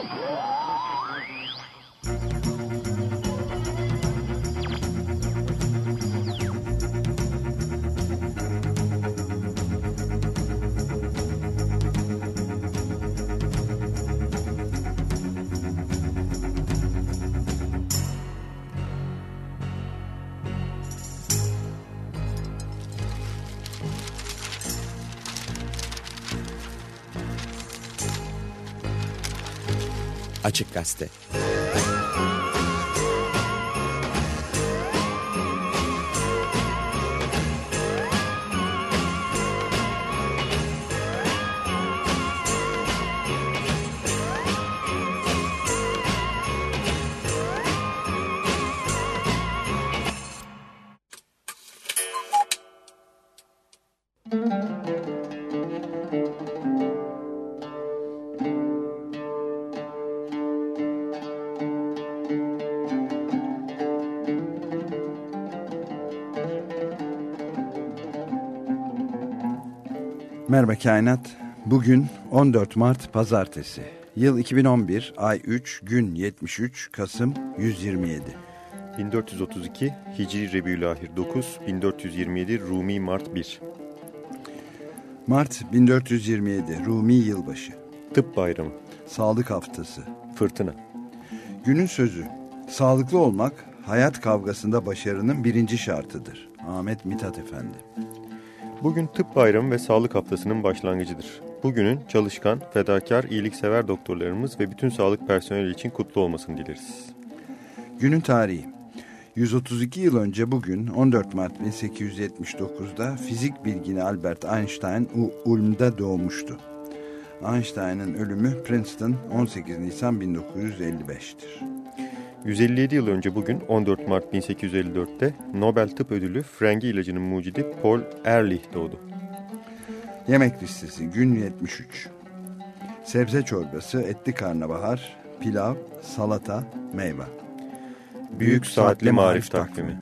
Whoa! Açık Gazete. Merhaba Kainat. Bugün 14 Mart Pazartesi. Yıl 2011, ay 3, gün 73, Kasım 127. 1432 Hicri Rebiülahir 9, 1427 Rumi Mart 1. Mart 1427, Rumi Yılbaşı. Tıp Bayramı. Sağlık Haftası. Fırtına. Günün sözü. Sağlıklı olmak, hayat kavgasında başarının birinci şartıdır. Ahmet Mithat Efendi. Bugün Tıp Bayramı ve Sağlık Haftası'nın başlangıcıdır. Bugünün çalışkan, fedakar, iyiliksever doktorlarımız ve bütün sağlık personeli için kutlu olmasını dileriz. Günün tarihi. 132 yıl önce bugün 14 Mart 1879'da fizik bilgini Albert Einstein Ulm'da doğmuştu. Einstein'ın ölümü Princeton 18 Nisan 1955'tir. 157 yıl önce bugün 14 Mart 1854'te Nobel Tıp Ödülü frengi ilacının mucidi Paul Ehrlich doğdu. Yemek listesi gün 73. Sebze çorbası, etli karnabahar, pilav, salata, meyve. Büyük Saatli Marif Takvimi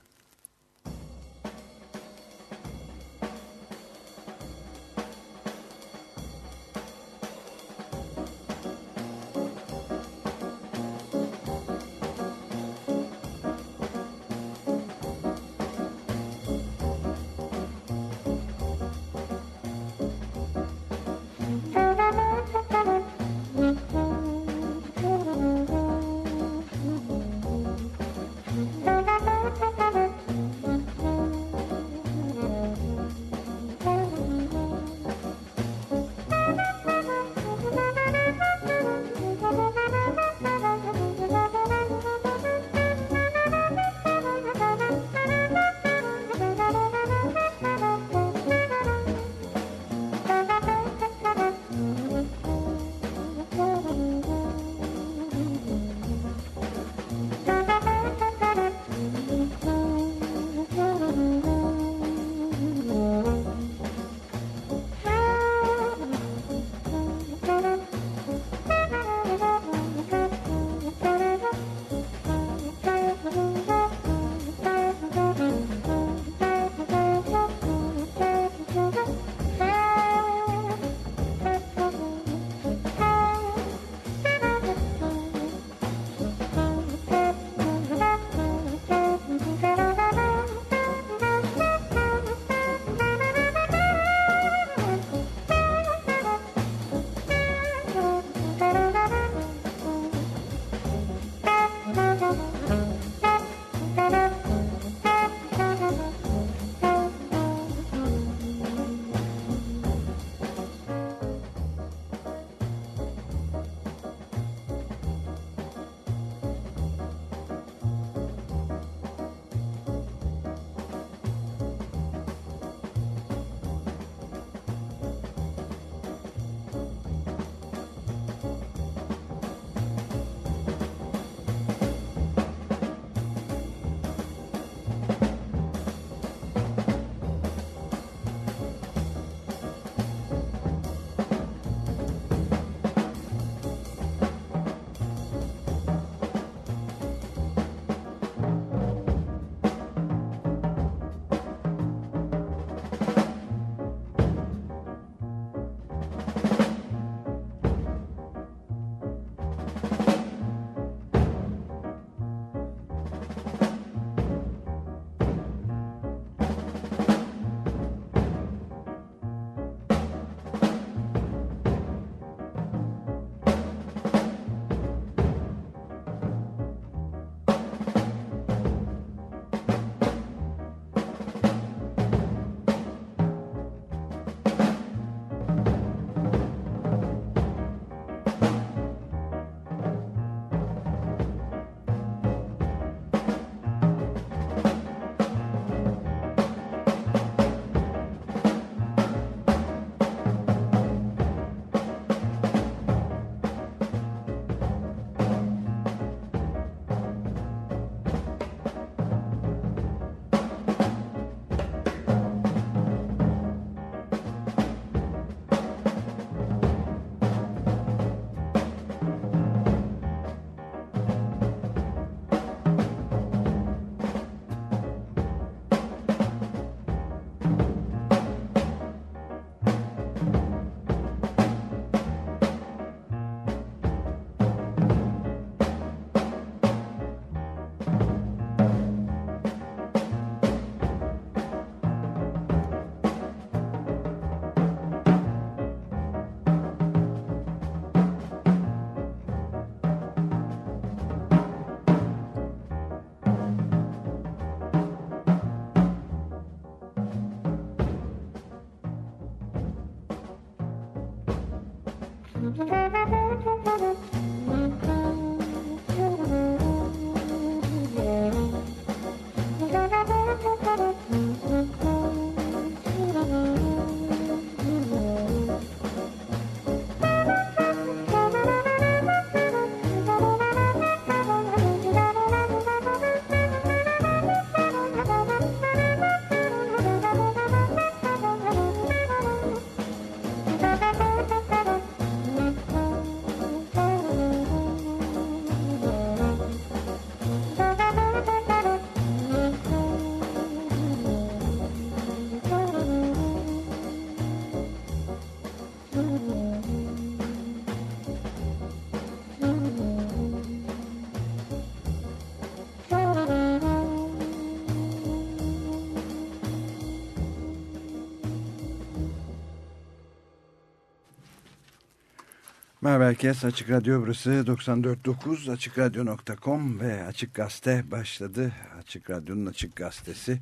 Merhaba herkes. Açık Radyo burası 94.9 AçıkRadyo.com ve Açık Gazete başladı. Açık Radyo'nun Açık Gazetesi.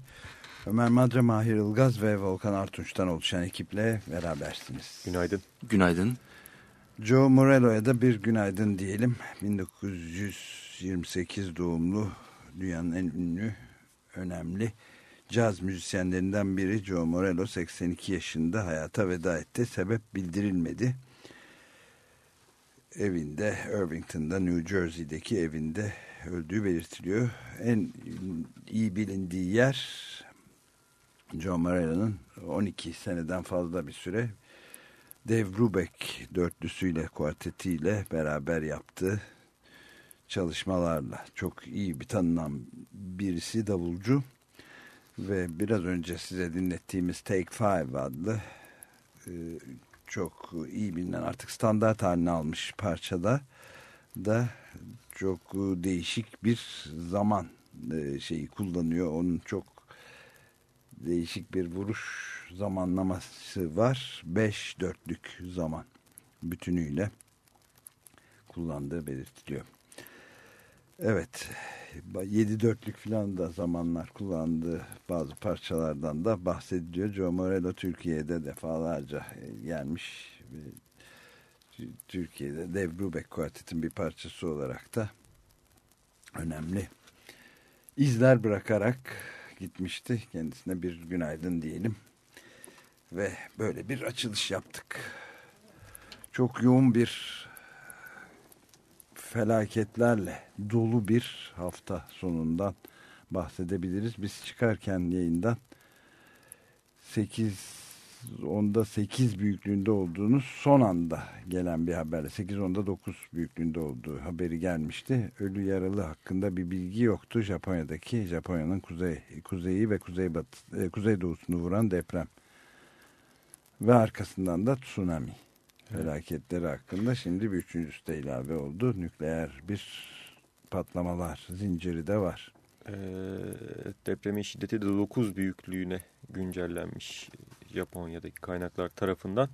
Ömer Madra, Mahir Ilgaz ve Volkan Artunç'tan oluşan ekiple berabersiniz. Günaydın. Günaydın. Joe Morello'ya da bir günaydın diyelim. 1928 doğumlu dünyanın en ünlü, önemli caz müzisyenlerinden biri Joe Morello 82 yaşında hayata veda etti. Sebep bildirilmedi evinde Irvington'da New Jersey'deki evinde öldüğü belirtiliyor. En iyi bilindiği yer John Morello'nun 12 seneden fazla bir süre Dave Brubeck dörtlüsüyle, kuartetiyle beraber yaptığı çalışmalarla çok iyi bir tanınan birisi davulcu ve biraz önce size dinlettiğimiz Take Five adlı e, çok iyi bilinen artık standart haline almış parçada da çok değişik bir zaman e, şeyi kullanıyor. Onun çok değişik bir vuruş zamanlaması var. Beş dörtlük zaman bütünüyle kullandığı belirtiliyor. Evet. Yedi dörtlük falan da zamanlar kullandığı bazı parçalardan da bahsediliyor. Joe Morello Türkiye'de defalarca gelmiş. Türkiye'de Dev Brubeck Quartet'in bir parçası olarak da önemli izler bırakarak gitmişti. Kendisine bir günaydın diyelim. Ve böyle bir açılış yaptık. Çok yoğun bir felaketlerle dolu bir hafta sonundan bahsedebiliriz. Biz çıkarken yayından 8 onda 8 büyüklüğünde olduğunu son anda gelen bir haberle 8 onda 9 büyüklüğünde olduğu haberi gelmişti. Ölü yaralı hakkında bir bilgi yoktu. Japonya'daki Japonya'nın kuzey kuzeyi ve kuzey batı, e, kuzey doğusunu vuran deprem ve arkasından da tsunami felaketleri hakkında şimdi bir üçüncüsü de ilave oldu. Nükleer bir patlamalar zinciri de var. E, depremin şiddeti de 9 büyüklüğüne güncellenmiş Japonya'daki kaynaklar tarafından.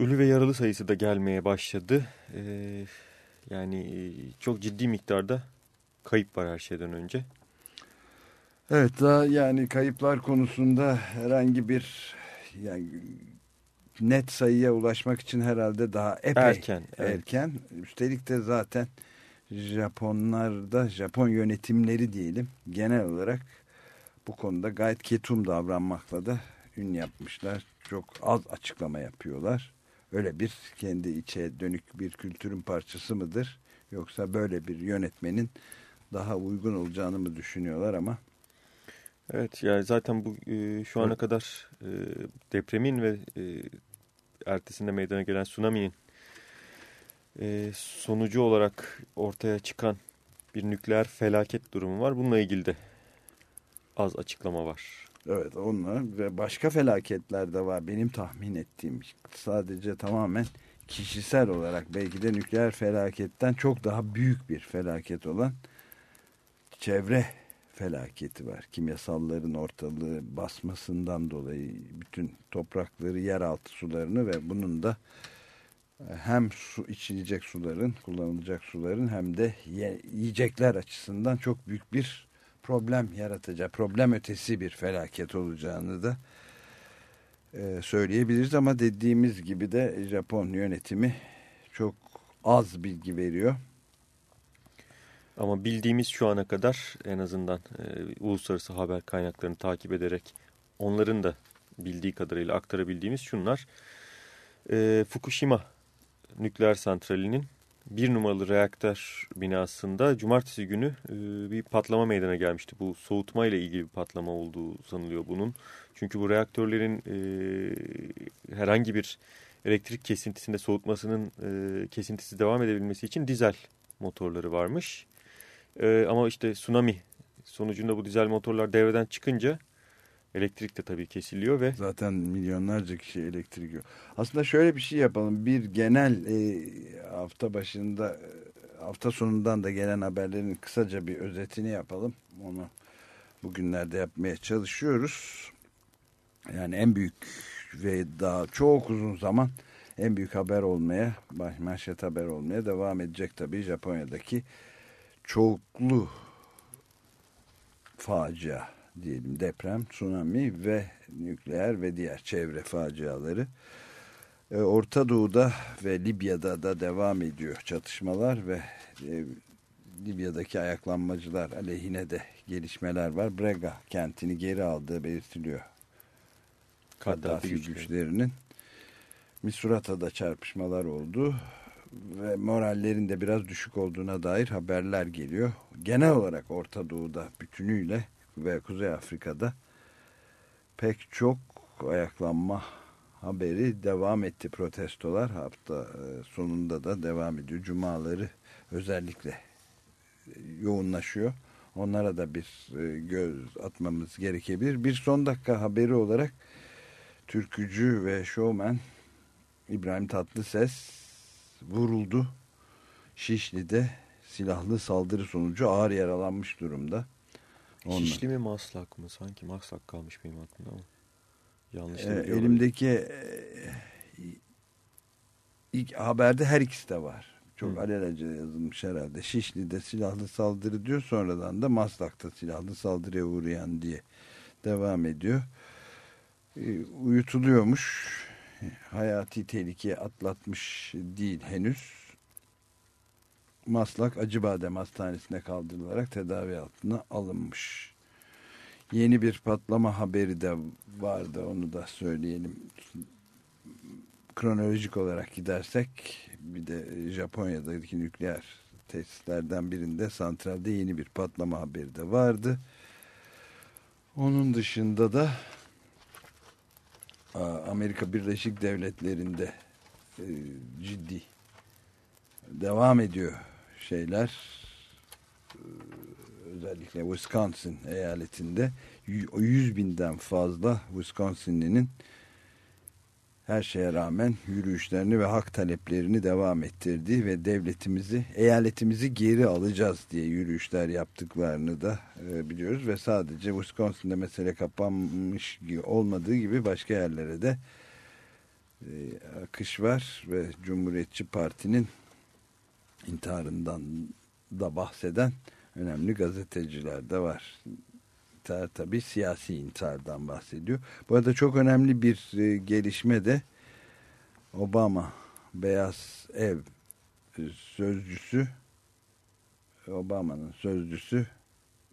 Ölü ve yaralı sayısı da gelmeye başladı. E, yani çok ciddi miktarda kayıp var her şeyden önce. Evet daha yani kayıplar konusunda herhangi bir yani net sayıya ulaşmak için herhalde daha epey erken. Evet. erken. Üstelik de zaten Japonlarda, Japon yönetimleri diyelim genel olarak bu konuda gayet ketum davranmakla da ün yapmışlar. Çok az açıklama yapıyorlar. Öyle bir kendi içe dönük bir kültürün parçası mıdır? Yoksa böyle bir yönetmenin daha uygun olacağını mı düşünüyorlar ama Evet yani zaten bu e, şu ana kadar e, depremin ve e, ertesinde meydana gelen tsunami'nin e, sonucu olarak ortaya çıkan bir nükleer felaket durumu var. Bununla ilgili de az açıklama var. Evet onlar ve başka felaketler de var benim tahmin ettiğim sadece tamamen kişisel olarak belki de nükleer felaketten çok daha büyük bir felaket olan çevre felaketi var. Kimyasalların ortalığı basmasından dolayı bütün toprakları, yeraltı sularını ve bunun da e, hem su içilecek suların, kullanılacak suların hem de yiyecekler açısından çok büyük bir problem yaratacak. Problem ötesi bir felaket olacağını da e, söyleyebiliriz ama dediğimiz gibi de Japon yönetimi çok az bilgi veriyor. Ama bildiğimiz şu ana kadar en azından e, uluslararası haber kaynaklarını takip ederek onların da bildiği kadarıyla aktarabildiğimiz şunlar. E, Fukushima nükleer santralinin bir numaralı reaktör binasında cumartesi günü e, bir patlama meydana gelmişti. Bu soğutma ile ilgili bir patlama olduğu sanılıyor bunun. Çünkü bu reaktörlerin e, herhangi bir elektrik kesintisinde soğutmasının e, kesintisi devam edebilmesi için dizel motorları varmış. E, ama işte tsunami sonucunda bu dizel motorlar devreden çıkınca elektrik de tabii kesiliyor ve... Zaten milyonlarca kişi elektrik yok. Aslında şöyle bir şey yapalım. Bir genel e, hafta başında hafta sonundan da gelen haberlerin kısaca bir özetini yapalım. Onu bugünlerde yapmaya çalışıyoruz. Yani en büyük ve daha çok uzun zaman en büyük haber olmaya, manşet haber olmaya devam edecek tabii Japonya'daki çoklu facia diyelim deprem, tsunami ve nükleer ve diğer çevre faciaları. E, Orta Doğu'da ve Libya'da da devam ediyor çatışmalar ve e, Libya'daki ayaklanmacılar aleyhine de gelişmeler var. Brega kentini geri aldığı belirtiliyor. Kaddafi güçlerinin. Misurata'da çarpışmalar oldu ve morallerin de biraz düşük olduğuna dair haberler geliyor. Genel olarak Orta Doğu'da bütünüyle ve Kuzey Afrika'da pek çok ayaklanma haberi devam etti protestolar hafta e, sonunda da devam ediyor. Cumaları özellikle e, yoğunlaşıyor. Onlara da bir e, göz atmamız gerekebilir. Bir son dakika haberi olarak türkücü ve şovmen İbrahim Tatlıses vuruldu. Şişli'de silahlı saldırı sonucu ağır yaralanmış durumda. Onunla. Şişli mi Maslak mı? Sanki Maslak kalmış benim aklımda ama. Yanlış e, Elimdeki e, ilk haberde her ikisi de var. Çok Hı. alelacele yazılmış herhalde. Şişli'de silahlı saldırı diyor. Sonradan da Maslak'ta silahlı saldırıya uğrayan diye devam ediyor. E, uyutuluyormuş. Hayati tehlike atlatmış değil henüz. Maslak Acıbadem Hastanesi'ne kaldırılarak tedavi altına alınmış. Yeni bir patlama haberi de vardı onu da söyleyelim. Kronolojik olarak gidersek bir de Japonya'daki nükleer tesislerden birinde santralde yeni bir patlama haberi de vardı. Onun dışında da Amerika Birleşik Devletleri'nde e, ciddi devam ediyor şeyler. Ee, özellikle Wisconsin eyaletinde 100 binden fazla Wisconsinli'nin her şeye rağmen yürüyüşlerini ve hak taleplerini devam ettirdiği ve devletimizi, eyaletimizi geri alacağız diye yürüyüşler yaptıklarını da e, biliyoruz ve sadece Wisconsin'de mesele kapanmış olmadığı gibi başka yerlere de e, akış var ve Cumhuriyetçi Parti'nin intiharından da bahseden önemli gazeteciler de var. İntihar tabi siyasi intihardan bahsediyor. Bu arada çok önemli bir e, gelişme de Obama Beyaz Ev sözcüsü Obama'nın sözcüsü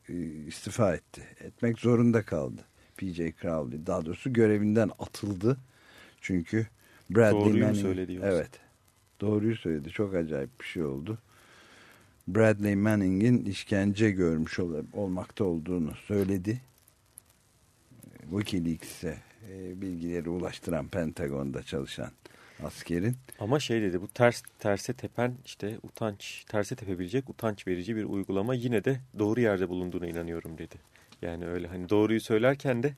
e, istifa etti. Etmek zorunda kaldı. PJ Crowley daha doğrusu görevinden atıldı. Çünkü Bradley Doğruyu Manning, söyledi Evet. Doğruyu söyledi. Çok acayip bir şey oldu. Bradley Manning'in işkence görmüş ol olmakta olduğunu söyledi. Wikileaks'e e, bilgileri ulaştıran Pentagon'da çalışan askerin. Ama şey dedi bu ters terse tepen işte utanç terse tepebilecek utanç verici bir uygulama yine de doğru yerde bulunduğuna inanıyorum dedi. Yani öyle hani doğruyu söylerken de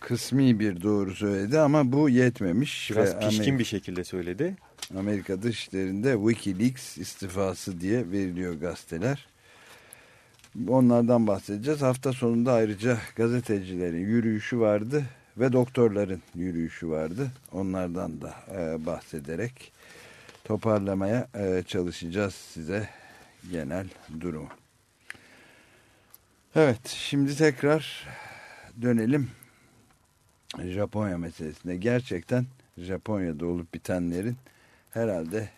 kısmi bir doğru söyledi ama bu yetmemiş. Biraz ve pişkin Amerika, bir şekilde söyledi. Amerika dışlarında Wikileaks istifası diye veriliyor gazeteler. Onlardan bahsedeceğiz. Hafta sonunda ayrıca gazetecilerin yürüyüşü vardı ve doktorların yürüyüşü vardı. Onlardan da e, bahsederek toparlamaya e, çalışacağız size genel durumu. Evet şimdi tekrar dönelim Japonya meselesine. Gerçekten Japonya'da olup bitenlerin herhalde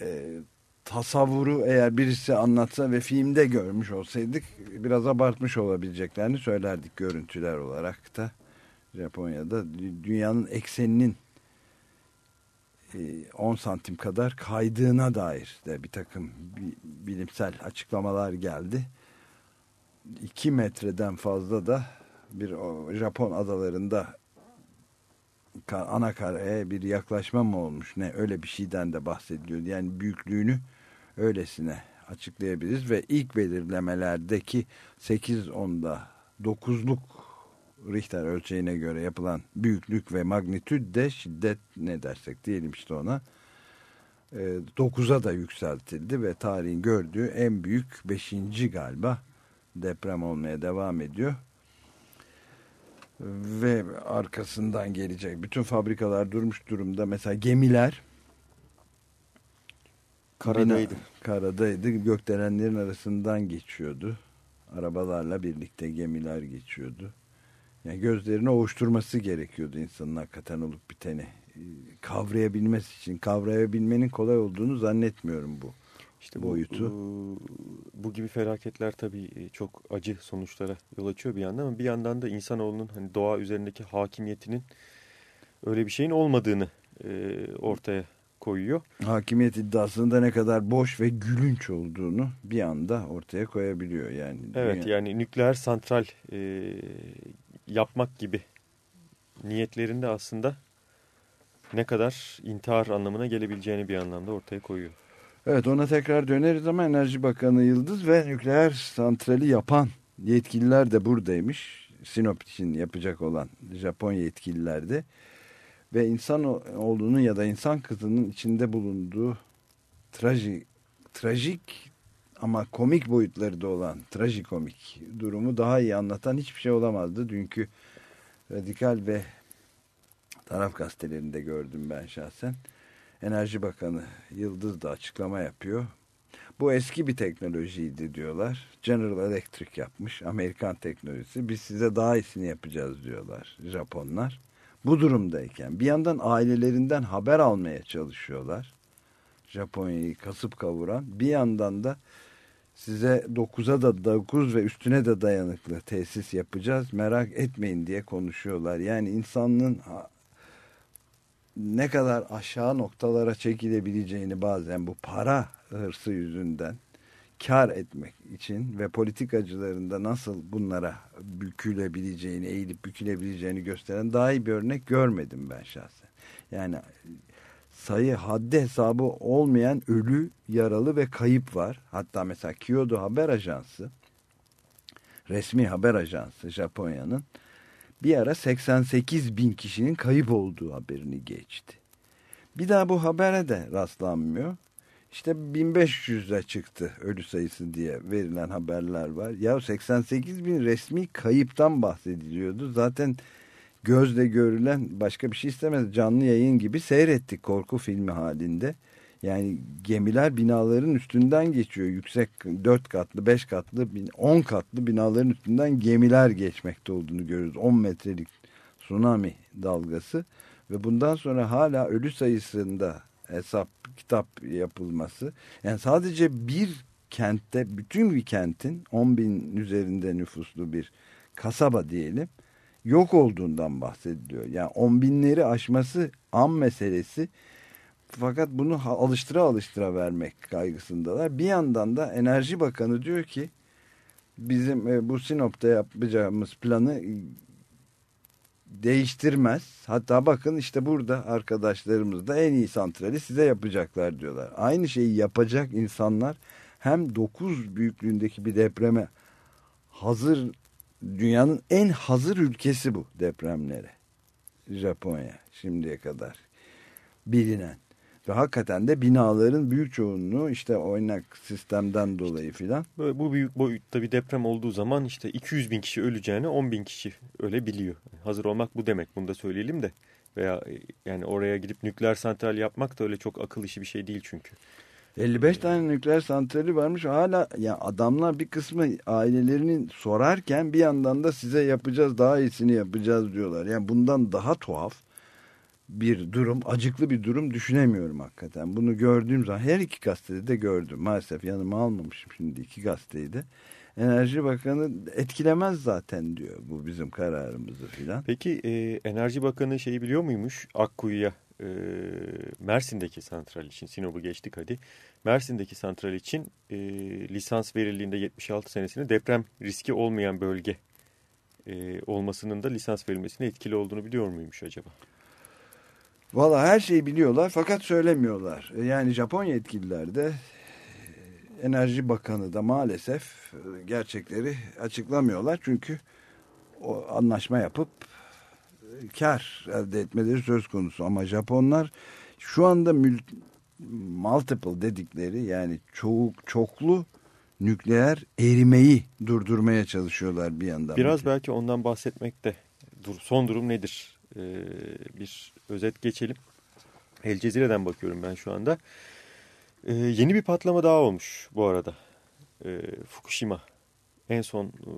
e, tasavvuru eğer birisi anlatsa ve filmde görmüş olsaydık biraz abartmış olabileceklerini söylerdik görüntüler olarak da. Japonya'da dünyanın ekseninin 10 e, santim kadar kaydığına dair de bir takım bilimsel açıklamalar geldi. 2 metreden fazla da bir Japon adalarında ana karaya bir yaklaşma mı olmuş ne öyle bir şeyden de bahsediliyor. Yani büyüklüğünü öylesine açıklayabiliriz ve ilk belirlemelerdeki 8-10'da 9'luk Richter ölçeğine göre yapılan büyüklük ve magnitüd de şiddet ne dersek diyelim işte ona 9'a e, da yükseltildi ve tarihin gördüğü en büyük 5. galiba deprem olmaya devam ediyor. Ve arkasından gelecek. Bütün fabrikalar durmuş durumda. Mesela gemiler karadaydı. Bina, karadaydı. Gökdelenlerin arasından geçiyordu. Arabalarla birlikte gemiler geçiyordu. Yani gözlerini ovuşturması gerekiyordu insanın hakikaten olup biteni. Ee, kavrayabilmesi için. Kavrayabilmenin kolay olduğunu zannetmiyorum bu. İşte bu, boyutu. Bu, bu gibi felaketler tabii e, çok acı sonuçlara yol açıyor bir yandan ama bir yandan da insanoğlunun hani doğa üzerindeki hakimiyetinin öyle bir şeyin olmadığını e, ortaya koyuyor. Hakimiyet iddiasında ne kadar boş ve gülünç olduğunu bir anda ortaya koyabiliyor yani. Evet dünya... yani nükleer santral e, yapmak gibi niyetlerinde aslında ne kadar intihar anlamına gelebileceğini bir anlamda ortaya koyuyor. Evet ona tekrar döneriz ama Enerji Bakanı Yıldız ve nükleer santrali yapan yetkililer de buradaymış. Sinop için yapacak olan Japon yetkililer de. Ve insan olduğunu ya da insan kızının içinde bulunduğu trajik, trajik ama komik boyutları da olan trajikomik durumu daha iyi anlatan hiçbir şey olamazdı. Dünkü radikal ve taraf gazetelerinde gördüm ben şahsen. Enerji Bakanı Yıldız da açıklama yapıyor. Bu eski bir teknolojiydi diyorlar. General Electric yapmış. Amerikan teknolojisi. Biz size daha iyisini yapacağız diyorlar Japonlar. Bu durumdayken bir yandan ailelerinden haber almaya çalışıyorlar. Japonya'yı kasıp kavuran. Bir yandan da size 9'a da 9 ve üstüne de dayanıklı tesis yapacağız. Merak etmeyin diye konuşuyorlar. Yani insanlığın ne kadar aşağı noktalara çekilebileceğini bazen bu para hırsı yüzünden kar etmek için ve politikacıların da nasıl bunlara bükülebileceğini, eğilip bükülebileceğini gösteren daha iyi bir örnek görmedim ben şahsen. Yani sayı haddi hesabı olmayan ölü, yaralı ve kayıp var. Hatta mesela Kyoto Haber Ajansı, resmi haber ajansı Japonya'nın bir ara 88 bin kişinin kayıp olduğu haberini geçti. Bir daha bu habere de rastlanmıyor. İşte 1500'e çıktı ölü sayısı diye verilen haberler var. Ya 88 bin resmi kayıptan bahsediliyordu. Zaten gözle görülen başka bir şey istemez. Canlı yayın gibi seyrettik korku filmi halinde. Yani gemiler binaların üstünden geçiyor. Yüksek 4 katlı, 5 katlı, 10 katlı binaların üstünden gemiler geçmekte olduğunu görüyoruz. 10 metrelik tsunami dalgası ve bundan sonra hala ölü sayısında hesap kitap yapılması. Yani sadece bir kentte, bütün bir kentin 10 bin üzerinde nüfuslu bir kasaba diyelim yok olduğundan bahsediliyor. Yani 10 binleri aşması an meselesi fakat bunu alıştıra alıştıra vermek kaygısındalar. Bir yandan da Enerji Bakanı diyor ki bizim e, bu Sinop'ta yapacağımız planı değiştirmez. Hatta bakın işte burada arkadaşlarımız da en iyi santrali size yapacaklar diyorlar. Aynı şeyi yapacak insanlar hem 9 büyüklüğündeki bir depreme hazır dünyanın en hazır ülkesi bu depremlere. Japonya şimdiye kadar bilinen. Ve hakikaten de binaların büyük çoğunluğu işte oynak sistemden dolayı filan. Bu büyük boyutta bir deprem olduğu zaman işte 200 bin kişi öleceğini 10 bin kişi ölebiliyor. Hazır olmak bu demek bunu da söyleyelim de. Veya e, yani oraya gidip nükleer santral yapmak da öyle çok akıl işi bir şey değil çünkü. 55 tane nükleer santrali varmış. Hala yani adamlar bir kısmı ailelerinin sorarken bir yandan da size yapacağız daha iyisini yapacağız diyorlar. Yani bundan daha tuhaf bir durum, acıklı bir durum düşünemiyorum hakikaten. Bunu gördüğüm zaman her iki gazetede de gördüm. Maalesef yanıma almamışım şimdi iki gazeteyi de. Enerji Bakanı etkilemez zaten diyor bu bizim kararımızı filan. Peki e, Enerji Bakanı şeyi biliyor muymuş Akkuyu'ya e, Mersin'deki santral için Sinop'u geçtik hadi. Mersin'deki santral için e, lisans verildiğinde 76 senesinde deprem riski olmayan bölge e, olmasının da lisans verilmesine etkili olduğunu biliyor muymuş acaba? Valla her şeyi biliyorlar fakat söylemiyorlar. E, yani Japon yetkililer de e, Enerji Bakanı da maalesef e, gerçekleri açıklamıyorlar. Çünkü o anlaşma yapıp kar elde etmeleri söz konusu. Ama Japonlar şu anda multiple dedikleri yani çok çoklu nükleer erimeyi durdurmaya çalışıyorlar bir yandan. Biraz belki ondan bahsetmek de son durum nedir? E, bir özet geçelim. El Cezire'den bakıyorum ben şu anda. E, yeni bir patlama daha olmuş bu arada. E, Fukushima en son e,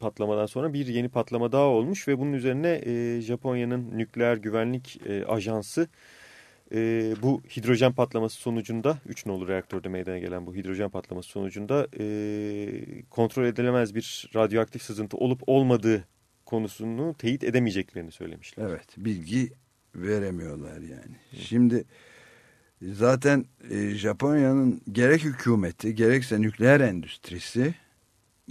patlamadan sonra bir yeni patlama daha olmuş ve bunun üzerine e, Japonya'nın nükleer güvenlik e, ajansı e, bu hidrojen patlaması sonucunda 3 nolu reaktörde meydana gelen bu hidrojen patlaması sonucunda e, kontrol edilemez bir radyoaktif sızıntı olup olmadığı konusunu teyit edemeyeceklerini söylemişler. Evet bilgi veremiyorlar yani. Hı. Şimdi zaten e, Japonya'nın gerek hükümeti gerekse nükleer endüstrisi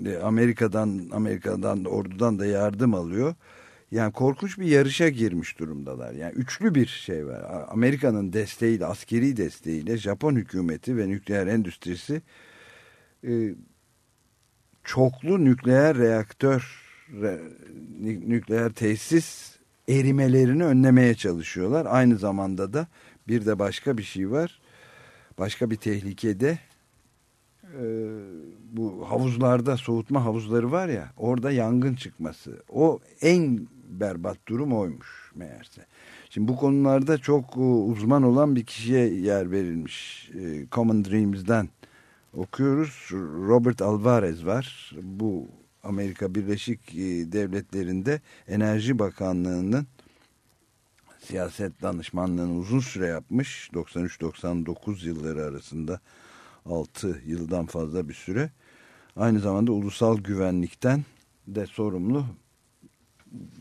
e, Amerika'dan Amerika'dan ordudan da yardım alıyor. Yani korkunç bir yarışa girmiş durumdalar. Yani üçlü bir şey var. Amerika'nın desteğiyle, askeri desteğiyle Japon hükümeti ve nükleer endüstrisi e, çoklu nükleer reaktör, nükleer tesis erimelerini önlemeye çalışıyorlar. Aynı zamanda da bir de başka bir şey var. Başka bir tehlikede e, bu havuzlarda soğutma havuzları var ya orada yangın çıkması. O en berbat durum oymuş meğerse. Şimdi bu konularda çok e, uzman olan bir kişiye yer verilmiş. E, Common Dreams'den okuyoruz. Robert Alvarez var. Bu Amerika Birleşik e, Devletleri'nde Enerji Bakanlığı'nın siyaset danışmanlığını uzun süre yapmış. 93-99 yılları arasında 6 yıldan fazla bir süre. Aynı zamanda ulusal güvenlikten de sorumlu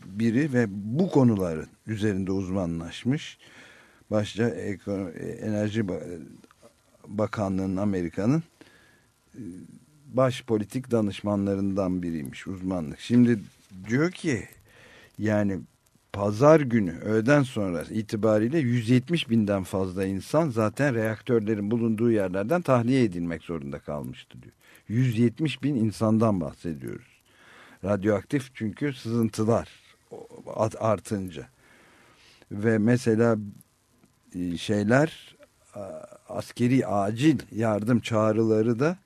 biri ve bu konuların üzerinde uzmanlaşmış. Başta Enerji Bakanlığı'nın Amerika'nın e, baş politik danışmanlarından biriymiş uzmanlık. Şimdi diyor ki yani pazar günü öğleden sonra itibariyle 170 binden fazla insan zaten reaktörlerin bulunduğu yerlerden tahliye edilmek zorunda kalmıştı diyor. 170 bin insandan bahsediyoruz. Radyoaktif çünkü sızıntılar artınca. Ve mesela e, şeyler askeri acil yardım çağrıları da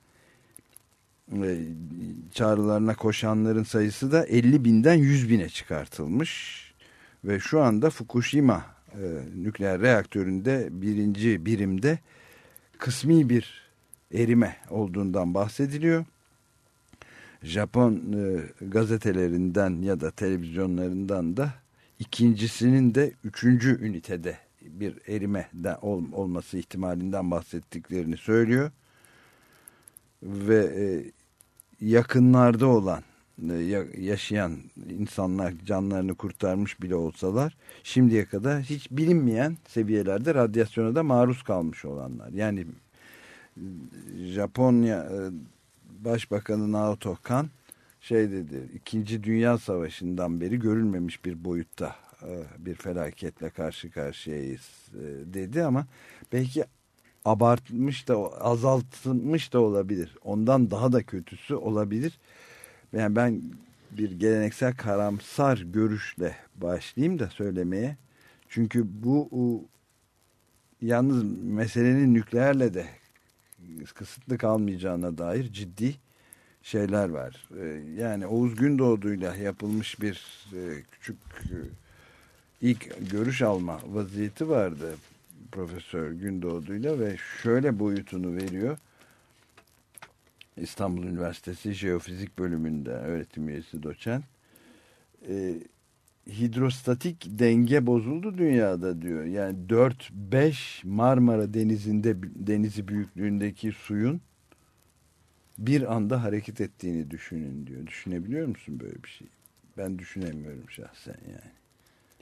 çağrılarına koşanların sayısı da 50 binden 100 bine çıkartılmış. Ve şu anda Fukushima e, nükleer reaktöründe birinci birimde kısmi bir erime olduğundan bahsediliyor. Japon e, gazetelerinden ya da televizyonlarından da ikincisinin de üçüncü ünitede bir erime olması ihtimalinden bahsettiklerini söylüyor. Ve e, yakınlarda olan e, yaşayan insanlar canlarını kurtarmış bile olsalar şimdiye kadar hiç bilinmeyen seviyelerde radyasyona da maruz kalmış olanlar. Yani Japonya e, Başbakanı Naoto Kan şey dedi İkinci Dünya Savaşı'ndan beri görülmemiş bir boyutta bir felaketle karşı karşıyayız dedi ama belki abartmış da azaltılmış da olabilir. Ondan daha da kötüsü olabilir yani ben bir geleneksel karamsar görüşle başlayayım da söylemeye. Çünkü bu yalnız meselenin nükleerle de kısıtlı kalmayacağına dair ciddi şeyler var. Ee, yani Oğuz Gündoğdu'yla yapılmış bir e, küçük e, ilk görüş alma vaziyeti vardı Profesör Gündoğdu'yla ve şöyle boyutunu veriyor. İstanbul Üniversitesi Jeofizik Bölümünde öğretim üyesi doçent. E, hidrostatik denge bozuldu dünyada diyor. Yani 4-5 Marmara Denizi'nde denizi büyüklüğündeki suyun bir anda hareket ettiğini düşünün diyor. Düşünebiliyor musun böyle bir şey? Ben düşünemiyorum şahsen yani.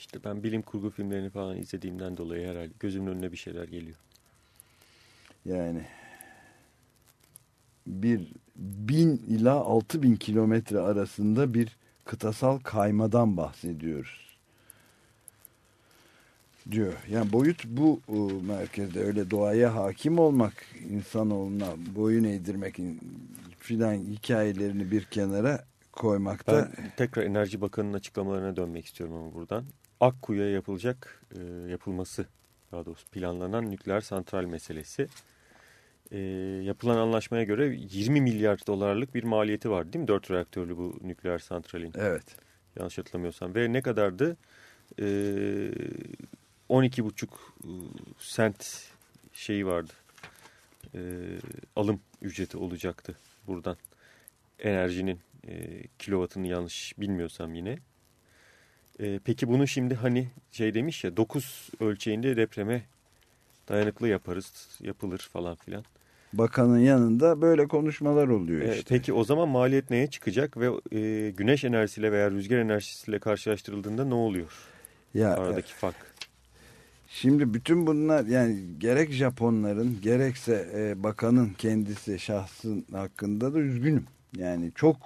İşte ben bilim kurgu filmlerini falan izlediğimden dolayı herhalde gözümün önüne bir şeyler geliyor. Yani bir bin ila altı bin kilometre arasında bir kıtasal kaymadan bahsediyoruz diyor. Yani boyut bu merkezde öyle doğaya hakim olmak, insanoğluna boyun eğdirmek filan hikayelerini bir kenara koymakta. Ben tekrar Enerji Bakanı'nın açıklamalarına dönmek istiyorum ama buradan. Akkuyu'ya yapılacak, e, yapılması daha doğrusu planlanan nükleer santral meselesi e, yapılan anlaşmaya göre 20 milyar dolarlık bir maliyeti var değil mi? 4 reaktörlü bu nükleer santralin. Evet. yanlış hatırlamıyorsam. Ve ne kadardı? E, 12,5 sent şeyi vardı. E, alım ücreti olacaktı buradan. Enerjinin e, kilovatını yanlış bilmiyorsam yine. E, peki bunu şimdi hani şey demiş ya 9 ölçeğinde depreme dayanıklı yaparız, yapılır falan filan. Bakanın yanında böyle konuşmalar oluyor işte. E, peki o zaman maliyet neye çıkacak ve e, güneş enerjisiyle veya rüzgar enerjisiyle karşılaştırıldığında ne oluyor? Ya, Aradaki e, fark. Şimdi bütün bunlar yani gerek Japonların gerekse e, bakanın kendisi şahsın hakkında da üzgünüm. Yani çok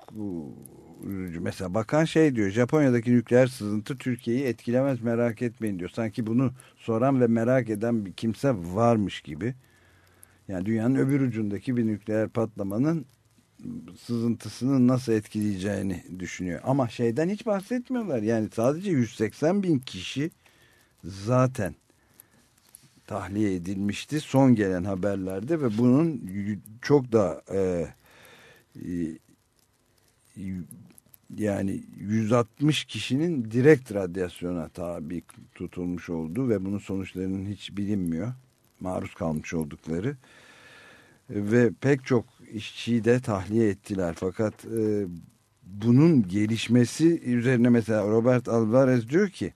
üzücü. Mesela bakan şey diyor Japonya'daki nükleer sızıntı Türkiye'yi etkilemez merak etmeyin diyor. Sanki bunu soran ve merak eden bir kimse varmış gibi. Yani dünyanın öbür ucundaki bir nükleer patlamanın sızıntısını nasıl etkileyeceğini düşünüyor. Ama şeyden hiç bahsetmiyorlar. Yani sadece 180 bin kişi zaten tahliye edilmişti son gelen haberlerde ve bunun çok da e, yani 160 kişinin direkt radyasyona tabi tutulmuş olduğu ve bunun sonuçlarının hiç bilinmiyor. Maruz kalmış oldukları ve pek çok işçiyi de tahliye ettiler. Fakat e, bunun gelişmesi üzerine mesela Robert Alvarez diyor ki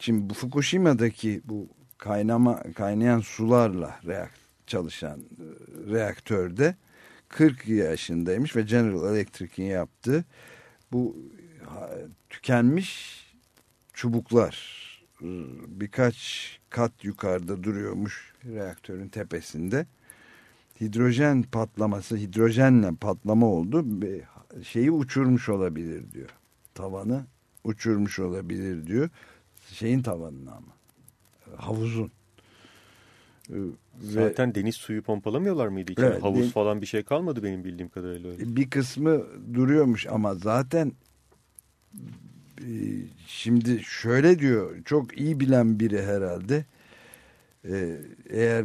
şimdi bu Fukushima'daki bu kaynama kaynayan sularla reak çalışan e, reaktörde 40 yaşındaymış ve General Electric'in yaptığı bu tükenmiş çubuklar birkaç kat yukarıda duruyormuş reaktörün tepesinde. Hidrojen patlaması, hidrojenle patlama oldu. Şeyi uçurmuş olabilir diyor. Tavanı uçurmuş olabilir diyor. Şeyin tavanını ama. Havuzun. Ee, Zaten deniz suyu pompalamıyorlar mıydı içine? Evet, Havuz falan bir şey kalmadı benim bildiğim kadarıyla. Öyle. Bir kısmı duruyormuş ama zaten e, şimdi şöyle diyor çok iyi bilen biri herhalde e, eğer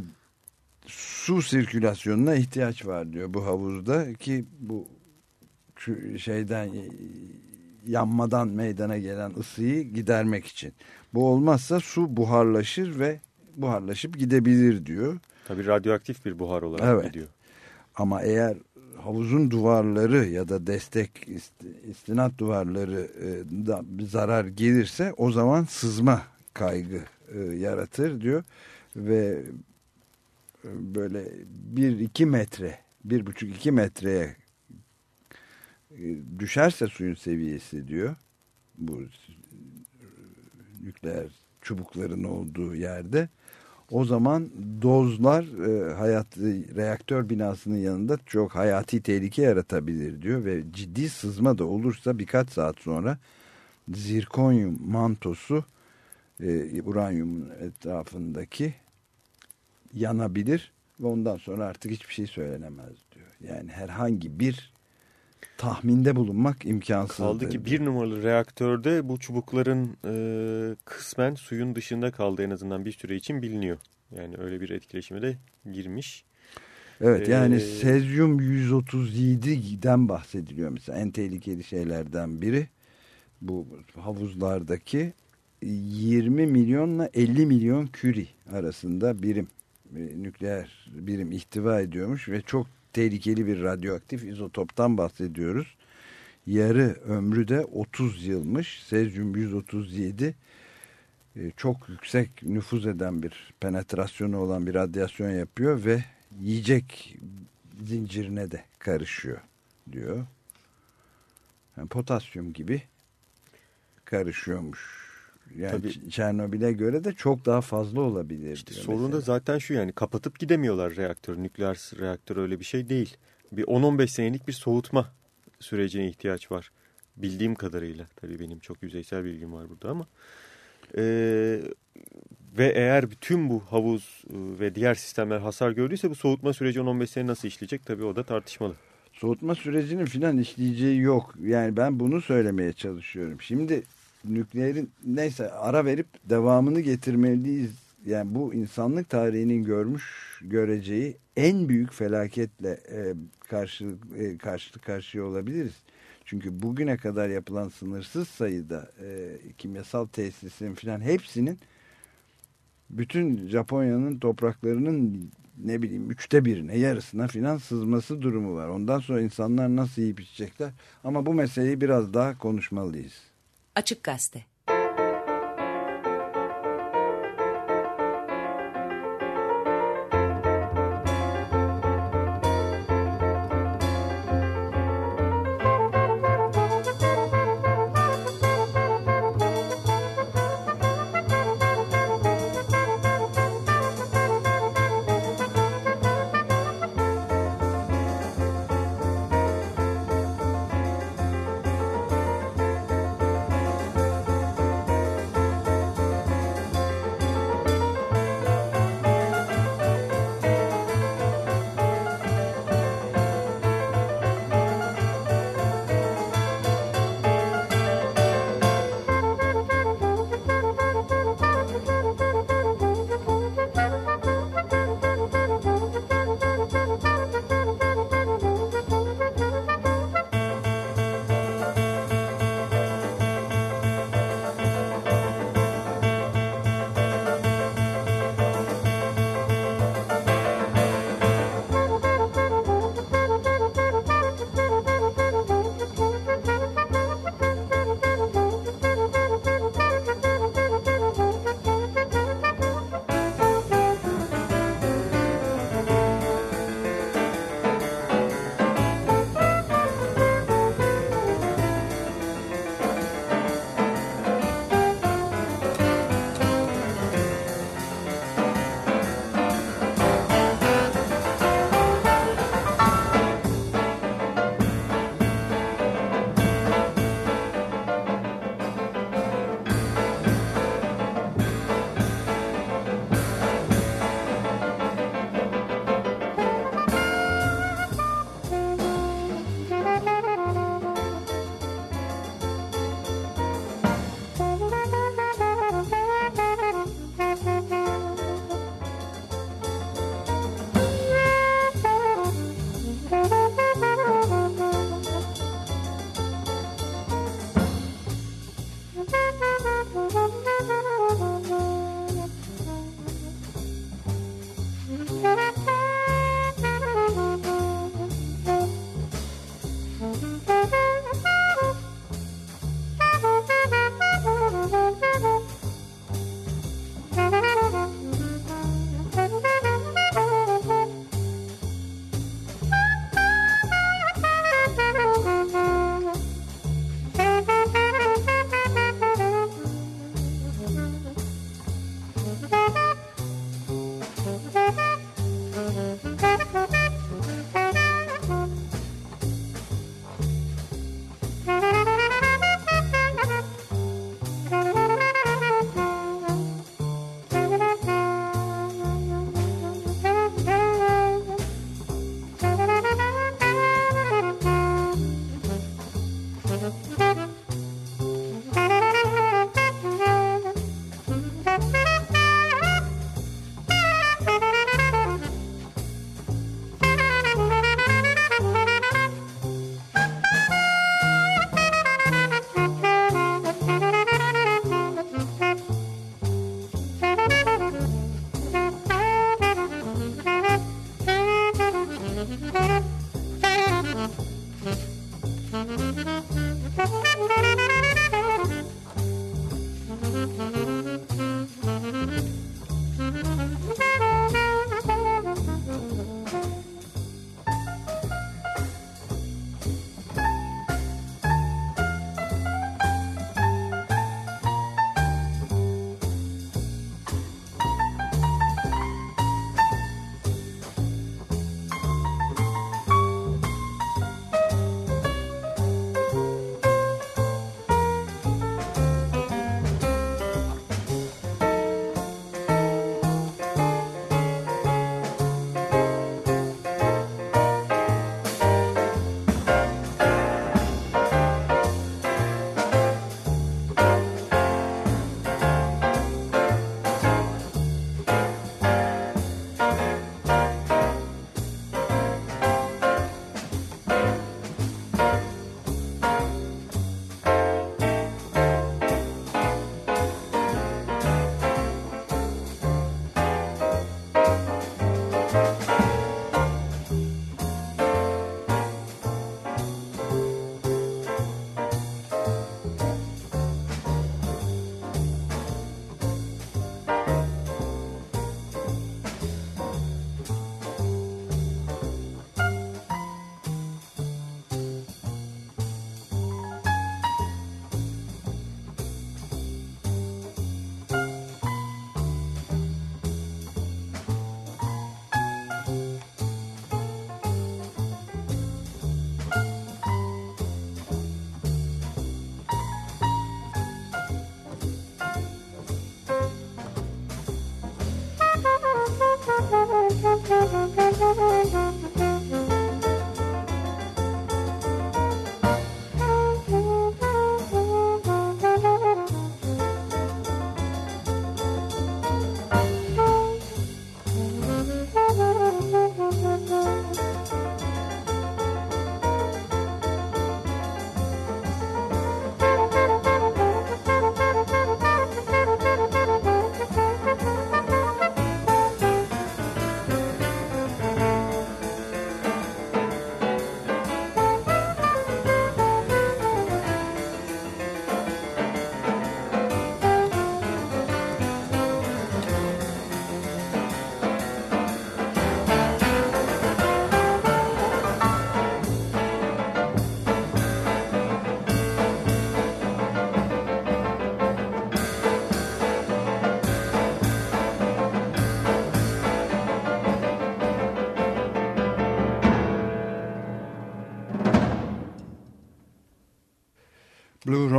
su sirkülasyonuna ihtiyaç var diyor bu havuzda ki bu şeyden e, yanmadan meydana gelen ısıyı gidermek için. Bu olmazsa su buharlaşır ve buharlaşıp gidebilir diyor. Tabii radyoaktif bir buhar olarak evet. gidiyor. Ama eğer havuzun duvarları ya da destek istinat duvarları e, da bir zarar gelirse o zaman sızma kaygı e, yaratır diyor ve e, böyle bir iki metre bir buçuk iki metreye düşerse suyun seviyesi diyor bu nükleer çubukların olduğu yerde o zaman dozlar e, hayat reaktör binasının yanında çok hayati tehlike yaratabilir diyor ve ciddi sızma da olursa birkaç saat sonra zirkonyum mantosu e, uranyumun etrafındaki yanabilir ve ondan sonra artık hiçbir şey söylenemez diyor. Yani herhangi bir tahminde bulunmak imkansız. Kaldı ki bir numaralı reaktörde bu çubukların e, kısmen suyun dışında kaldı en azından bir süre için biliniyor. Yani öyle bir etkileşime de girmiş. Evet yani ee, sezyum 137'den bahsediliyor mesela en tehlikeli şeylerden biri bu havuzlardaki 20 milyonla 50 milyon küri arasında birim e, nükleer birim ihtiva ediyormuş ve çok tehlikeli bir radyoaktif izotoptan bahsediyoruz. Yarı ömrü de 30 yılmış. Sezyum 137 e, çok yüksek nüfuz eden bir penetrasyonu olan bir radyasyon yapıyor ve yiyecek zincirine de karışıyor diyor. Yani potasyum gibi karışıyormuş. Yani Tabii, Çernobil'e göre de çok daha fazla olabilir. İşte sorun da zaten şu yani kapatıp gidemiyorlar reaktör. Nükleer reaktör öyle bir şey değil. Bir 10-15 senelik bir soğutma sürecine ihtiyaç var. Bildiğim kadarıyla. Tabii benim çok yüzeysel bilgim var burada ama. Ee, ve eğer bütün bu havuz e, ve diğer sistemler hasar gördüyse bu soğutma süreci 10-15 sene nasıl işleyecek? Tabii o da tartışmalı. Soğutma sürecinin filan işleyeceği yok. Yani ben bunu söylemeye çalışıyorum. Şimdi nükleerin neyse ara verip devamını getirmeliyiz. Yani bu insanlık tarihinin görmüş göreceği en büyük felaketle e, karşı e, karşı karşıya olabiliriz. Çünkü bugüne kadar yapılan sınırsız sayıda e, kimyasal tesisin filan hepsinin bütün Japonya'nın topraklarının ne bileyim üçte birine yarısına filan sızması durumu var. Ondan sonra insanlar nasıl yiyip içecekler ama bu meseleyi biraz daha konuşmalıyız. Açık Gazete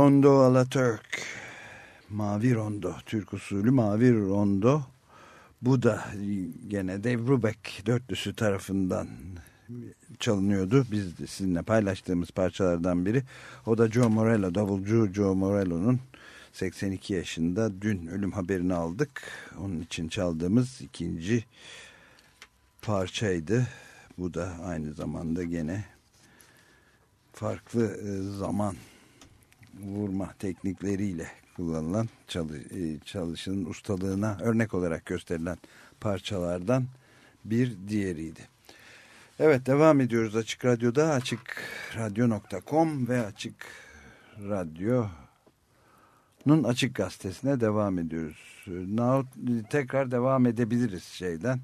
Rondo a la Turk. Mavi Rondo. Türk usulü Mavi Rondo. Bu da gene Dave Brubeck dörtlüsü tarafından çalınıyordu. Biz de sizinle paylaştığımız parçalardan biri. O da Joe Morello, davulcu Joe Morello'nun 82 yaşında dün ölüm haberini aldık. Onun için çaldığımız ikinci parçaydı. Bu da aynı zamanda gene farklı e, zaman vurma teknikleriyle kullanılan e, çalışın ustalığına örnek olarak gösterilen parçalardan bir diğeriydi. Evet devam ediyoruz Açık Radyo'da açıkradyo.com ve Açık Radyo'nun Açık Gazetesi'ne devam ediyoruz. Nahut, tekrar devam edebiliriz şeyden.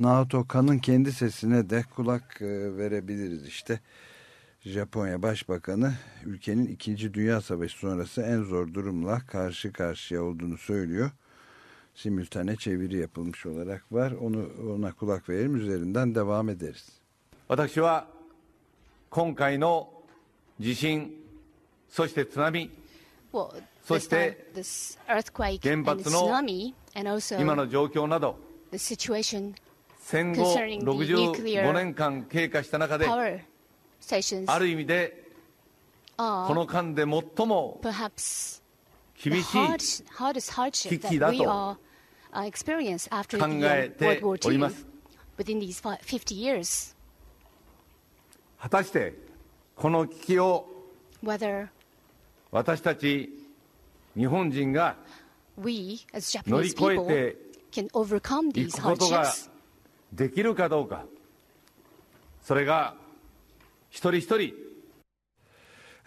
Nahut Okan'ın kendi sesine de kulak e, verebiliriz işte. Japonya Başbakanı ülkenin 2. Dünya Savaşı sonrası en zor durumla karşı karşıya olduğunu söylüyor. Simültane çeviri yapılmış olarak var. Onu ona kulak verelim üzerinden devam ederiz. 私は今回の地震そして津波 Well, そ this し time, て this earthquake 原 and 発の tsunami, and also 今の状況など the situation 戦後 Concerning the nuclear 65年間経過した中で power stations ある意味で、この間で最も厳しい危機だと考えております。果たして、この危機を私たち日本人が乗り越えていくことができるかどうか、それが一人一人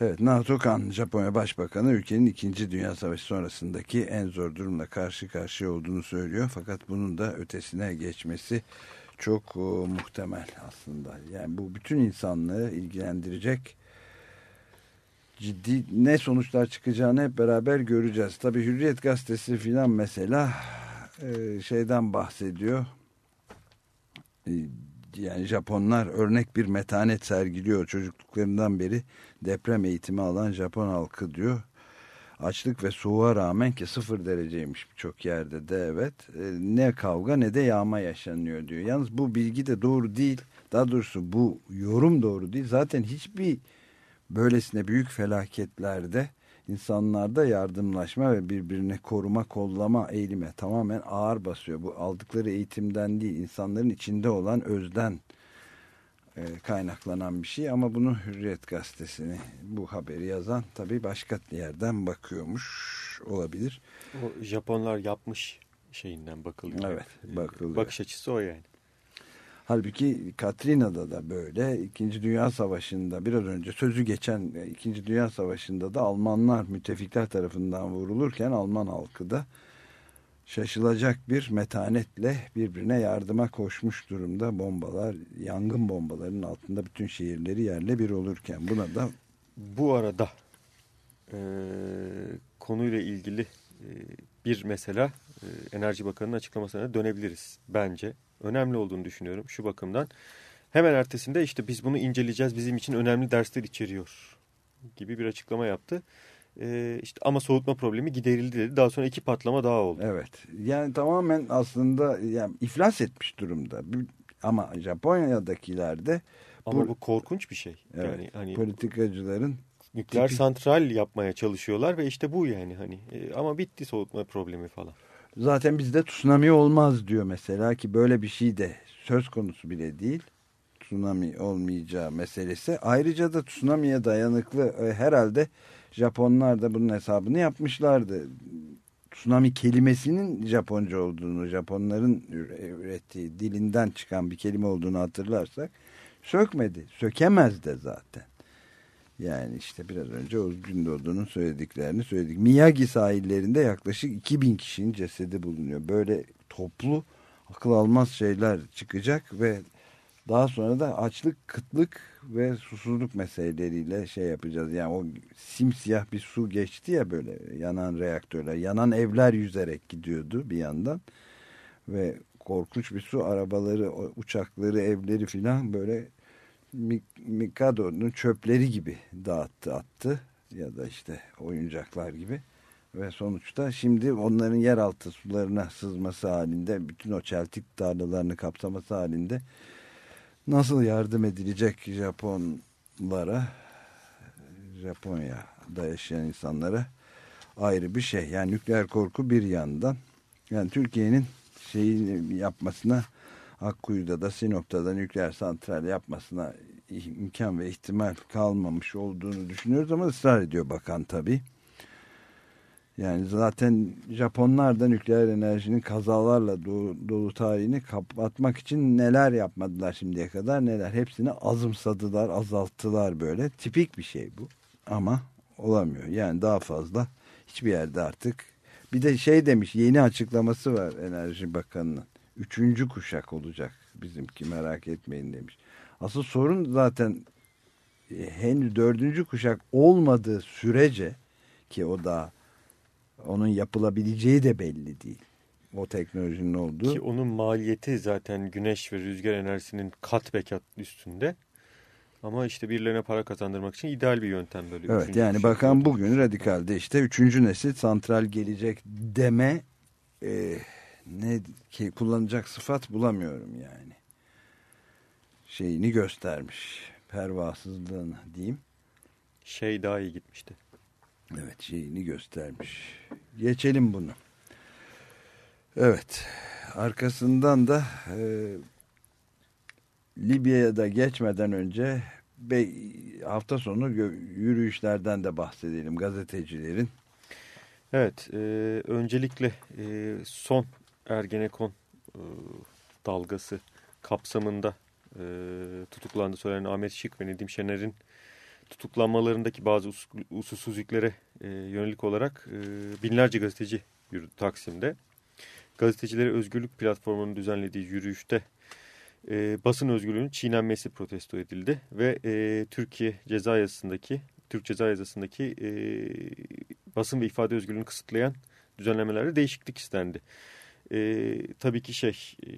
Evet, Naoto Kan, Japonya Başbakanı ülkenin 2. Dünya Savaşı sonrasındaki en zor durumla karşı karşıya olduğunu söylüyor. Fakat bunun da ötesine geçmesi çok o, muhtemel aslında. Yani bu bütün insanlığı ilgilendirecek ciddi ne sonuçlar çıkacağını hep beraber göreceğiz. Tabii Hürriyet Gazetesi filan mesela e, şeyden bahsediyor. E, yani Japonlar örnek bir metanet sergiliyor çocukluklarından beri deprem eğitimi alan Japon halkı diyor. Açlık ve soğuğa rağmen ki sıfır dereceymiş birçok yerde de evet e, ne kavga ne de yağma yaşanıyor diyor. Yalnız bu bilgi de doğru değil. Daha doğrusu bu yorum doğru değil. Zaten hiçbir böylesine büyük felaketlerde insanlarda yardımlaşma ve birbirini koruma kollama eğilime tamamen ağır basıyor. Bu aldıkları eğitimden değil insanların içinde olan özden e, kaynaklanan bir şey ama bunu Hürriyet gazetesini bu haberi yazan tabii başka yerden bakıyormuş olabilir. O Japonlar yapmış şeyinden bakılıyor. Evet, bakılıyor. Bakış açısı o yani. Halbuki Katrina'da da böyle İkinci Dünya Savaşı'nda biraz önce sözü geçen e, İkinci Dünya Savaşı'nda da Almanlar müttefikler tarafından vurulurken Alman halkı da şaşılacak bir metanetle birbirine yardıma koşmuş durumda. Bombalar, yangın bombalarının altında bütün şehirleri yerle bir olurken buna da Bu arada e, konuyla ilgili e, bir mesela Enerji Bakanı'nın açıklamasına dönebiliriz bence. Önemli olduğunu düşünüyorum şu bakımdan. Hemen ertesinde işte biz bunu inceleyeceğiz bizim için önemli dersler içeriyor gibi bir açıklama yaptı. E, işte ama soğutma problemi giderildi dedi. Daha sonra iki patlama daha oldu. Evet. Yani tamamen aslında yani iflas etmiş durumda. Ama Japonya'dakilerde Ama bu- bu korkunç bir şey. evet, Yani hani politikacıların nükleer tipi- santral yapmaya çalışıyorlar ve işte bu yani hani E, ama bitti soğutma problemi falan. Zaten bizde tsunami olmaz diyor mesela ki böyle bir şey de söz konusu bile değil. Tsunami olmayacağı meselesi. Ayrıca da tsunami'ye dayanıklı e, herhalde Japonlar da bunun hesabını yapmışlardı. Tsunami kelimesinin Japonca olduğunu, Japonların ürettiği dilinden çıkan bir kelime olduğunu hatırlarsak sökmedi. Sökemez de zaten. Yani işte biraz önce Oğuz Gündoğdu'nun söylediklerini söyledik. Miyagi sahillerinde yaklaşık 2000 kişinin cesedi bulunuyor. Böyle toplu akıl almaz şeyler çıkacak ve daha sonra da açlık, kıtlık ve susuzluk meseleleriyle şey yapacağız. Yani o simsiyah bir su geçti ya böyle yanan reaktörler, yanan evler yüzerek gidiyordu bir yandan. Ve korkunç bir su arabaları, uçakları, evleri filan böyle Mikado'nun çöpleri gibi dağıttı attı. ya da işte oyuncaklar gibi. Ve sonuçta şimdi onların yeraltı sularına sızması halinde bütün o çeltik tarlalarını kapsaması halinde nasıl yardım edilecek Japonlara Japonya'da yaşayan insanlara ayrı bir şey. Yani nükleer korku bir yandan yani Türkiye'nin şeyi yapmasına Akkuyu'da da Sinop'ta da nükleer santral yapmasına imkan ve ihtimal kalmamış olduğunu düşünüyoruz ama ısrar ediyor bakan tabii. Yani zaten Japonlar da nükleer enerjinin kazalarla dolu, dolu tarihini kapatmak için neler yapmadılar şimdiye kadar neler. Hepsini azımsadılar, azalttılar böyle. Tipik bir şey bu ama olamıyor. Yani daha fazla hiçbir yerde artık. Bir de şey demiş yeni açıklaması var Enerji Bakanı'nın. Üçüncü kuşak olacak bizimki merak etmeyin demiş. Asıl sorun zaten e, henüz dördüncü kuşak olmadığı sürece ki o da onun yapılabileceği de belli değil. O teknolojinin olduğu. Ki onun maliyeti zaten güneş ve rüzgar enerjisinin kat be kat üstünde. Ama işte birilerine para kazandırmak için ideal bir yöntem böyle. Evet yani bakan bugün radikalde işte üçüncü nesil santral gelecek deme e, ne ki kullanacak sıfat bulamıyorum yani. Şeyini göstermiş. Pervasızlığını diyeyim. Şey daha iyi gitmişti. Evet şeyini göstermiş. Geçelim bunu. Evet. Arkasından da e, Libya'da geçmeden önce be, hafta sonu yürüyüşlerden de bahsedelim gazetecilerin. Evet. E, öncelikle e, son Ergenekon e, dalgası kapsamında e, tutuklandı söylenen Ahmet Şık ve Nedim Şener'in tutuklanmalarındaki bazı us usulsüzlüklere e, yönelik olarak e, binlerce gazeteci yürüdü Taksim'de. Gazetecilere Özgürlük Platformu'nun düzenlediği yürüyüşte e, basın özgürlüğünün çiğnenmesi protesto edildi ve e, Türkiye ceza yasasındaki Türk ceza yasasındaki e, basın ve ifade özgürlüğünü kısıtlayan düzenlemelerde değişiklik istendi. E, tabii ki şey e,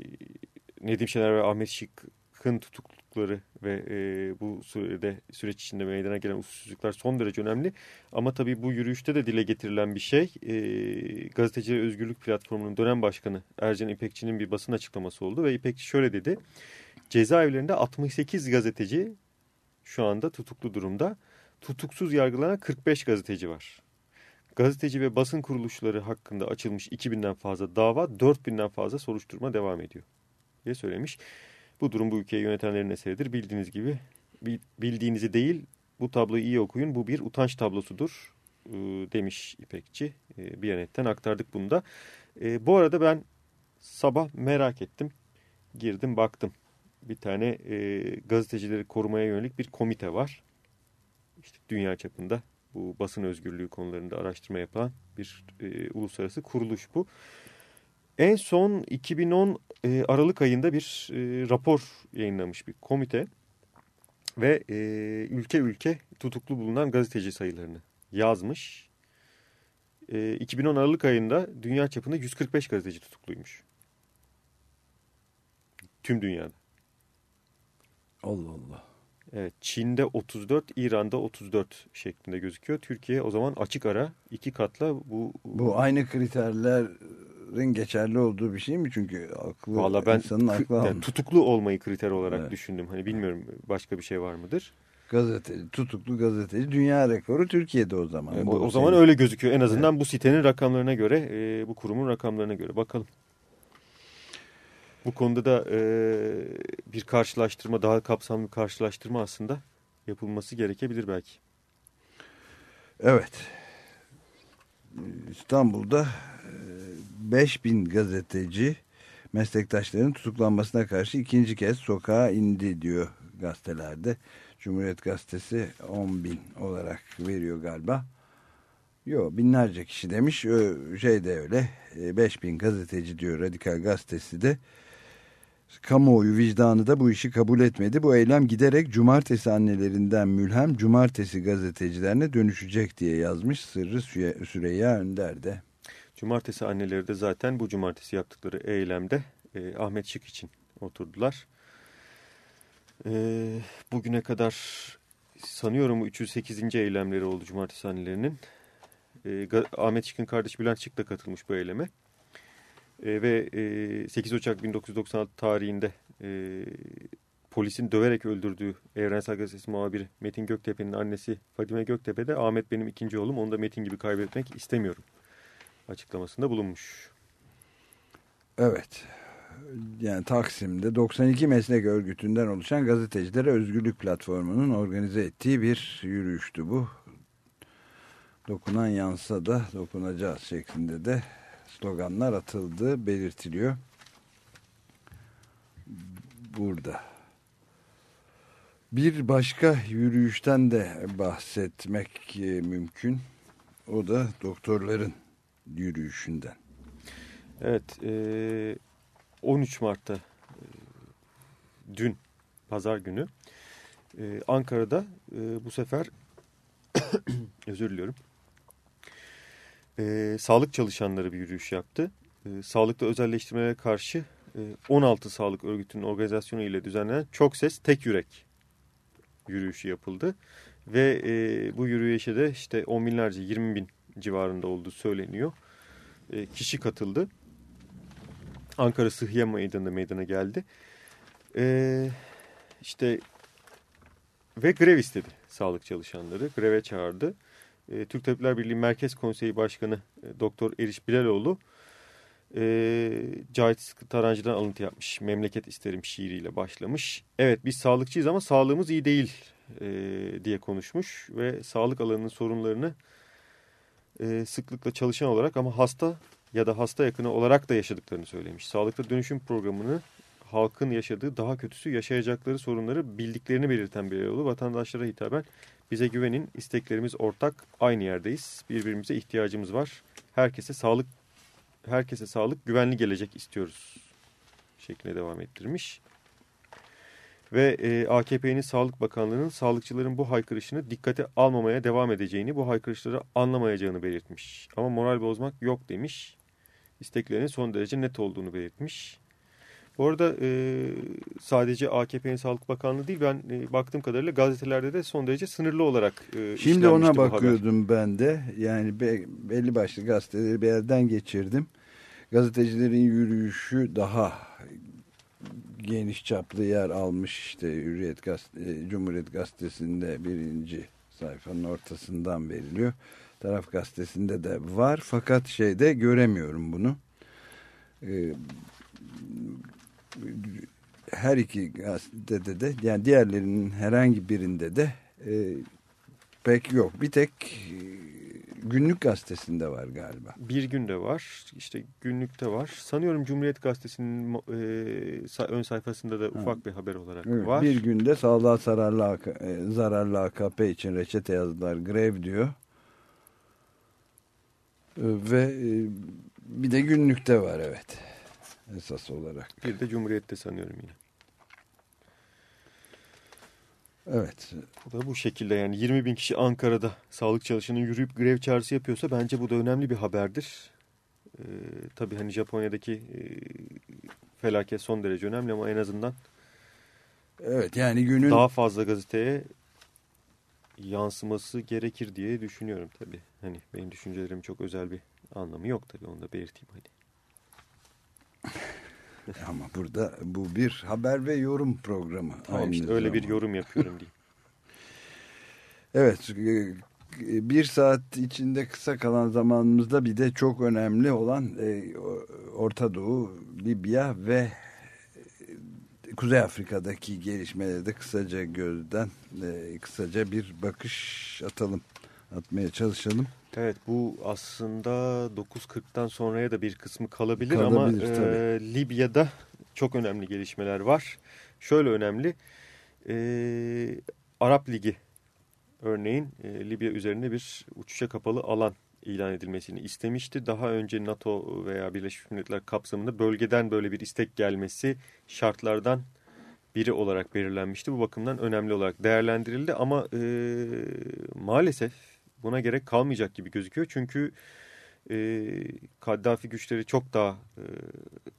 Nedim Şener ve Ahmet Şık'ın tutuklulukları ve e, bu sürede süreç içinde meydana gelen usulsüzlükler son derece önemli. Ama tabii bu yürüyüşte de dile getirilen bir şey e, Gazeteciler Özgürlük Platformu'nun dönem başkanı Ercan İpekçi'nin bir basın açıklaması oldu ve İpekçi şöyle dedi. Cezaevlerinde 68 gazeteci şu anda tutuklu durumda. Tutuksuz yargılanan 45 gazeteci var. Gazeteci ve basın kuruluşları hakkında açılmış 2000'den fazla dava 4000'den fazla soruşturma devam ediyor diye söylemiş. Bu durum bu ülkeyi yönetenlerin eseridir. Bildiğiniz gibi bildiğinizi değil bu tabloyu iyi okuyun. Bu bir utanç tablosudur e, demiş İpekçi. E, bir yanetten aktardık bunu da. E, bu arada ben sabah merak ettim. Girdim baktım. Bir tane e, gazetecileri korumaya yönelik bir komite var. İşte dünya çapında bu basın özgürlüğü konularında araştırma yapan bir e, uluslararası kuruluş bu. En son 2010 e, Aralık ayında bir e, rapor yayınlamış bir komite ve e, ülke ülke tutuklu bulunan gazeteci sayılarını yazmış. E, 2010 Aralık ayında dünya çapında 145 gazeteci tutukluymuş. Tüm dünyada. Allah Allah. Evet, Çin'de 34, İran'da 34 şeklinde gözüküyor. Türkiye o zaman açık ara iki katla bu... Bu aynı kriterler geçerli olduğu bir şey mi? Çünkü aklı, Vallahi ben insanın aklı yani tutuklu olmayı kriter olarak evet. düşündüm. Hani bilmiyorum başka bir şey var mıdır? Gazeteci, tutuklu gazeteci dünya rekoru Türkiye'de o zaman. Evet, o, o zaman öyle gözüküyor. En azından evet. bu sitenin rakamlarına göre, e, bu kurumun rakamlarına göre. Bakalım. Bu konuda da e, bir karşılaştırma, daha kapsamlı bir karşılaştırma aslında yapılması gerekebilir belki. Evet. İstanbul'da 5000 gazeteci meslektaşlarının tutuklanmasına karşı ikinci kez sokağa indi diyor gazetelerde. Cumhuriyet Gazetesi 10 bin olarak veriyor galiba. Yok binlerce kişi demiş. Şey de öyle. 5 bin gazeteci diyor Radikal Gazetesi de. Kamuoyu vicdanı da bu işi kabul etmedi. Bu eylem giderek cumartesi annelerinden mülhem cumartesi gazetecilerine dönüşecek diye yazmış Sırrı Süreyya Önder de. Cumartesi anneleri de zaten bu cumartesi yaptıkları eylemde e, Ahmet Şık için oturdular. E, bugüne kadar sanıyorum 308. eylemleri oldu cumartesi annelerinin. E, Ahmet Şık'ın kardeş Bülent Şık da katılmış bu eyleme. E, ve e, 8 Ocak 1996 tarihinde e, polisin döverek öldürdüğü Evrensel Gazetesi muhabiri Metin Göktepe'nin annesi Fadime Göktepe de Ahmet benim ikinci oğlum onu da Metin gibi kaybetmek istemiyorum açıklamasında bulunmuş. Evet. Yani Taksim'de 92 meslek örgütünden oluşan gazetecilere özgürlük platformunun organize ettiği bir yürüyüştü bu. Dokunan yansa da dokunacağız şeklinde de sloganlar atıldığı belirtiliyor. Burada. Bir başka yürüyüşten de bahsetmek e, mümkün. O da doktorların yürüyüşünden. Evet, 13 Mart'ta dün pazar günü Ankara'da bu sefer özür diliyorum sağlık çalışanları bir yürüyüş yaptı. Sağlıkta özelleştirmelere karşı 16 sağlık örgütünün organizasyonu ile düzenlenen Çok Ses Tek Yürek yürüyüşü yapıldı. Ve bu yürüyüşe de işte on binlerce 20 bin civarında olduğu söyleniyor. kişi katıldı. Ankara Sıhhiye Meydanı'nda meydana geldi. Ee, işte ve grev istedi sağlık çalışanları. Greve çağırdı. Ee, Türk Tabipler Birliği Merkez Konseyi Başkanı e, Doktor Eriş Bilaloğlu e, Cahit Sıkı Tarancı'dan alıntı yapmış. Memleket isterim şiiriyle başlamış. Evet biz sağlıkçıyız ama sağlığımız iyi değil e, diye konuşmuş. Ve sağlık alanının sorunlarını e, sıklıkla çalışan olarak ama hasta ya da hasta yakını olarak da yaşadıklarını söylemiş. Sağlıkta dönüşüm programını halkın yaşadığı daha kötüsü yaşayacakları sorunları bildiklerini belirten bir yolu vatandaşlara hitaben bize güvenin isteklerimiz ortak aynı yerdeyiz birbirimize ihtiyacımız var herkese sağlık herkese sağlık güvenli gelecek istiyoruz şeklinde devam ettirmiş. Ve e, AKP'nin Sağlık Bakanlığı'nın sağlıkçıların bu haykırışını dikkate almamaya devam edeceğini, bu haykırışları anlamayacağını belirtmiş. Ama moral bozmak yok demiş isteklerinin son derece net olduğunu belirtmiş. Bu arada e, sadece AKP'nin Sağlık Bakanlığı değil ben e, baktığım kadarıyla gazetelerde de son derece sınırlı olarak e, Şimdi ona bakıyordum ben de yani be, belli başlı gazeteleri bir elden geçirdim. Gazetecilerin yürüyüşü daha geniş çaplı yer almış işte Hürriyet Gazete, Cumhuriyet Gazetesi'nde birinci sayfanın ortasından veriliyor. Taraf gazetesinde de var fakat şeyde göremiyorum bunu. Ee, her iki gazetede de yani diğerlerinin herhangi birinde de e, pek yok. Bir tek e, günlük gazetesinde var galiba. Bir günde var. işte günlükte var. Sanıyorum Cumhuriyet Gazetesi'nin e, ön sayfasında da ufak ha. bir haber olarak evet, var. Bir günde sağlığa zararlı, e, zararlı AKP için reçete yazdılar. Grev diyor. Ve e, bir de günlükte var evet. Esas olarak. Bir de Cumhuriyet'te sanıyorum yine. Evet. Bu da bu şekilde yani 20 bin kişi Ankara'da sağlık çalışanının yürüyüp grev çağrısı yapıyorsa bence bu da önemli bir haberdir. Ee, tabii hani Japonya'daki e, felaket son derece önemli ama en azından Evet yani günün daha fazla gazeteye yansıması gerekir diye düşünüyorum tabii. Hani benim düşüncelerim çok özel bir anlamı yok tabii onu da belirteyim hani. Ama burada bu bir haber ve yorum programı. Tamam işte öyle bir yorum yapıyorum diyeyim. evet bir saat içinde kısa kalan zamanımızda bir de çok önemli olan e, Orta Doğu, Libya ve Kuzey Afrika'daki gelişmeleri de kısaca gözden e, kısaca bir bakış atalım. Atmaya çalışalım. Evet bu aslında 9.40'tan sonraya da bir kısmı kalabilir, kalabilir ama e, Libya'da çok önemli gelişmeler var. Şöyle önemli e, Arap Ligi örneğin e, Libya üzerinde bir uçuşa kapalı alan ilan edilmesini istemişti. Daha önce NATO veya Birleşmiş Milletler kapsamında bölgeden böyle bir istek gelmesi şartlardan biri olarak belirlenmişti. Bu bakımdan önemli olarak değerlendirildi ama e, maalesef buna gerek kalmayacak gibi gözüküyor. Çünkü e, Kaddafi güçleri çok daha e,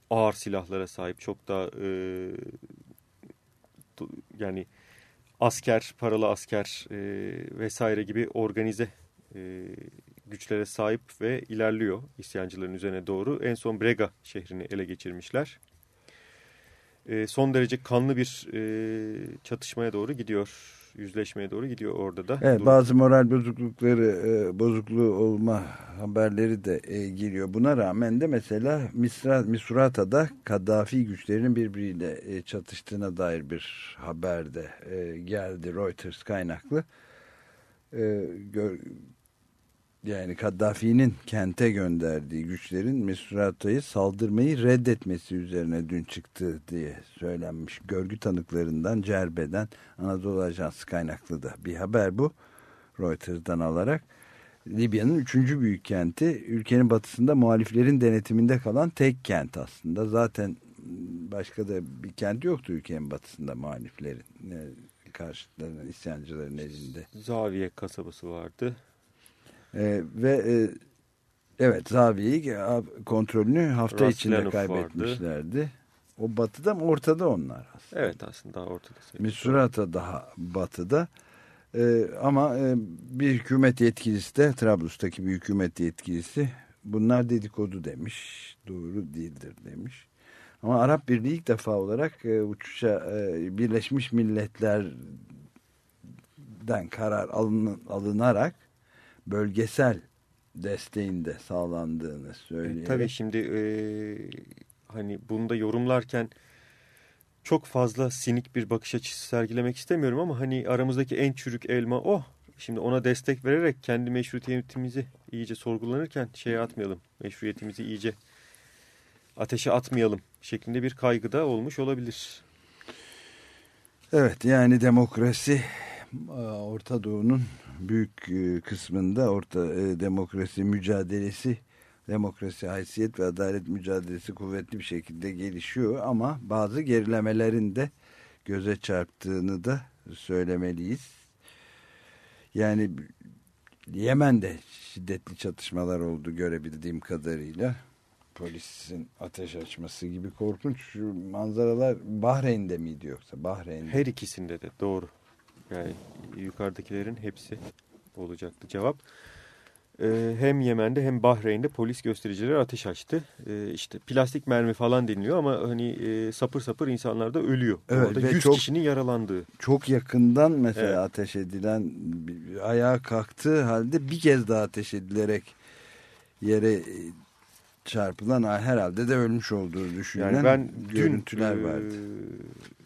ağır silahlara sahip, çok daha e, yani asker, paralı asker e, vesaire gibi organize e, güçlere sahip ve ilerliyor isyancıların üzerine doğru. En son Brega şehrini ele geçirmişler. E, son derece kanlı bir e, çatışmaya doğru gidiyor yüzleşmeye doğru gidiyor orada da. Evet, bazı moral bozuklukları, e, bozukluğu olma haberleri de e, geliyor. Buna rağmen de mesela Misra, Misurata'da Kaddafi güçlerinin birbiriyle e, çatıştığına dair bir haber de e, geldi Reuters kaynaklı. E, gör, yani Kaddafi'nin kente gönderdiği güçlerin Misrata'yı saldırmayı reddetmesi üzerine dün çıktı diye söylenmiş. Görgü tanıklarından Cerbe'den Anadolu Ajansı kaynaklı da bir haber bu. Reuters'dan alarak. Libya'nın üçüncü büyük kenti ülkenin batısında muhaliflerin denetiminde kalan tek kent aslında. Zaten başka da bir kent yoktu ülkenin batısında muhaliflerin karşıtlarının isyancıların elinde. Zaviye kasabası vardı. Ee, ve e, evet Zaviye'yi kontrolünü hafta Ras içinde Lenuf kaybetmişlerdi. Vardı. O batıda mı ortada onlar aslında. Evet aslında daha ortada. Misurata daha batıda. Ee, ama e, bir hükümet yetkilisi de Trablus'taki bir hükümet yetkilisi bunlar dedikodu demiş. Doğru değildir demiş. Ama Arap Birliği ilk defa olarak e, uçuşa e, Birleşmiş Milletler'den karar alın, alınarak bölgesel desteğin de sağlandığını söylüyor. E, tabii şimdi e, hani bunu da yorumlarken çok fazla sinik bir bakış açısı sergilemek istemiyorum ama hani aramızdaki en çürük elma o. Şimdi ona destek vererek kendi meşrutiyetimizi iyice sorgulanırken şeye atmayalım. Meşruiyetimizi iyice ateşe atmayalım şeklinde bir kaygı da olmuş olabilir. Evet yani demokrasi Orta Doğu'nun büyük e, kısmında orta e, demokrasi mücadelesi, demokrasi, haysiyet ve adalet mücadelesi kuvvetli bir şekilde gelişiyor ama bazı gerilemelerin de göze çarptığını da söylemeliyiz. Yani Yemen'de şiddetli çatışmalar oldu görebildiğim kadarıyla. Polisin ateş açması gibi korkunç manzaralar Bahreyn'de miydi yoksa? Bahreyn'de. Her ikisinde de doğru. Yani yukarıdakilerin hepsi olacaktı cevap. Ee, hem Yemen'de hem Bahreyn'de polis göstericileri ateş açtı. Ee, işte plastik mermi falan deniliyor ama hani e, sapır sapır insanlar da ölüyor. Evet, Orada 100 çok, kişinin yaralandığı. Çok yakından mesela evet. ateş edilen ayağa kalktığı halde bir kez daha ateş edilerek yere e, çarpılan herhalde de ölmüş olduğu düşünülen yani ben görüntüler dün, vardı. E,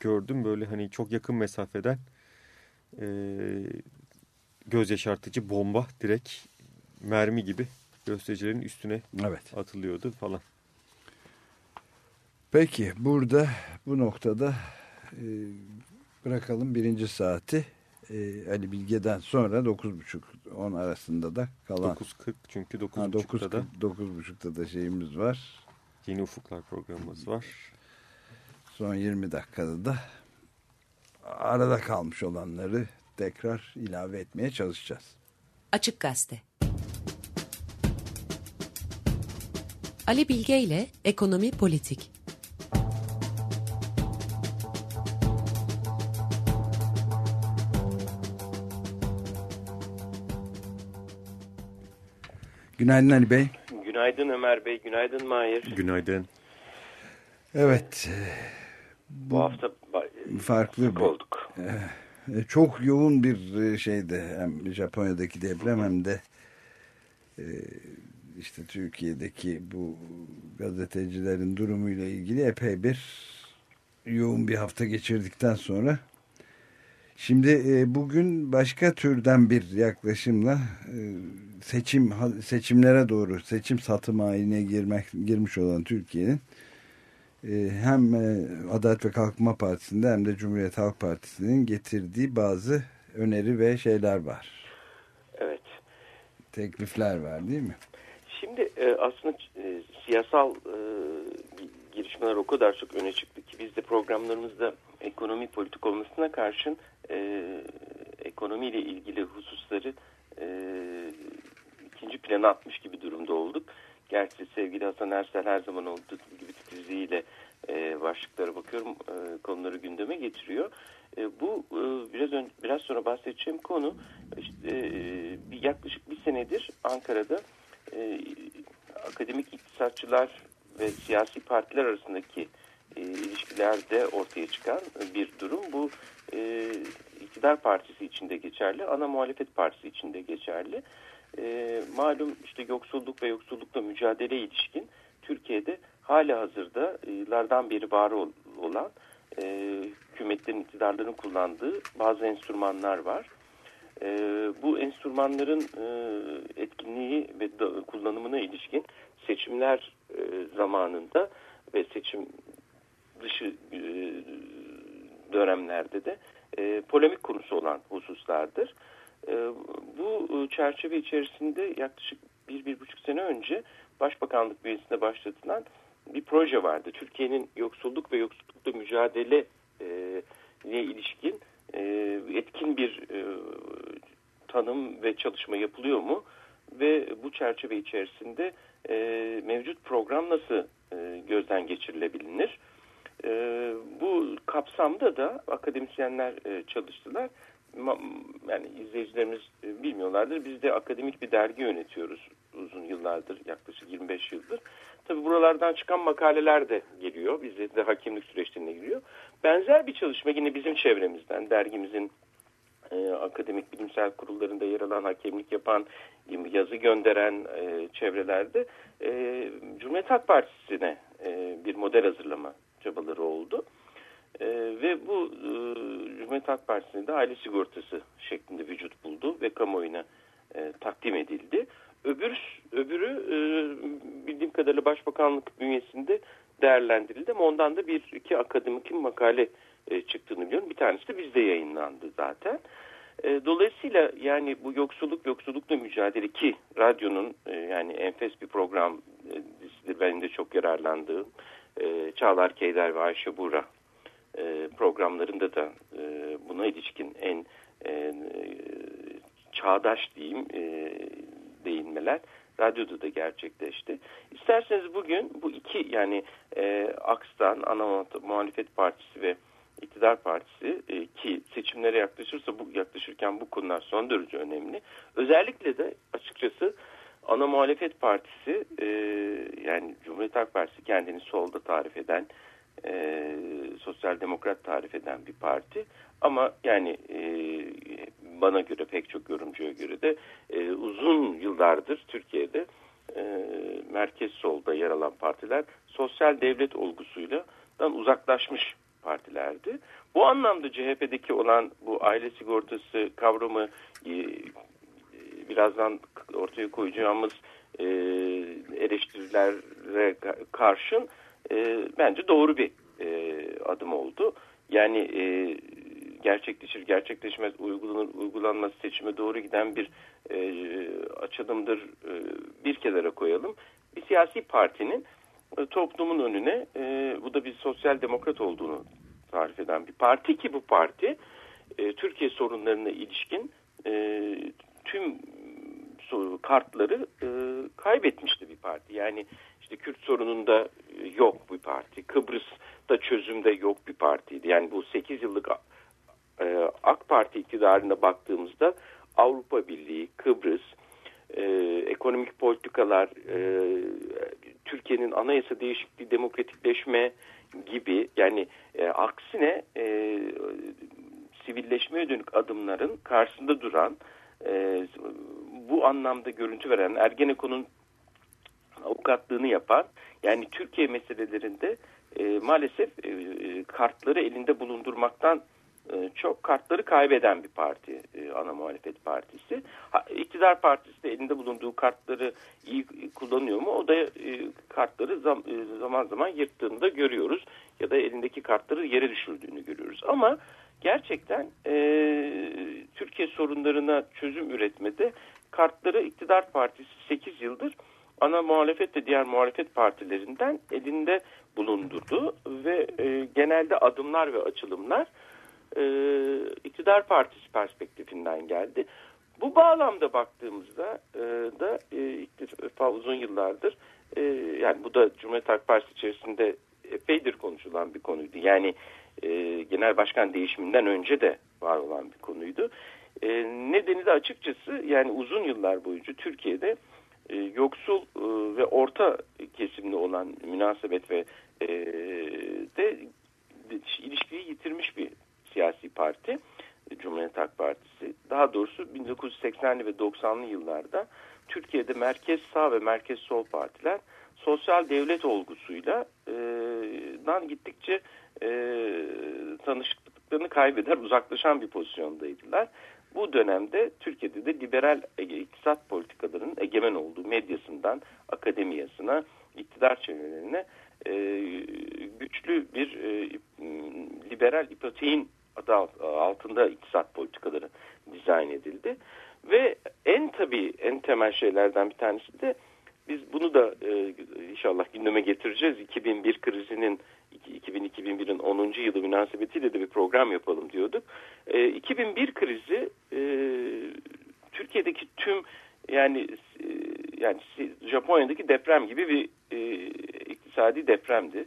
gördüm böyle hani çok yakın mesafeden e, göz yaşartıcı bomba direkt mermi gibi göstericilerin üstüne evet. atılıyordu falan. Peki burada bu noktada e, bırakalım birinci saati e, Ali Bilge'den sonra 9.30-10 arasında da kalan. 9.40 çünkü 9.30'da da. 9.30'da da şeyimiz var. Yeni Ufuklar programımız var son 20 dakikada da arada kalmış olanları tekrar ilave etmeye çalışacağız. Açık Gazete Ali Bilge ile Ekonomi Politik Günaydın Ali Bey. Günaydın Ömer Bey, günaydın Mahir. Günaydın. Evet, bu hafta farklı bir, olduk. E, çok yoğun bir e, şeydi hem Japonya'daki deprem hem de e, işte Türkiye'deki bu gazetecilerin durumuyla ilgili epey bir yoğun bir hafta geçirdikten sonra şimdi e, bugün başka türden bir yaklaşımla e, seçim seçimlere doğru seçim satım haline girmek girmiş olan Türkiye'nin hem e, Adalet ve Kalkınma Partisi'nde hem de Cumhuriyet Halk Partisi'nin getirdiği bazı öneri ve şeyler var. Evet. Teklifler var değil mi? Şimdi e, aslında e, siyasal girişmeler o kadar çok öne çıktı ki biz de programlarımızda ekonomi politik olmasına karşın ekonomiyle ilgili hususları ikinci plana atmış gibi durumda olduk. Gerçi sevgili Hasan Ersel her zaman olduğu gibi titizliğiyle e, başlıklara bakıyorum e, konuları gündeme getiriyor. E, bu e, biraz ön, biraz sonra bahsedeceğim konu işte, e, yaklaşık bir senedir Ankara'da e, akademik iktisatçılar ve siyasi partiler arasındaki e, ilişkilerde ortaya çıkan bir durum. Bu e, iktidar partisi içinde geçerli, ana muhalefet partisi içinde geçerli. Malum işte yoksulluk ve yoksullukla mücadele ilişkin Türkiye'de hala hazırda yıllardan beri var olan e, hükümetlerin iktidarların kullandığı bazı enstrümanlar var. E, bu enstrümanların e, etkinliği ve da, kullanımına ilişkin seçimler e, zamanında ve seçim dışı e, dönemlerde de e, polemik konusu olan hususlardır. E, bu çerçeve içerisinde yaklaşık bir, bir buçuk sene önce Başbakanlık bünyesinde başlatılan bir proje vardı. Türkiye'nin yoksulluk ve yoksullukla mücadele e, ile ilişkin e, etkin bir e, tanım ve çalışma yapılıyor mu? Ve bu çerçeve içerisinde e, mevcut program nasıl e, gözden geçirilebilir? E, bu kapsamda da akademisyenler e, çalıştılar. Yani izleyicilerimiz e, bilmiyorlardır. Biz de akademik bir dergi yönetiyoruz uzun yıllardır, yaklaşık 25 yıldır. Tabi buralardan çıkan makaleler de geliyor. Bizde de hakimlik süreçlerine giriyor. Benzer bir çalışma yine bizim çevremizden, dergimizin e, akademik bilimsel kurullarında yer alan, hakemlik yapan, yazı gönderen e, çevrelerde e, Cumhuriyet Halk Partisi'ne e, bir model hazırlama çabaları oldu. E, ve bu e, Cumhuriyet Halk Partisi'nde aile sigortası şeklinde vücut buldu ve kamuoyuna e, takdim edildi. Öbür, öbürü e, bildiğim kadarıyla Başbakanlık bünyesinde değerlendirildi ama ondan da bir iki akademik makale e, çıktığını biliyorum. Bir tanesi de bizde yayınlandı zaten. E, dolayısıyla yani bu yoksulluk yoksullukla mücadele ki radyonun e, yani enfes bir program e. Benim de çok yararlandığım e, Çağlar Keyder ve Ayşe Buğra e, programlarında da e, buna ilişkin en e, çağdaş diyeyim değinmeler radyoda da gerçekleşti. İsterseniz bugün bu iki yani e, AKS'tan ana muhalefet partisi ve iktidar partisi ki seçimlere yaklaşırsa bu yaklaşırken bu konular son derece önemli. Özellikle de açıkçası ana muhalefet partisi yani Cumhuriyet Halk Partisi kendini solda tarif eden e, sosyal demokrat tarif eden bir parti ama yani e, bana göre pek çok yorumcuya göre de e, uzun yıllardır Türkiye'de e, merkez solda yer alan partiler sosyal devlet olgusuyla uzaklaşmış partilerdi. Bu anlamda CHP'deki olan bu aile sigortası kavramı e, birazdan ortaya koyacağımız e, eleştirilere karşın e, bence doğru bir e, adım oldu. Yani e, gerçekleşir gerçekleşmez uygulanır uygulanmaz seçime doğru giden bir e, açılımdır e, bir kenara koyalım. Bir siyasi partinin e, toplumun önüne e, bu da bir sosyal demokrat olduğunu tarif eden bir parti ki bu parti e, Türkiye sorunlarına ilişkin e, tüm kartları e, kaybetmişti bir parti. Yani işte Kürt sorununda yok bir parti. Kıbrıs'ta çözümde yok bir partiydi. Yani bu 8 yıllık e, AK Parti iktidarına baktığımızda Avrupa Birliği, Kıbrıs, e, ekonomik politikalar, e, Türkiye'nin anayasa değişikliği, demokratikleşme gibi yani e, aksine e, sivilleşmeye dönük adımların karşısında duran e, bu anlamda görüntü veren Ergenekon'un avukatlığını yapan yani Türkiye meselelerinde e, maalesef e, kartları elinde bulundurmaktan e, çok kartları kaybeden bir parti e, ana muhalefet partisi. Ha, iktidar partisi de elinde bulunduğu kartları iyi kullanıyor mu? O da e, kartları zam, e, zaman zaman yırttığını da görüyoruz ya da elindeki kartları yere düşürdüğünü görüyoruz. Ama gerçekten e, Türkiye sorunlarına çözüm üretmede kartları iktidar partisi 8 yıldır ana muhalefet ve diğer muhalefet partilerinden elinde bulundurdu ve e, genelde adımlar ve açılımlar e, iktidar partisi perspektifinden geldi. Bu bağlamda baktığımızda e, da e, ilk uzun yıllardır e, yani bu da Cumhuriyet Halk Partisi içerisinde epeydir konuşulan bir konuydu. Yani e, genel başkan değişiminden önce de var olan bir konuydu. E, nedeni de açıkçası yani uzun yıllar boyunca Türkiye'de e, yoksul e, ve orta kesimli olan münasebet ve de, de ilişkiyi yitirmiş bir siyasi parti. Cumhuriyet Halk Partisi. Daha doğrusu 1980'li ve 90'lı yıllarda Türkiye'de merkez sağ ve merkez sol partiler sosyal devlet olgusuyla e, dan gittikçe tanışıklıklarını kaybeder, uzaklaşan bir pozisyondaydılar. Bu dönemde Türkiye'de de liberal iktisat politikalarının egemen olduğu medyasından akademiyasına, iktidar çevrelerine e, güçlü bir e, liberal ipoteğin altında iktisat politikaları dizayn edildi. Ve en tabii en temel şeylerden bir tanesi de biz bunu da e, inşallah gündeme getireceğiz. 2001 krizinin 2000-2001'in 10. yılı münasebetiyle de bir program yapalım diyorduk. E, 2001 krizi e, Türkiye'deki tüm yani e, yani Japonya'daki deprem gibi bir e, iktisadi depremdi.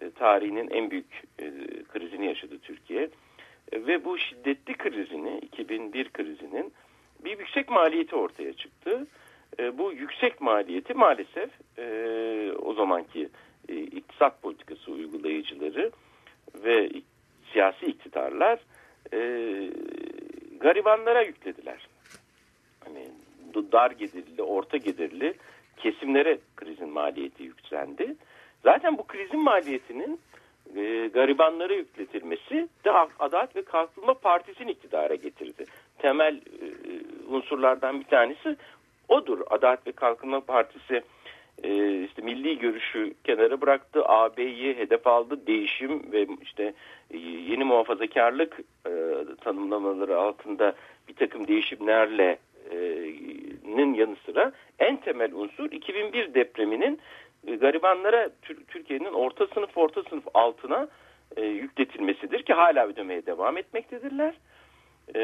E, tarihinin en büyük e, krizini yaşadı Türkiye. E, ve bu şiddetli krizini 2001 krizinin bir yüksek maliyeti ortaya çıktı. E, bu yüksek maliyeti maalesef e, o zamanki e, iktisat politikası uygulayıcıları ve siyasi iktidarlar e, garibanlara yüklediler. Hani dar gelirli, orta gelirli kesimlere krizin maliyeti yüklendi. Zaten bu krizin maliyetinin e, garibanlara yükletilmesi de Adalet ve Kalkınma Partisi'ni iktidara getirdi. Temel e, unsurlardan bir tanesi odur. Adalet ve Kalkınma Partisi e, işte milli görüşü kenara bıraktı. AB'yi hedef aldı. Değişim ve işte e, yeni muhafazakarlık e, tanımlamaları altında bir takım değişimlerle e, nin yanı sıra en temel unsur 2001 depreminin e, garibanlara Türkiye'nin orta sınıf orta sınıf altına e, yükletilmesidir ki hala ödemeye devam etmektedirler. E,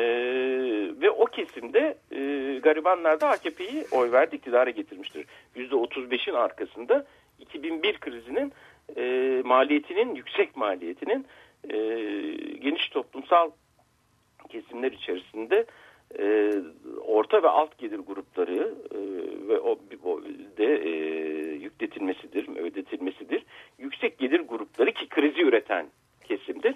ve o kesimde e, garibanlar da AKP'yi oy verdi iktidara getirmiştir. %35'in arkasında 2001 krizinin e, maliyetinin yüksek maliyetinin e, geniş toplumsal kesimler içerisinde e, orta ve alt gelir grupları e, ve o, o de e, yükletilmesidir, ödetilmesidir. Yüksek gelir grupları ki krizi üreten kesimdir.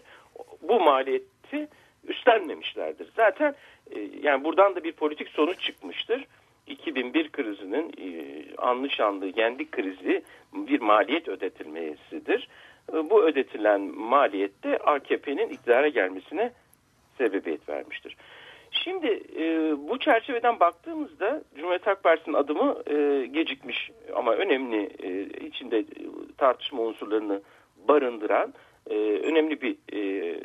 Bu maliyeti üstlenmemişlerdir. Zaten e, yani buradan da bir politik sonuç çıkmıştır. 2001 krizinin e, anlı şanlı yendik krizi bir maliyet ödetilmesidir. E, bu ödetilen maliyette AKP'nin iktidara gelmesine sebebiyet vermiştir. Şimdi e, bu çerçeveden baktığımızda Cumhuriyet Halk Partisi'nin adımı e, gecikmiş ama önemli e, içinde tartışma unsurlarını barındıran e, önemli bir e,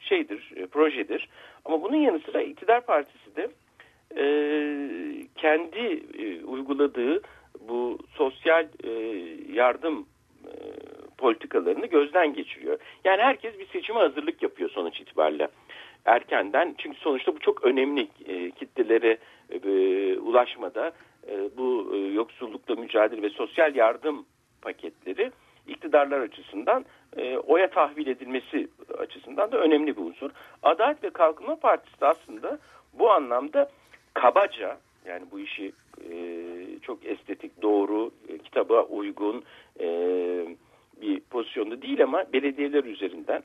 şeydir, e, projedir. Ama bunun yanı sıra iktidar partisi de e, kendi e, uyguladığı bu sosyal e, yardım e, politikalarını gözden geçiriyor. Yani herkes bir seçime hazırlık yapıyor sonuç itibariyle erkenden. Çünkü sonuçta bu çok önemli e, kitlelere e, ulaşmada e, bu e, yoksullukla mücadele ve sosyal yardım paketleri iktidarlar açısından e, oya tahvil edilmesi açısından da önemli bir unsur. Adalet ve Kalkınma Partisi aslında bu anlamda kabaca yani bu işi e, çok estetik, doğru, e, kitaba uygun e, bir pozisyonda değil ama belediyeler üzerinden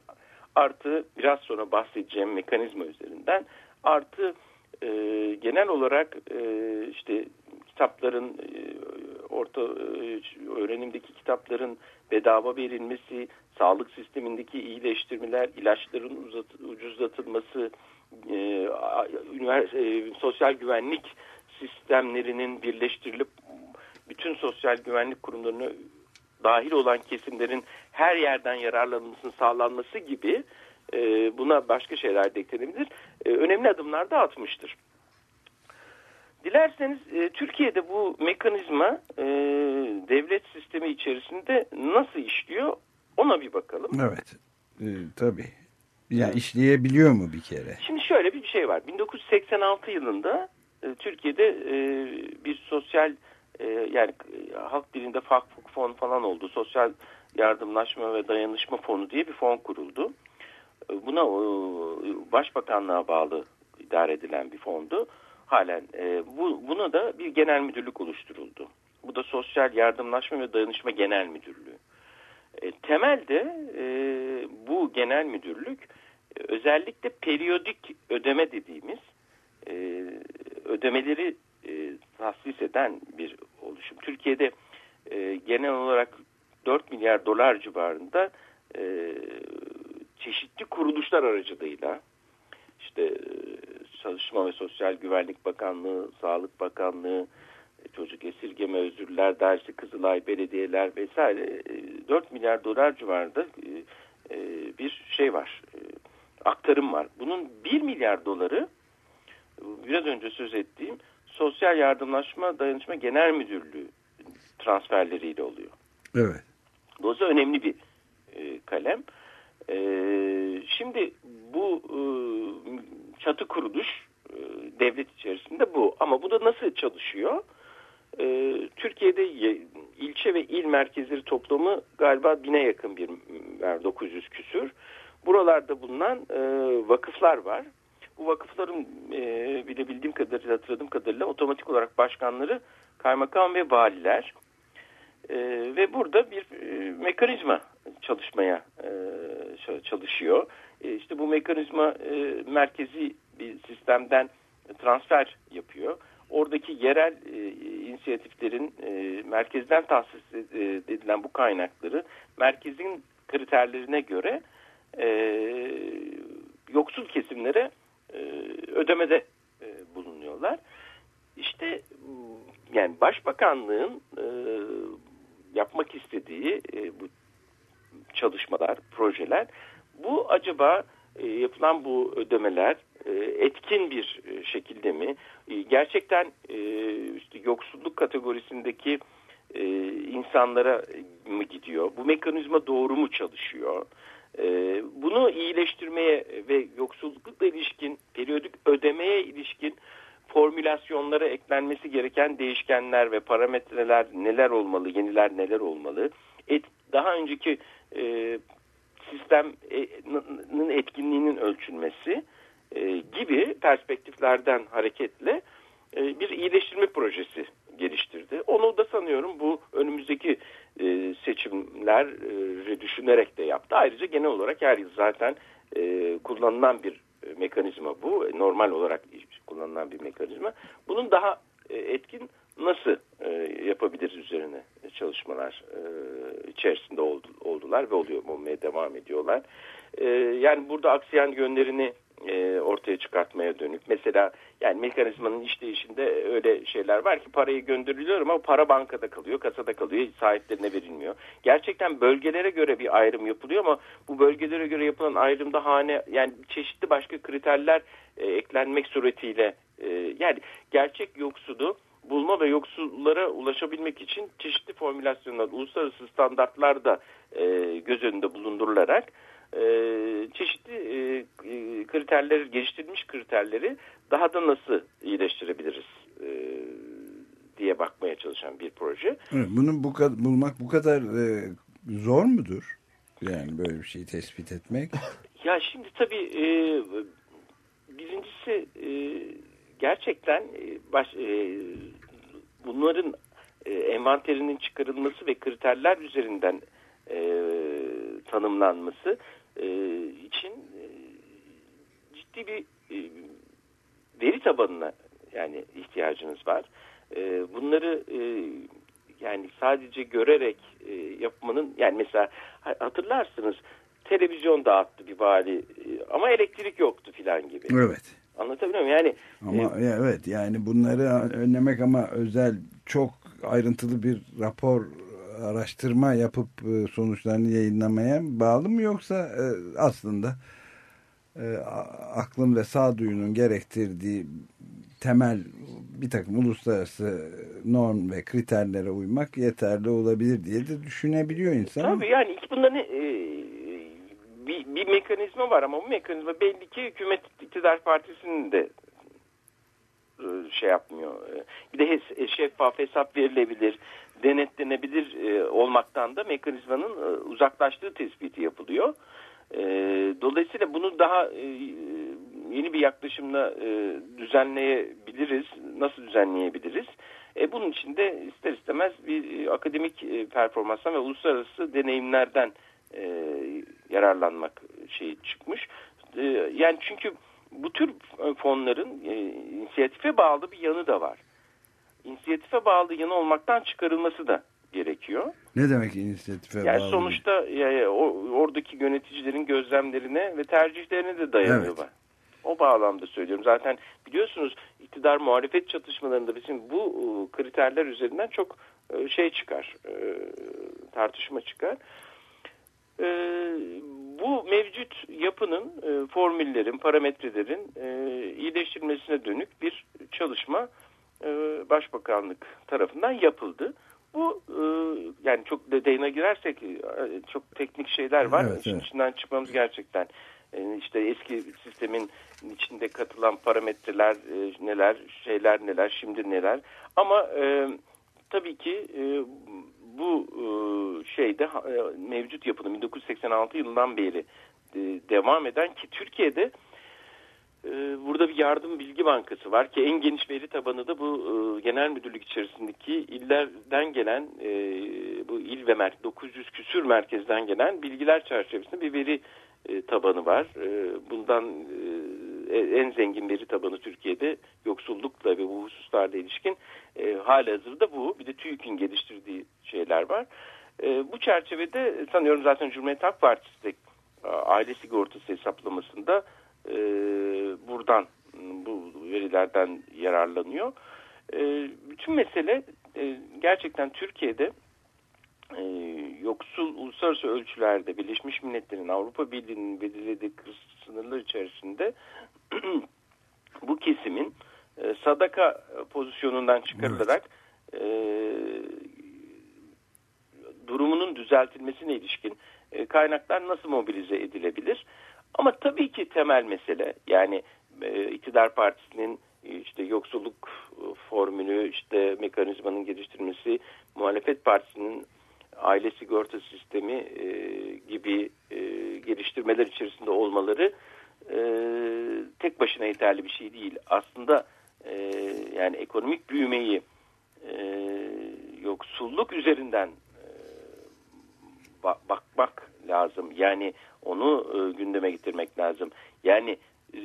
artı biraz sonra bahsedeceğim mekanizma üzerinden artı e, genel olarak e, işte kitapların e, orta e, öğrenimdeki kitapların bedava verilmesi, sağlık sistemindeki iyileştirmeler, ilaçların uzat, ucuzlatılması, e, e, sosyal güvenlik sistemlerinin birleştirilip bütün sosyal güvenlik kurumlarını dahil olan kesimlerin her yerden yararlanmasının sağlanması gibi e, buna başka şeyler de eklenebilir. E, önemli adımlar da atmıştır. Dilerseniz e, Türkiye'de bu mekanizma e, devlet sistemi içerisinde nasıl işliyor ona bir bakalım. Evet e, tabii. Yani işleyebiliyor mu bir kere? Şimdi şöyle bir şey var. 1986 yılında e, Türkiye'de e, bir sosyal e, yani halk dilinde fon falan oldu. Sosyal Yardımlaşma ve Dayanışma Fonu diye bir fon kuruldu. E, buna e, Başbakanlığa bağlı idare edilen bir fondu. Halen e, bu, buna da bir genel müdürlük oluşturuldu. Bu da Sosyal Yardımlaşma ve Dayanışma Genel Müdürlüğü. E, temelde e, bu genel müdürlük e, özellikle periyodik ödeme dediğimiz e, ödemeleri e, tahsis eden bir oluşum. Türkiye'de e, genel olarak 4 milyar dolar civarında e, çeşitli kuruluşlar aracılığıyla işte e, Çalışma ve Sosyal Güvenlik Bakanlığı, Sağlık Bakanlığı, e, Çocuk Esirgeme Özürler Dersi, Kızılay Belediyeler vesaire 4 milyar dolar civarında bir şey var, aktarım var. Bunun 1 milyar doları biraz önce söz ettiğim Sosyal Yardımlaşma Dayanışma Genel Müdürlüğü transferleriyle oluyor. Evet. Dolayısıyla önemli bir kalem. şimdi bu çatı kuruluş e, devlet içerisinde bu. Ama bu da nasıl çalışıyor? E, Türkiye'de ilçe ve il merkezleri toplamı galiba bine yakın bir 900 küsür. Buralarda bulunan e, vakıflar var. Bu vakıfların bilebildiğim kadarıyla hatırladığım kadarıyla otomatik olarak başkanları kaymakam ve valiler. ve burada bir mekanizma çalışmaya çalışıyor. E, işte bu mekanizma e, merkezi bir sistemden transfer yapıyor. Oradaki yerel e, inisiyatiflerin e, merkezden tahsis edilen bu kaynakları merkezin kriterlerine göre e, yoksul kesimlere e, ödemede e, bulunuyorlar. İşte yani başbakanlığın e, yapmak istediği e, bu çalışmalar, projeler bu acaba e, yapılan bu ödemeler e, etkin bir e, şekilde mi? E, gerçekten e, işte yoksulluk kategorisindeki e, insanlara mı gidiyor? Bu mekanizma doğru mu çalışıyor? E, bunu iyileştirmeye ve yoksullukla ilişkin periyodik ödemeye ilişkin formülasyonlara eklenmesi gereken değişkenler ve parametreler neler olmalı, yeniler neler olmalı? Et, daha önceki e, sistemin etkinliğinin ölçülmesi e, gibi perspektiflerden hareketle e, bir iyileştirme projesi geliştirdi. Onu da sanıyorum bu önümüzdeki e, seçimleri düşünerek de yaptı. Ayrıca genel olarak her yıl zaten kullanılan bir mekanizma bu. Normal olarak kullanılan bir mekanizma. Bunun daha etkin nasıl e, yapabiliriz üzerine çalışmalar e, içerisinde oldu, oldular ve oluyor olmaya devam ediyorlar. E, yani burada aksiyen yönlerini e, ortaya çıkartmaya dönük. Mesela yani mekanizmanın işleyişinde öyle şeyler var ki parayı gönderiliyor ama para bankada kalıyor, kasada kalıyor, sahiplerine verilmiyor. Gerçekten bölgelere göre bir ayrım yapılıyor ama bu bölgelere göre yapılan ayrımda hane yani çeşitli başka kriterler e, eklenmek suretiyle e, yani gerçek yoksulu bulma ve yoksullara ulaşabilmek için çeşitli formülasyonlar, uluslararası standartlar da e, göz önünde bulundurularak e, çeşitli e, e, kriterleri, geliştirilmiş kriterleri daha da nasıl iyileştirebiliriz e, diye bakmaya çalışan bir proje. Evet, bunu bu kadar, bulmak bu kadar e, zor mudur? Yani böyle bir şeyi tespit etmek. ya şimdi tabii e, birincisi e, gerçekten e, baş, e, bunların e, envanterinin çıkarılması ve kriterler üzerinden e, tanımlanması e, için e, ciddi bir e, veri tabanına yani ihtiyacınız var. E, bunları e, yani sadece görerek e, yapmanın yani mesela hatırlarsınız televizyon dağıttı bir vali e, ama elektrik yoktu filan gibi. Evet. Anlatabiliyor muyum? Yani ama e, evet yani bunları önlemek ama özel çok ayrıntılı bir rapor araştırma yapıp e, sonuçlarını yayınlamaya bağlı mı yoksa e, aslında e, aklın ve sağduyunun gerektirdiği temel bir takım uluslararası norm ve kriterlere uymak yeterli olabilir diye de düşünebiliyor insan. Tabii yani bunların e, bir, bir mekanizma var ama bu mekanizma belli ki hükümet iktidar partisinin de e, şey yapmıyor. E, bir de hes- şeffaf hesap verilebilir, denetlenebilir e, olmaktan da mekanizmanın e, uzaklaştığı tespiti yapılıyor. E, dolayısıyla bunu daha e, yeni bir yaklaşımla e, düzenleyebiliriz. Nasıl düzenleyebiliriz? E, bunun için de ister istemez bir e, akademik e, performanstan ve uluslararası deneyimlerden e, yararlanmak şeyi çıkmış. E, yani çünkü bu tür e, fonların e, inisiyatife bağlı bir yanı da var. İnisiyatife bağlı yanı olmaktan çıkarılması da gerekiyor. Ne demek inisiyatife Yani bağlı? sonuçta yani, o, oradaki yöneticilerin gözlemlerine ve tercihlerine de dayanıyor. Evet. O bağlamda söylüyorum. Zaten biliyorsunuz iktidar muhalefet çatışmalarında bizim bu e, kriterler üzerinden çok e, şey çıkar, e, tartışma çıkar. E, bu mevcut yapının, e, formüllerin, parametrelerin e, iyileştirilmesine dönük bir çalışma e, Başbakanlık tarafından yapıldı. Bu e, yani çok detayına girersek e, çok teknik şeyler var. Evet, İşin evet. içinden çıkmamız gerçekten e, işte eski sistemin içinde katılan parametreler e, neler, şeyler neler, şimdi neler. Ama e, tabii ki e, bu e, şeyde e, mevcut yapının 1986 yılından beri e, devam eden ki Türkiye'de burada bir yardım bilgi bankası var ki en geniş veri tabanı da bu genel müdürlük içerisindeki illerden gelen bu il ve mer 900 küsür merkezden gelen bilgiler çerçevesinde bir veri tabanı var. Bundan en zengin veri tabanı Türkiye'de yoksullukla ve bu hususlarla ilişkin e, hali hazırda bu. Bir de TÜİK'in geliştirdiği şeyler var. E, bu çerçevede sanıyorum zaten Cumhuriyet Halk Partisi de e, aile sigortası hesaplamasında e, buradan bu verilerden yararlanıyor. E, bütün mesele e, gerçekten Türkiye'de e, yoksul uluslararası ölçülerde Birleşmiş Milletler'in Avrupa Birliği'nin belirlediği sınırlar içerisinde bu kesimin e, sadaka pozisyonundan çıkarılarak e, durumunun düzeltilmesine ilişkin e, kaynaklar nasıl mobilize edilebilir? Ama tabii ki temel mesele yani e, iktidar partisinin e, işte yoksulluk e, formülü, işte mekanizmanın geliştirilmesi, muhalefet partisinin aile sigorta sistemi e, gibi e, geliştirmeler içerisinde olmaları e, tek başına yeterli bir şey değil. Aslında e, yani ekonomik büyümeyi e, yoksulluk üzerinden e, ba- bakmak lazım. Yani onu e, gündeme getirmek lazım. Yani e,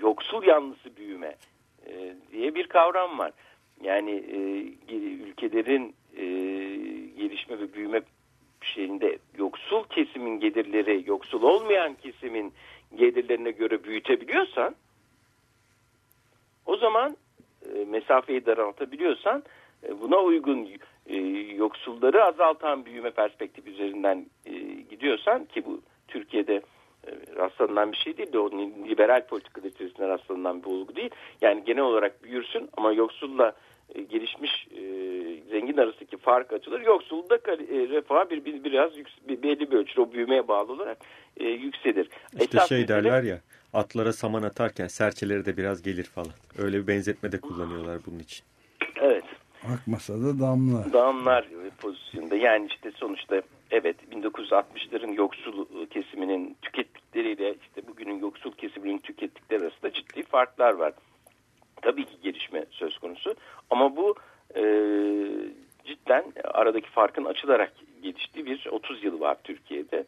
yoksul yanlısı büyüme e, diye bir kavram var. Yani e, ülkelerin e, gelişme ve büyüme şeyinde yoksul kesimin gelirleri yoksul olmayan kesimin gelirlerine göre büyütebiliyorsan o zaman e, mesafeyi daraltabiliyorsan e, buna uygun e, yoksulları azaltan büyüme perspektifi üzerinden e, gidiyorsan ki bu Türkiye'de e, rastlanılan bir şey değil de o liberal politikalar içerisinde rastlanılan bir olgu değil. Yani genel olarak büyürsün ama yoksulla e, gelişmiş e, zengin arasındaki fark açılır. Yoksulda e, refah bir, bir biraz yüks- bir, belli bir ölçüde o büyümeye bağlı olarak e, yükselir. İşte Esas şey mesele- derler ya atlara saman atarken serçelere de biraz gelir falan. Öyle bir benzetme de kullanıyorlar bunun için. Evet. Akmasa da damla. Dağımlar pozisyonda yani işte sonuçta evet 1960'ların yoksul kesiminin tükettikleriyle işte bugünün yoksul kesiminin tükettikleri arasında ciddi farklar var. Tabii ki gelişme söz konusu ama bu e, cidden aradaki farkın açılarak geliştiği bir 30 yıl var Türkiye'de.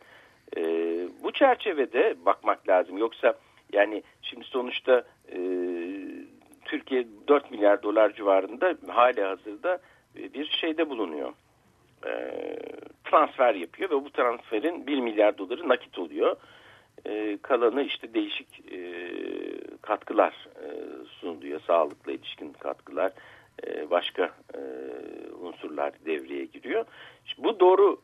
E, bu çerçevede bakmak lazım yoksa yani şimdi sonuçta e, Türkiye 4 milyar dolar civarında hali hazırda e, bir şeyde bulunuyor. E, transfer yapıyor ve bu transferin 1 milyar doları nakit oluyor. E, kalanı işte değişik e, katkılar e, sunuluyor. Sağlıkla ilişkin katkılar, e, başka e, unsurlar devreye giriyor. Şimdi bu doğru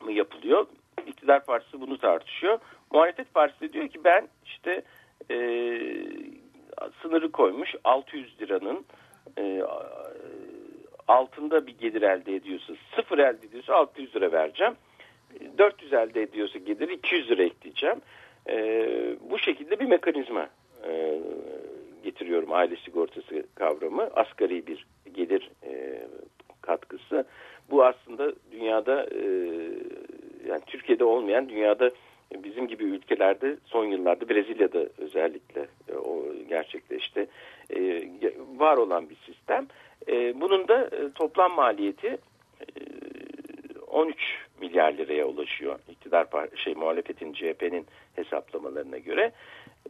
mu yapılıyor? İktidar Partisi bunu tartışıyor. Muhalefet Partisi diyor ki ben işte e, sınırı koymuş 600 liranın e, altında bir gelir elde ediyorsa sıfır elde ediyorsa 600 lira vereceğim. 400 elde ediyorsa gelir 200 lira ekleyeceğim. E, bu şekilde bir mekanizma e, getiriyorum aile sigortası kavramı. Asgari bir gelir e, katkısı. Bu aslında dünyada e, yani Türkiye'de olmayan dünyada bizim gibi ülkelerde son yıllarda Brezilya'da özellikle e, o gerçekleşti. E, var olan bir sistem. E, bunun da e, toplam maliyeti e, 13 milyar liraya ulaşıyor. İktidar şey muhalefetin CHP'nin hesaplamalarına göre.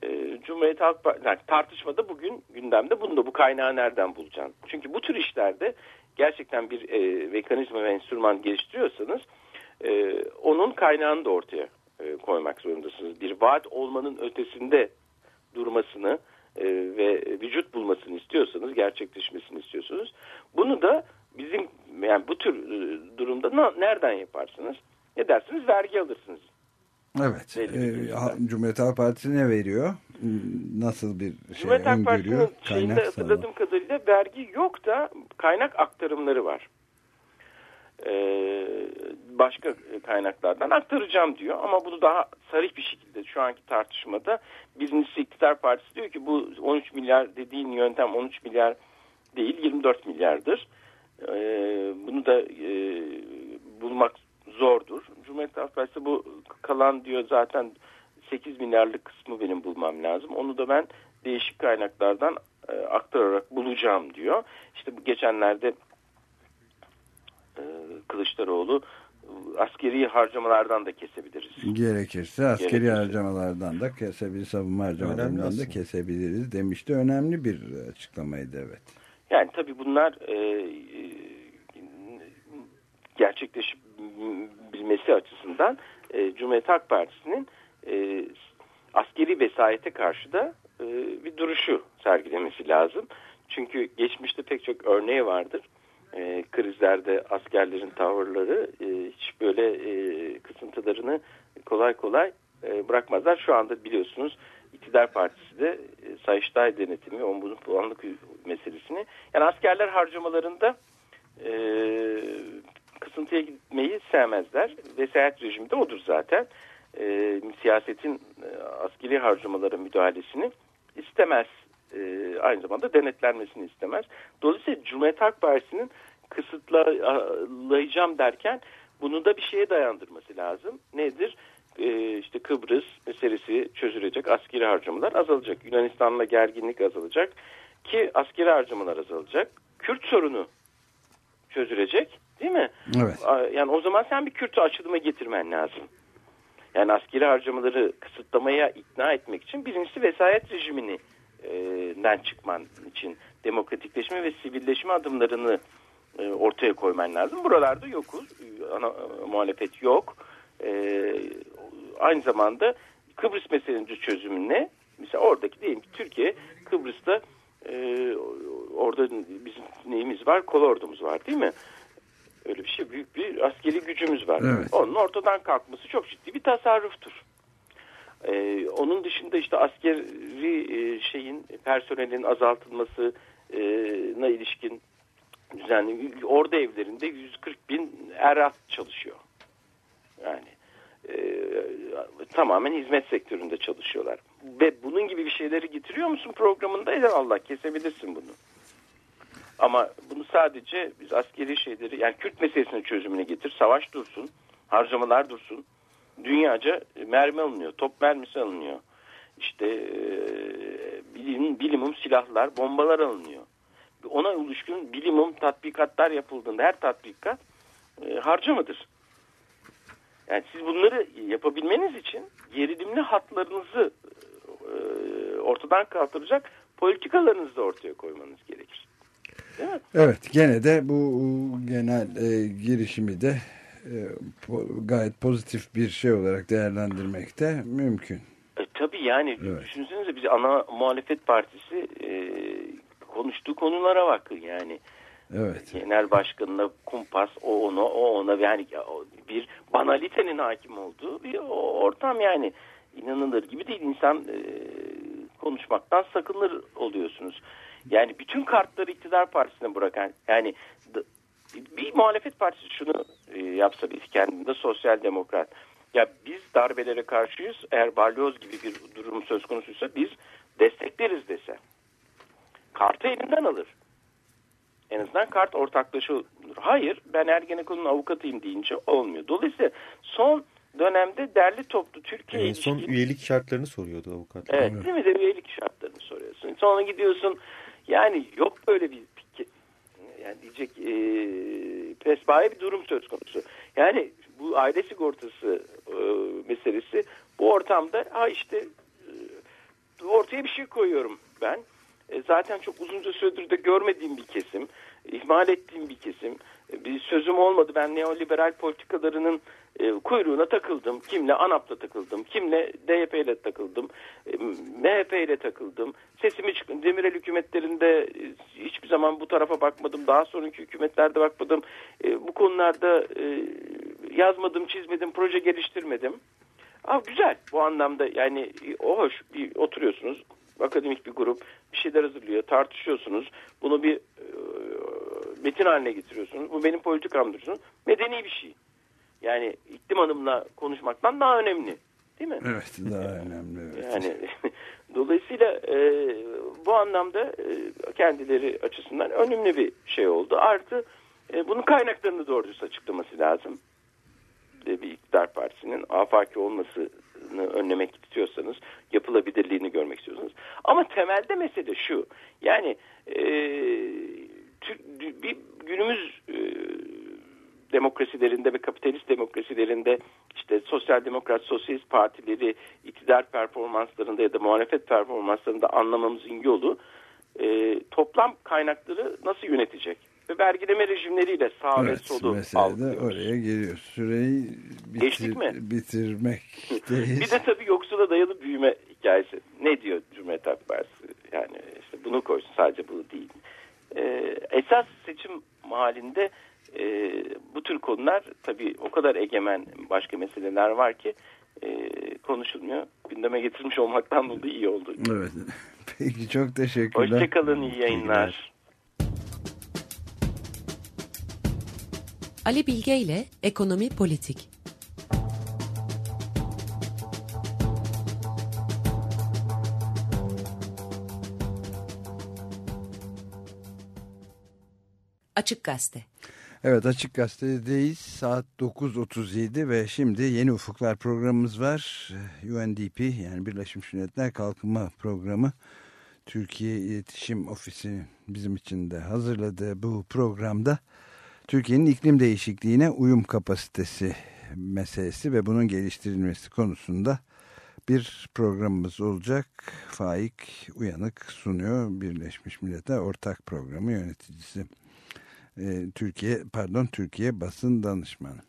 E, Cumhuriyet Halk Partisi yani tartışmada bugün gündemde bunu da bu kaynağı nereden bulacaksın? Çünkü bu tür işlerde gerçekten bir e, mekanizma ve enstrüman geliştiriyorsanız e, onun kaynağını da ortaya e, koymak zorundasınız. Bir vaat olmanın ötesinde durmasını e, ve vücut bulmasını istiyorsanız, gerçekleşmesini istiyorsunuz. Bunu da bizim yani bu tür e, durumda nereden yaparsınız? Ne dersiniz? Vergi alırsınız. Evet. Ee, Cumhuriyet Halk Partisi ne veriyor? Nasıl bir şey Cumhuriyet Halk Partisi'nin şeyinde hatırladığım kadarıyla vergi yok da kaynak aktarımları var. Ee, başka kaynaklardan aktaracağım diyor. Ama bunu daha sarih bir şekilde şu anki tartışmada birincisi iktidar partisi diyor ki bu 13 milyar dediğin yöntem 13 milyar değil 24 milyardır. Ee, bunu da e, bulmak zordur. Cumhuriyet Halk Partisi bu kalan diyor zaten 8 milyarlık kısmı benim bulmam lazım. Onu da ben değişik kaynaklardan e, aktararak bulacağım diyor. İşte bu geçenlerde e, Kılıçdaroğlu askeri harcamalardan da kesebiliriz. Gerekirse askeri Gerekirse. harcamalardan da kesebiliriz, savunma harcamalarından da kesebiliriz demişti. Önemli bir açıklamaydı evet. Yani tabii bunlar e, e gerçekleşebilmesi açısından e, Cumhuriyet Halk Partisi'nin e, askeri vesayete karşı da e, bir duruşu sergilemesi lazım. Çünkü geçmişte pek çok örneği vardır e, krizlerde askerlerin tavırları e, hiç böyle e, kısıntılarını kolay kolay e, bırakmazlar. Şu anda biliyorsunuz iktidar partisi de e, Sayıştay denetimi, ombudsman puanlık meselesini. Yani askerler harcamalarında e, kısıntıya gitmeyi sevmezler. Vesayet rejimi de odur zaten. E, siyasetin e, askeri harcamalara müdahalesini istemez e, aynı zamanda denetlenmesini istemez. Dolayısıyla Cumhuriyet Halk Partisi'nin kısıtlayacağım derken bunu da bir şeye dayandırması lazım. Nedir? E, işte Kıbrıs meselesi çözülecek, askeri harcamalar azalacak. Yunanistan'la gerginlik azalacak ki askeri harcamalar azalacak. Kürt sorunu çözülecek değil mi? Evet. Yani o zaman sen bir Kürt açılıma getirmen lazım. Yani askeri harcamaları kısıtlamaya ikna etmek için birincisi vesayet rejimini den çıkman için demokratikleşme ve sivilleşme adımlarını e, ortaya koyman lazım. Buralarda yokuz. Ana, muhalefet yok. E, aynı zamanda Kıbrıs meselesi çözümüne mesela oradaki diyelim ki Türkiye Kıbrıs'ta e, orada bizim neyimiz var? Kolordumuz var değil mi? Öyle bir şey büyük bir askeri gücümüz var. Evet. Onun ortadan kalkması çok ciddi bir tasarruftur. Ee, onun dışında işte askeri e, şeyin personelin azaltılmasına ilişkin düzenli orada evlerinde 140 bin erat çalışıyor. Yani e, tamamen hizmet sektöründe çalışıyorlar. Ve bunun gibi bir şeyleri getiriyor musun programında? Allah kesebilirsin bunu. Ama bunu sadece biz askeri şeyleri yani Kürt meselesinin çözümüne getir. Savaş dursun. Harcamalar dursun dünyaca mermi alınıyor. Top mermisi alınıyor. İşte e, bilim, bilimum silahlar, bombalar alınıyor. Ona ilişkin bilimum tatbikatlar yapıldığında her tatbikat e, harcamadır. Yani siz bunları yapabilmeniz için gerilimli hatlarınızı e, ortadan kaldıracak politikalarınızı da ortaya koymanız gerekir. Değil mi? Evet gene de bu genel e, girişimi de e, gayet pozitif bir şey olarak değerlendirmek de mümkün. E, tabii yani evet. düşünsenize biz ana muhalefet partisi e, konuştuğu konulara bakın yani. Evet. Genel başkanına kumpas, o ona, o ona yani bir banalitenin hakim olduğu bir ortam yani inanılır gibi değil. insan e, konuşmaktan sakınır oluyorsunuz. Yani bütün kartları iktidar partisine bırakan yani bir muhalefet partisi şunu e, yapsa biz kendinde sosyal demokrat. Ya biz darbelere karşıyız. Eğer balyoz gibi bir durum söz konusuysa biz destekleriz dese. kartı elinden alır. En azından kart ortaklaşa olur. Hayır ben Ergenekon'un avukatıyım deyince olmuyor. Dolayısıyla son dönemde derli toplu Türkiye En son ilişkin... üyelik şartlarını soruyordu avukat. Evet, değil mi de üyelik şartlarını soruyorsun. Sonra gidiyorsun yani yok böyle bir yani diyecek e, pespaye bir durum söz konusu. Yani bu aile sigortası e, meselesi bu ortamda ha işte e, ortaya bir şey koyuyorum ben. E, zaten çok uzunca süredir de görmediğim bir kesim, ihmal ettiğim bir kesim. E, bir sözüm olmadı. Ben neoliberal politikalarının e, kuyruğuna takıldım. Kimle ANAP'la takıldım. Kimle DYP ile takıldım. MHP ile takıldım. Sesimi çıktım. Demirel hükümetlerinde hiçbir zaman bu tarafa bakmadım. Daha sonraki hükümetlerde bakmadım. Bu konularda yazmadım, çizmedim, proje geliştirmedim. Aa, güzel bu anlamda yani o hoş bir oturuyorsunuz akademik bir grup bir şeyler hazırlıyor tartışıyorsunuz bunu bir e, metin haline getiriyorsunuz bu benim politikamdır medeni bir şey yani iklim hanımla konuşmaktan daha önemli değil mi? Evet daha önemli. Evet. Yani dolayısıyla e, bu anlamda e, kendileri açısından önemli bir şey oldu. Artı e, bunun kaynaklarını doğru düz açıklaması lazım. Bir iktidar partisinin afaki olmasını önlemek istiyorsanız yapılabilirliğini görmek istiyorsanız. Ama temelde mesele şu. Yani e, bir günümüz e, demokrasilerinde ve kapitalist demokrasilerinde işte sosyal demokrat, sosyalist partileri iktidar performanslarında ya da muhalefet performanslarında anlamamızın yolu e, toplam kaynakları nasıl yönetecek? Ve vergileme rejimleriyle sağ evet, ve solu algılıyoruz. oraya geliyor. Süreyi bitir, mi? bitirmekteyiz. bir de tabii yoksula dayalı büyüme hikayesi. Ne diyor Cumhuriyet Halk Partisi? Yani işte bunu koysun sadece bu değil. Ee, esas seçim halinde e, bu tür konular tabii o kadar egemen başka meseleler var ki e, konuşulmuyor. Gündeme getirmiş olmaktan dolayı iyi oldu. Evet. Peki çok teşekkürler. Hoşçakalın iyi yayınlar. Ali Bilge ile Ekonomi Politik Açık Gazete Evet Açık Gazete'deyiz. Saat 9.37 ve şimdi Yeni Ufuklar programımız var. UNDP yani Birleşmiş Milletler Kalkınma Programı Türkiye İletişim Ofisi bizim için de hazırladığı bu programda Türkiye'nin iklim değişikliğine uyum kapasitesi meselesi ve bunun geliştirilmesi konusunda bir programımız olacak. Faik Uyanık sunuyor Birleşmiş Milletler Ortak Programı yöneticisi. Ee, Türkiye pardon Türkiye basın danışmanı.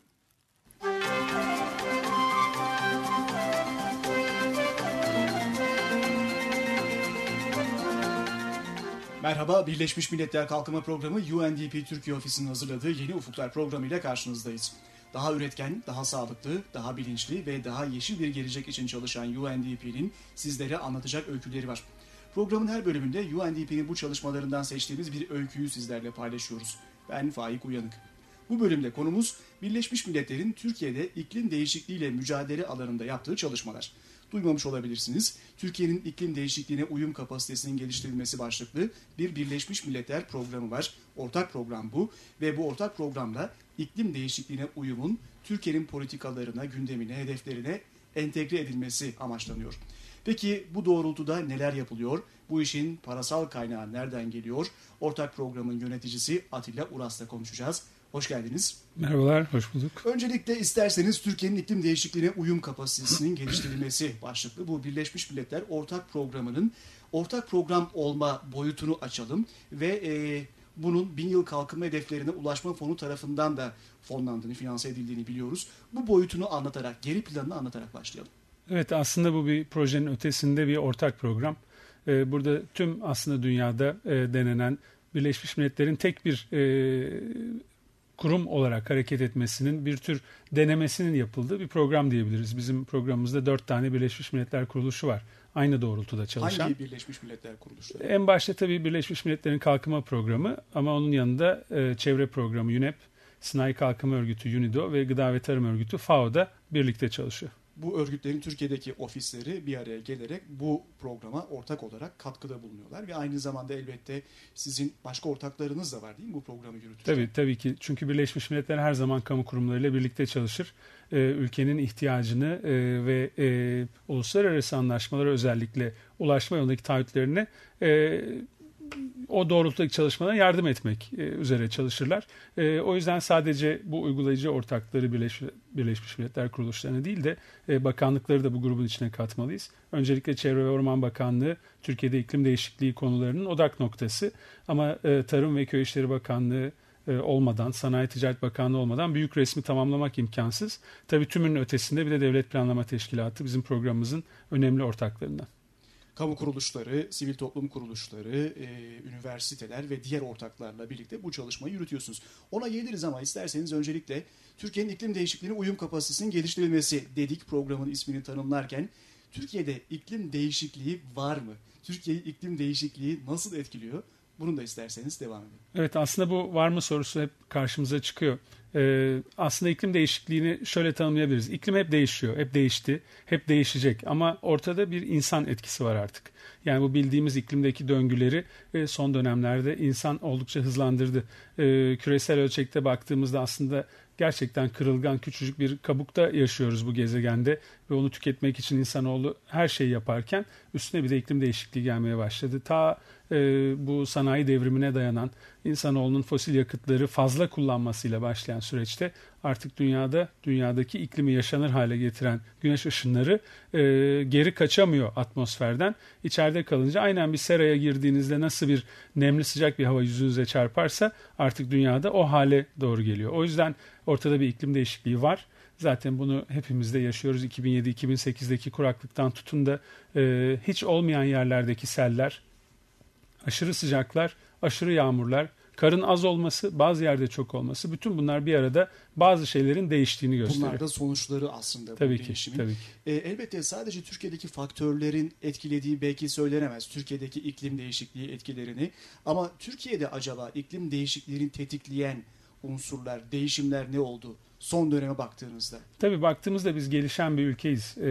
Merhaba, Birleşmiş Milletler Kalkınma Programı UNDP Türkiye Ofisi'nin hazırladığı Yeni Ufuklar programı ile karşınızdayız. Daha üretken, daha sağlıklı, daha bilinçli ve daha yeşil bir gelecek için çalışan UNDP'nin sizlere anlatacak öyküleri var. Programın her bölümünde UNDP'nin bu çalışmalarından seçtiğimiz bir öyküyü sizlerle paylaşıyoruz. Ben Faik Uyanık. Bu bölümde konumuz Birleşmiş Milletler'in Türkiye'de iklim değişikliğiyle mücadele alanında yaptığı çalışmalar. Duymamış olabilirsiniz. Türkiye'nin iklim değişikliğine uyum kapasitesinin geliştirilmesi başlıklı bir Birleşmiş Milletler programı var. Ortak program bu ve bu ortak programla iklim değişikliğine uyumun Türkiye'nin politikalarına, gündemine, hedeflerine entegre edilmesi amaçlanıyor. Peki bu doğrultuda neler yapılıyor? Bu işin parasal kaynağı nereden geliyor? Ortak programın yöneticisi Atilla Uras'la konuşacağız. Hoş geldiniz. Merhabalar, hoş bulduk. Öncelikle isterseniz Türkiye'nin iklim değişikliğine uyum kapasitesinin geliştirilmesi başlıklı bu Birleşmiş Milletler Ortak Programı'nın ortak program olma boyutunu açalım ve e, bunun bin yıl kalkınma hedeflerine ulaşma fonu tarafından da fonlandığını, finanse edildiğini biliyoruz. Bu boyutunu anlatarak, geri planını anlatarak başlayalım. Evet aslında bu bir projenin ötesinde bir ortak program. Ee, burada tüm aslında dünyada e, denenen Birleşmiş Milletler'in tek bir e, kurum olarak hareket etmesinin bir tür denemesinin yapıldığı bir program diyebiliriz. Bizim programımızda dört tane Birleşmiş Milletler kuruluşu var. Aynı doğrultuda çalışan. Hangi Birleşmiş Milletler kuruluşları? En başta tabii Birleşmiş Milletler'in kalkınma programı ama onun yanında e, çevre programı UNEP, Sınai Kalkınma Örgütü UNIDO ve Gıda ve Tarım Örgütü FAO da birlikte çalışıyor. Bu örgütlerin Türkiye'deki ofisleri bir araya gelerek bu programa ortak olarak katkıda bulunuyorlar. Ve aynı zamanda elbette sizin başka ortaklarınız da var değil mi bu programı yürütürken? Tabii tabii ki. Çünkü Birleşmiş Milletler her zaman kamu kurumlarıyla birlikte çalışır. Ee, ülkenin ihtiyacını e, ve e, uluslararası anlaşmalara özellikle ulaşma yolundaki taahhütlerini e, o doğrultudaki çalışmalara yardım etmek e, üzere çalışırlar. E, o yüzden sadece bu uygulayıcı ortakları Birleş, Birleşmiş Milletler kuruluşlarına değil de e, bakanlıkları da bu grubun içine katmalıyız. Öncelikle Çevre ve Orman Bakanlığı Türkiye'de iklim değişikliği konularının odak noktası ama Tarım ve Köy İşleri Bakanlığı olmadan, Sanayi Ticaret Bakanlığı olmadan büyük resmi tamamlamak imkansız. Tabii tümünün ötesinde bir de Devlet Planlama Teşkilatı bizim programımızın önemli ortaklarından kamu kuruluşları, sivil toplum kuruluşları, e, üniversiteler ve diğer ortaklarla birlikte bu çalışmayı yürütüyorsunuz. Ona geliriz ama isterseniz öncelikle Türkiye'nin iklim değişikliğine uyum kapasitesinin geliştirilmesi dedik programın ismini tanımlarken. Türkiye'de iklim değişikliği var mı? Türkiye'yi iklim değişikliği nasıl etkiliyor? Bunu da isterseniz devam edin. Evet aslında bu var mı sorusu hep karşımıza çıkıyor. Ee, aslında iklim değişikliğini şöyle tanımlayabiliriz. İklim hep değişiyor, hep değişti, hep değişecek ama ortada bir insan etkisi var artık. Yani bu bildiğimiz iklimdeki döngüleri e, son dönemlerde insan oldukça hızlandırdı. E, küresel ölçekte baktığımızda aslında gerçekten kırılgan küçücük bir kabukta yaşıyoruz bu gezegende ve onu tüketmek için insanoğlu her şeyi yaparken üstüne bir de iklim değişikliği gelmeye başladı. Ta e, bu sanayi devrimine dayanan insanoğlunun fosil yakıtları fazla kullanmasıyla başlayan süreçte artık dünyada dünyadaki iklimi yaşanır hale getiren güneş ışınları e, geri kaçamıyor atmosferden. İçeride kalınca aynen bir seraya girdiğinizde nasıl bir nemli sıcak bir hava yüzünüze çarparsa artık dünyada o hale doğru geliyor. O yüzden ortada bir iklim değişikliği var. Zaten bunu hepimizde yaşıyoruz. 2007-2008'deki kuraklıktan tutun da e, hiç olmayan yerlerdeki seller, aşırı sıcaklar, aşırı yağmurlar, karın az olması, bazı yerde çok olması bütün bunlar bir arada bazı şeylerin değiştiğini gösteriyor. Bunlar da sonuçları aslında tabii bu ki, değişimin. Tabii ki. E, elbette sadece Türkiye'deki faktörlerin etkilediği belki söylenemez. Türkiye'deki iklim değişikliği etkilerini. Ama Türkiye'de acaba iklim değişikliğini tetikleyen unsurlar, değişimler ne oldu? Son döneme baktığınızda. Tabii baktığımızda biz gelişen bir ülkeyiz. Ee,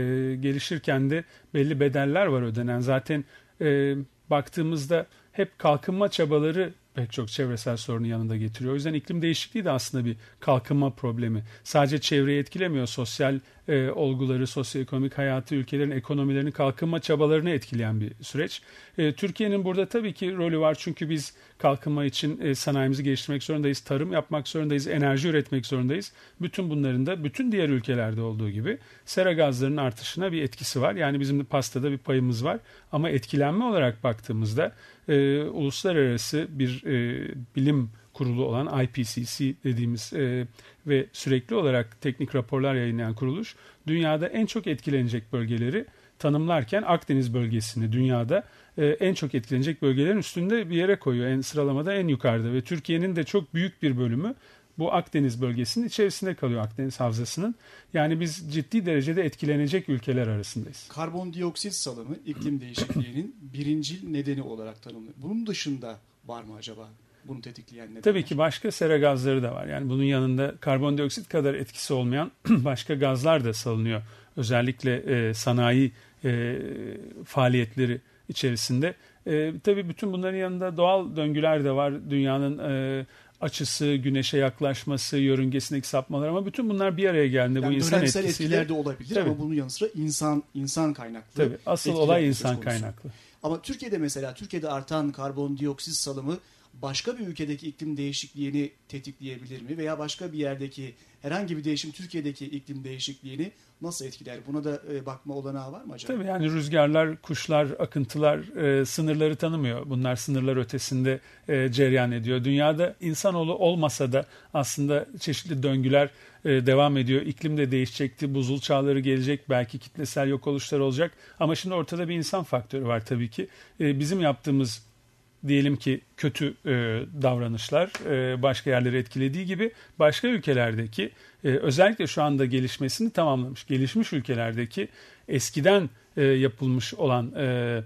gelişirken de belli bedeller var ödenen. Zaten e, baktığımızda hep kalkınma çabaları pek çok çevresel sorunu yanında getiriyor. O yüzden iklim değişikliği de aslında bir kalkınma problemi. Sadece çevreyi etkilemiyor, sosyal e, olguları, sosyoekonomik hayatı, ülkelerin ekonomilerini, kalkınma çabalarını etkileyen bir süreç. E, Türkiye'nin burada tabii ki rolü var çünkü biz kalkınma için e, sanayimizi geliştirmek zorundayız, tarım yapmak zorundayız, enerji üretmek zorundayız. Bütün bunların da bütün diğer ülkelerde olduğu gibi sera gazlarının artışına bir etkisi var. Yani bizim de pastada bir payımız var ama etkilenme olarak baktığımızda e, uluslararası bir e, bilim kurulu olan IPCC dediğimiz e, ve sürekli olarak teknik raporlar yayınlayan kuruluş dünyada en çok etkilenecek bölgeleri tanımlarken Akdeniz bölgesini dünyada e, en çok etkilenecek bölgelerin üstünde bir yere koyuyor. En sıralamada en yukarıda ve Türkiye'nin de çok büyük bir bölümü bu Akdeniz bölgesinin içerisinde kalıyor Akdeniz Havzası'nın. Yani biz ciddi derecede etkilenecek ülkeler arasındayız. Karbondioksit salımı iklim değişikliğinin birinci nedeni olarak tanımlanıyor. Bunun dışında var mı acaba bunu tetikleyen nedenler? Tabii ki başka sera gazları da var. Yani bunun yanında karbondioksit kadar etkisi olmayan başka gazlar da salınıyor. Özellikle e, sanayi e, faaliyetleri içerisinde. E, tabii bütün bunların yanında doğal döngüler de var. Dünyanın e, açısı, güneşe yaklaşması, yörüngesindeki sapmalar ama bütün bunlar bir araya geldi yani bu insan etkisiyle. etkiler de olabilir Tabii. ama bunun yanı sıra insan insan kaynaklı. Tabii asıl olay insan konusu. kaynaklı. Ama Türkiye'de mesela Türkiye'de artan karbondioksit salımı başka bir ülkedeki iklim değişikliğini tetikleyebilir mi? Veya başka bir yerdeki herhangi bir değişim Türkiye'deki iklim değişikliğini nasıl etkiler? Buna da e, bakma olanağı var mı acaba? Tabii yani rüzgarlar, kuşlar, akıntılar e, sınırları tanımıyor. Bunlar sınırlar ötesinde e, cereyan ediyor. Dünyada insanoğlu olmasa da aslında çeşitli döngüler e, devam ediyor. İklim de değişecekti, buzul çağları gelecek, belki kitlesel yok oluşlar olacak. Ama şimdi ortada bir insan faktörü var tabii ki. E, bizim yaptığımız diyelim ki kötü e, davranışlar e, başka yerleri etkilediği gibi başka ülkelerdeki e, özellikle şu anda gelişmesini tamamlamış gelişmiş ülkelerdeki eskiden e, yapılmış olan e,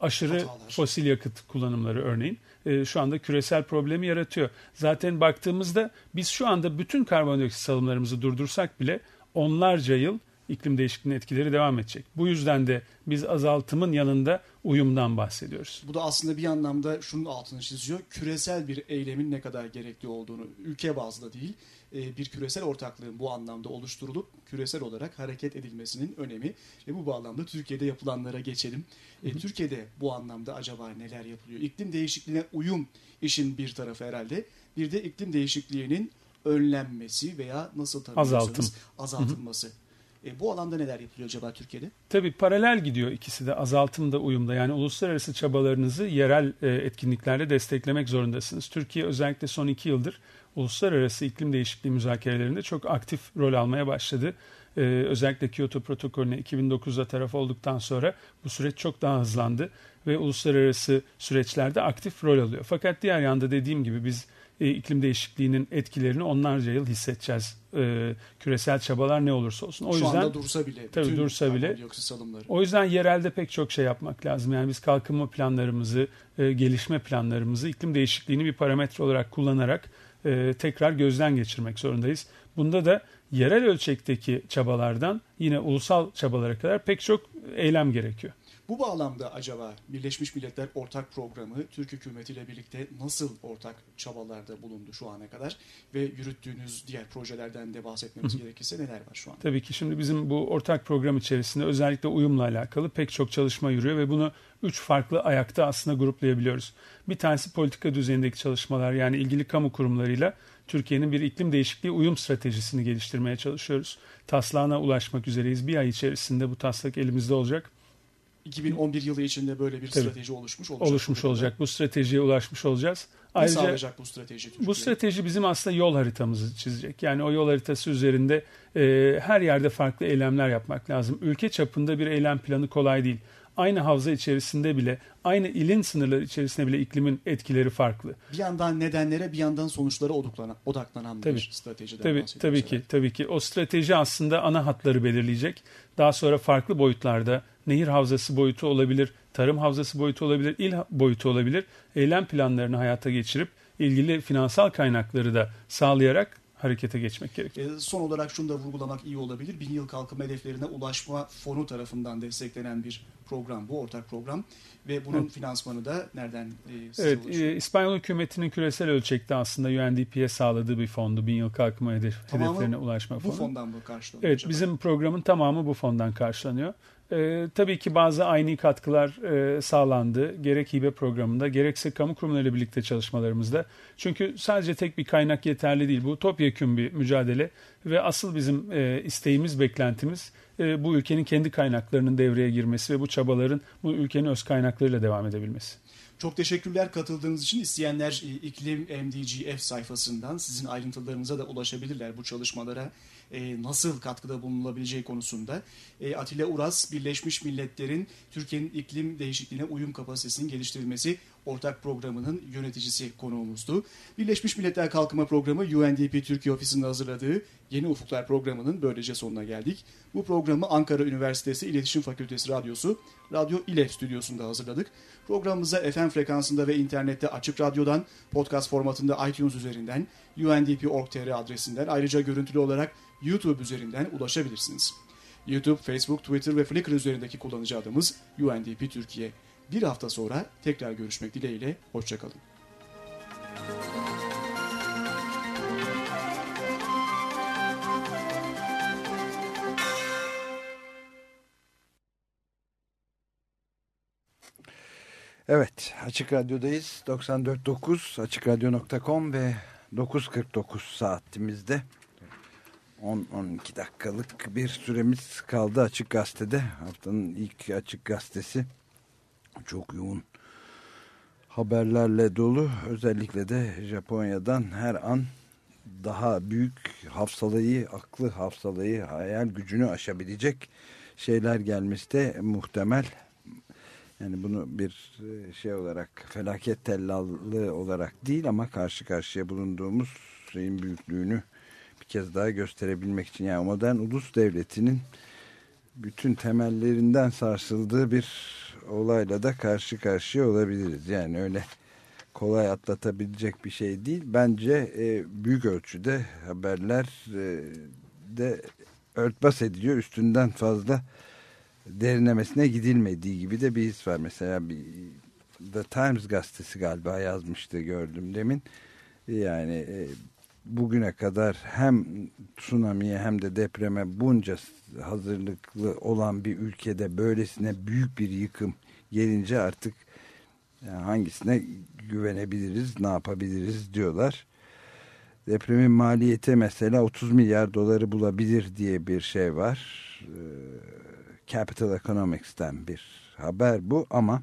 aşırı Hatalar. fosil yakıt kullanımları örneğin e, şu anda küresel problemi yaratıyor. Zaten baktığımızda biz şu anda bütün karbondioksit salımlarımızı durdursak bile onlarca yıl iklim değişikliğinin etkileri devam edecek. Bu yüzden de biz azaltımın yanında uyumdan bahsediyoruz. Bu da aslında bir anlamda şunun altını çiziyor. Küresel bir eylemin ne kadar gerekli olduğunu ülke bazlı değil e, bir küresel ortaklığın bu anlamda oluşturulup küresel olarak hareket edilmesinin önemi ve bu bağlamda Türkiye'de yapılanlara geçelim. E, Türkiye'de bu anlamda acaba neler yapılıyor? İklim değişikliğine uyum işin bir tarafı herhalde. Bir de iklim değişikliğinin önlenmesi veya nasıl tanımlıyorsanız Azaltım. azaltılması. E, bu alanda neler yapılıyor acaba Türkiye'de? Tabii paralel gidiyor ikisi de azaltımda uyumda yani uluslararası çabalarınızı yerel e, etkinliklerle desteklemek zorundasınız. Türkiye özellikle son iki yıldır uluslararası iklim değişikliği müzakerelerinde çok aktif rol almaya başladı. Ee, özellikle Kyoto protokolüne 2009'da taraf olduktan sonra bu süreç çok daha hızlandı ve uluslararası süreçlerde aktif rol alıyor. Fakat diğer yanda dediğim gibi biz e, iklim değişikliğinin etkilerini onlarca yıl hissedeceğiz. E, küresel çabalar ne olursa olsun. O Şu yüzden anda dursa bile. tabii dursa bile. salımları. O yüzden yerelde pek çok şey yapmak lazım. Yani biz kalkınma planlarımızı, e, gelişme planlarımızı iklim değişikliğini bir parametre olarak kullanarak e, tekrar gözden geçirmek zorundayız. Bunda da yerel ölçekteki çabalardan yine ulusal çabalara kadar pek çok eylem gerekiyor. Bu bağlamda acaba Birleşmiş Milletler Ortak Programı Türk hükümetiyle birlikte nasıl ortak çabalarda bulundu şu ana kadar ve yürüttüğünüz diğer projelerden de bahsetmemiz gerekirse neler var şu an? Tabii ki şimdi bizim bu ortak program içerisinde özellikle uyumla alakalı pek çok çalışma yürüyor ve bunu üç farklı ayakta aslında gruplayabiliyoruz. Bir tanesi politika düzeyindeki çalışmalar yani ilgili kamu kurumlarıyla Türkiye'nin bir iklim değişikliği uyum stratejisini geliştirmeye çalışıyoruz. Taslağına ulaşmak üzereyiz. Bir ay içerisinde bu taslak elimizde olacak. 2011 yılı içinde böyle bir Tabii. strateji oluşmuş olacak. Oluşmuş olacak. Bu stratejiye ulaşmış olacağız. Ne Ayrıca sağlayacak bu strateji Türkiye? bu strateji bizim aslında yol haritamızı çizecek. Yani o yol haritası üzerinde e, her yerde farklı eylemler yapmak lazım. Ülke çapında bir eylem planı kolay değil. Aynı havza içerisinde bile, aynı ilin sınırları içerisinde bile iklimin etkileri farklı. Bir yandan nedenlere bir yandan sonuçlara odaklanan, odaklanan Tabii. bir stratejiden Tabii, tabii ki, tabii ki. O strateji aslında ana hatları belirleyecek. Daha sonra farklı boyutlarda nehir havzası boyutu olabilir, tarım havzası boyutu olabilir, il boyutu olabilir. Eylem planlarını hayata geçirip ilgili finansal kaynakları da sağlayarak harekete geçmek gerekiyor. E, son olarak şunu da vurgulamak iyi olabilir. Bin yıl kalkınma hedeflerine ulaşma fonu tarafından desteklenen bir program bu ortak program ve bunun finansmanı da nereden e, Evet, e, İspanyol hükümetinin küresel ölçekte aslında UNDP'ye sağladığı bir fondu. Bin yıl kalkınma hedef, Tamamı hedeflerine ulaşma bu fonu. fondan mı karşılanıyor Evet, acaba? bizim programın tamamı bu fondan karşılanıyor. Ee, tabii ki bazı aynı katkılar e, sağlandı. Gerek hibe programında gerekse kamu kurumlarıyla birlikte çalışmalarımızda. Çünkü sadece tek bir kaynak yeterli değil. Bu topyekun bir mücadele ve asıl bizim e, isteğimiz, beklentimiz e, bu ülkenin kendi kaynaklarının devreye girmesi ve bu çabaların bu ülkenin öz kaynaklarıyla devam edebilmesi. Çok teşekkürler katıldığınız için. İsteyenler e, İklim MDGF sayfasından sizin ayrıntılarınıza da ulaşabilirler bu çalışmalara. E, nasıl katkıda bulunulabileceği konusunda. E, Atilla Uras, Birleşmiş Milletler'in Türkiye'nin iklim değişikliğine uyum kapasitesinin geliştirilmesi ortak programının yöneticisi konuğumuzdu. Birleşmiş Milletler Kalkınma Programı UNDP Türkiye Ofisi'nde hazırladığı Yeni Ufuklar programının böylece sonuna geldik. Bu programı Ankara Üniversitesi İletişim Fakültesi Radyosu, Radyo İLEF stüdyosunda hazırladık. Programımıza FM frekansında ve internette açık radyodan, podcast formatında iTunes üzerinden, undp.org.tr adresinden ayrıca görüntülü olarak YouTube üzerinden ulaşabilirsiniz. YouTube, Facebook, Twitter ve Flickr üzerindeki kullanıcı adımız UNDP Türkiye. Bir hafta sonra tekrar görüşmek dileğiyle, hoşçakalın. Evet, Açık Radyo'dayız. 94.9 AçıkRadyo.com ve 9.49 saatimizde 10-12 dakikalık bir süremiz kaldı Açık Gazete'de. Haftanın ilk Açık Gazetesi çok yoğun haberlerle dolu. Özellikle de Japonya'dan her an daha büyük hafsalayı, aklı hafsalayı, hayal gücünü aşabilecek şeyler gelmesi de muhtemel. Yani bunu bir şey olarak felaket tellallığı olarak değil ama karşı karşıya bulunduğumuz şeyin büyüklüğünü bir kez daha gösterebilmek için. Yani modern ulus devletinin bütün temellerinden sarsıldığı bir olayla da karşı karşıya olabiliriz. Yani öyle kolay atlatabilecek bir şey değil. Bence e, büyük ölçüde haberler e, de örtbas ediliyor. Üstünden fazla derinlemesine gidilmediği gibi de bir his var. Mesela bir The Times gazetesi galiba yazmıştı gördüm demin. Yani e, bugüne kadar hem tsunamiye hem de depreme bunca hazırlıklı olan bir ülkede böylesine büyük bir yıkım gelince artık hangisine güvenebiliriz, ne yapabiliriz diyorlar. Depremin maliyeti mesela 30 milyar doları bulabilir diye bir şey var. Ee, Capital Economics'ten bir haber bu ama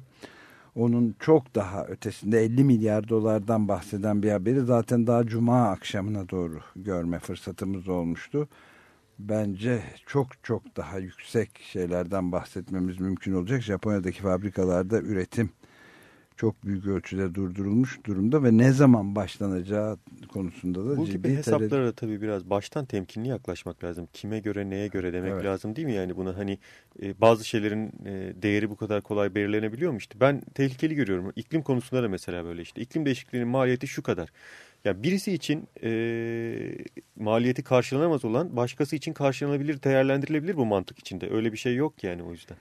onun çok daha ötesinde 50 milyar dolardan bahseden bir haberi zaten daha cuma akşamına doğru görme fırsatımız olmuştu. Bence çok çok daha yüksek şeylerden bahsetmemiz mümkün olacak. Japonya'daki fabrikalarda üretim çok büyük ölçüde durdurulmuş durumda ve ne zaman başlanacağı konusunda da Bu ciddi gibi hesaplara da tabii biraz baştan temkinli yaklaşmak lazım. Kime göre neye göre demek Evet. lazım değil mi? Yani buna hani e, bazı şeylerin e, değeri bu kadar kolay belirlenebiliyor mu işte? Ben tehlikeli görüyorum. İklim konusunda da mesela böyle işte. İklim değişikliğinin maliyeti şu kadar. Ya birisi için e, maliyeti karşılanamaz olan başkası için karşılanabilir, değerlendirilebilir bu mantık içinde. Öyle bir şey yok yani o yüzden.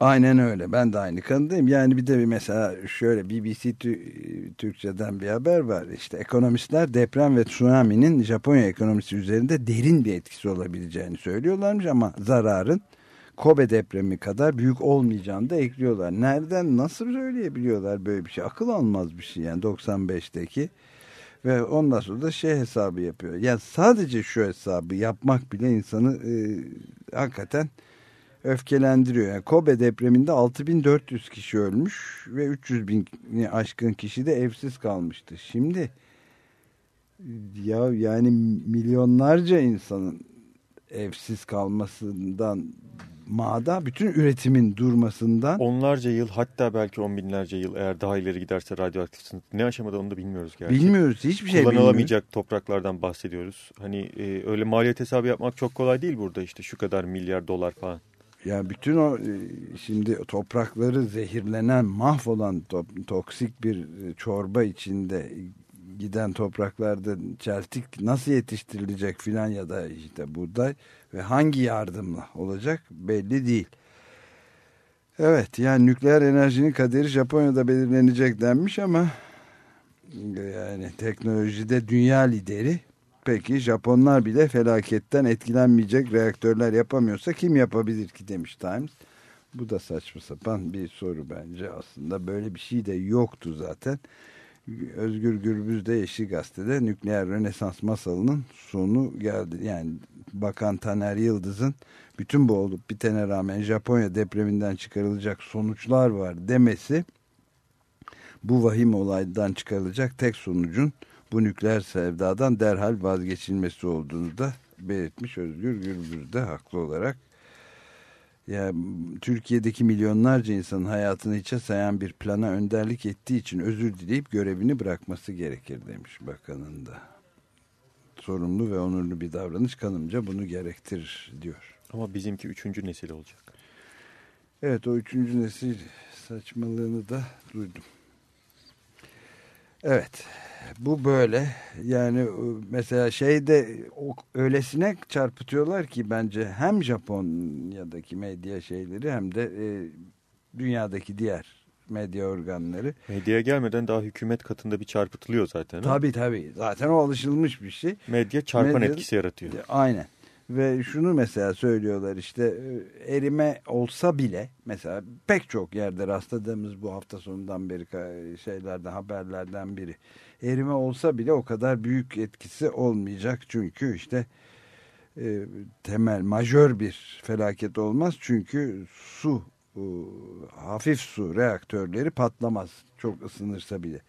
Aynen öyle. Ben de aynı kanıdayım. Yani bir de bir mesela şöyle BBC Tü- Türkçe'den bir haber var. İşte ekonomistler deprem ve tsunami'nin Japonya ekonomisi üzerinde derin bir etkisi olabileceğini söylüyorlarmış ama zararın Kobe depremi kadar büyük olmayacağını da ekliyorlar. Nereden nasıl söyleyebiliyorlar böyle bir şey? Akıl almaz bir şey yani 95'teki. Ve ondan sonra da şey hesabı yapıyor. Yani sadece şu hesabı yapmak bile insanı e, hakikaten öfkelendiriyor. Yani Kobe depreminde 6400 kişi ölmüş ve 300 bin aşkın kişi de evsiz kalmıştı. Şimdi ya yani milyonlarca insanın evsiz kalmasından mağda bütün üretimin durmasından Onlarca yıl hatta belki on binlerce yıl eğer daha ileri giderse radyoaktif sınıf ne aşamada onu da bilmiyoruz gerçi. bilmiyoruz hiçbir şey bilmiyoruz. Kullanılamayacak topraklardan bahsediyoruz. Hani e, öyle maliyet hesabı yapmak çok kolay değil burada işte şu kadar milyar dolar falan. Ya bütün o e, şimdi toprakları zehirlenen, mahvolan to- toksik bir e, çorba içinde giden topraklarda çeltik nasıl yetiştirilecek filan ya da işte buğday ve hangi yardımla olacak belli değil. Evet yani nükleer enerjinin kaderi Japonya'da belirlenecek denmiş ama yani teknolojide dünya lideri Peki Japonlar bile felaketten etkilenmeyecek reaktörler yapamıyorsa kim yapabilir ki demiş Times. Bu da saçma sapan bir soru bence aslında. Böyle bir şey de yoktu zaten. Özgür Gürbüz de Yeşil Gazete'de nükleer rönesans masalının sonu geldi. Yani Bakan Taner Yıldız'ın bütün bu olup bitene rağmen Japonya depreminden çıkarılacak sonuçlar var demesi bu vahim olaydan çıkarılacak tek sonucun bu nükleer sevdadan derhal vazgeçilmesi olduğunu da belirtmiş Özgür Gürbüz de haklı olarak. Ya, Türkiye'deki milyonlarca insanın hayatını hiçe sayan bir plana önderlik ettiği için özür dileyip görevini bırakması gerekir demiş bakanın da. Sorumlu ve onurlu bir davranış kanımca bunu gerektirir diyor. Ama bizimki üçüncü nesil olacak. Evet o üçüncü nesil saçmalığını da duydum. Evet bu böyle yani e, mesela şeyde öylesine çarpıtıyorlar ki bence hem Japonya'daki medya şeyleri hem de e, dünyadaki diğer medya organları. Medyaya gelmeden daha hükümet katında bir çarpıtılıyor zaten. Tabii tabii zaten o alışılmış bir şey. Medya çarpan Medya- etkisi yaratıyor. Aynen. Ve şunu mesela söylüyorlar işte e, erime olsa bile mesela pek çok yerde rastladığımız bu hafta sonundan beri şeylerden haberlerden biri. Erime olsa bile o kadar büyük etkisi olmayacak çünkü işte e, temel majör bir felaket olmaz çünkü su e, hafif su reaktörleri patlamaz çok ısınırsa bile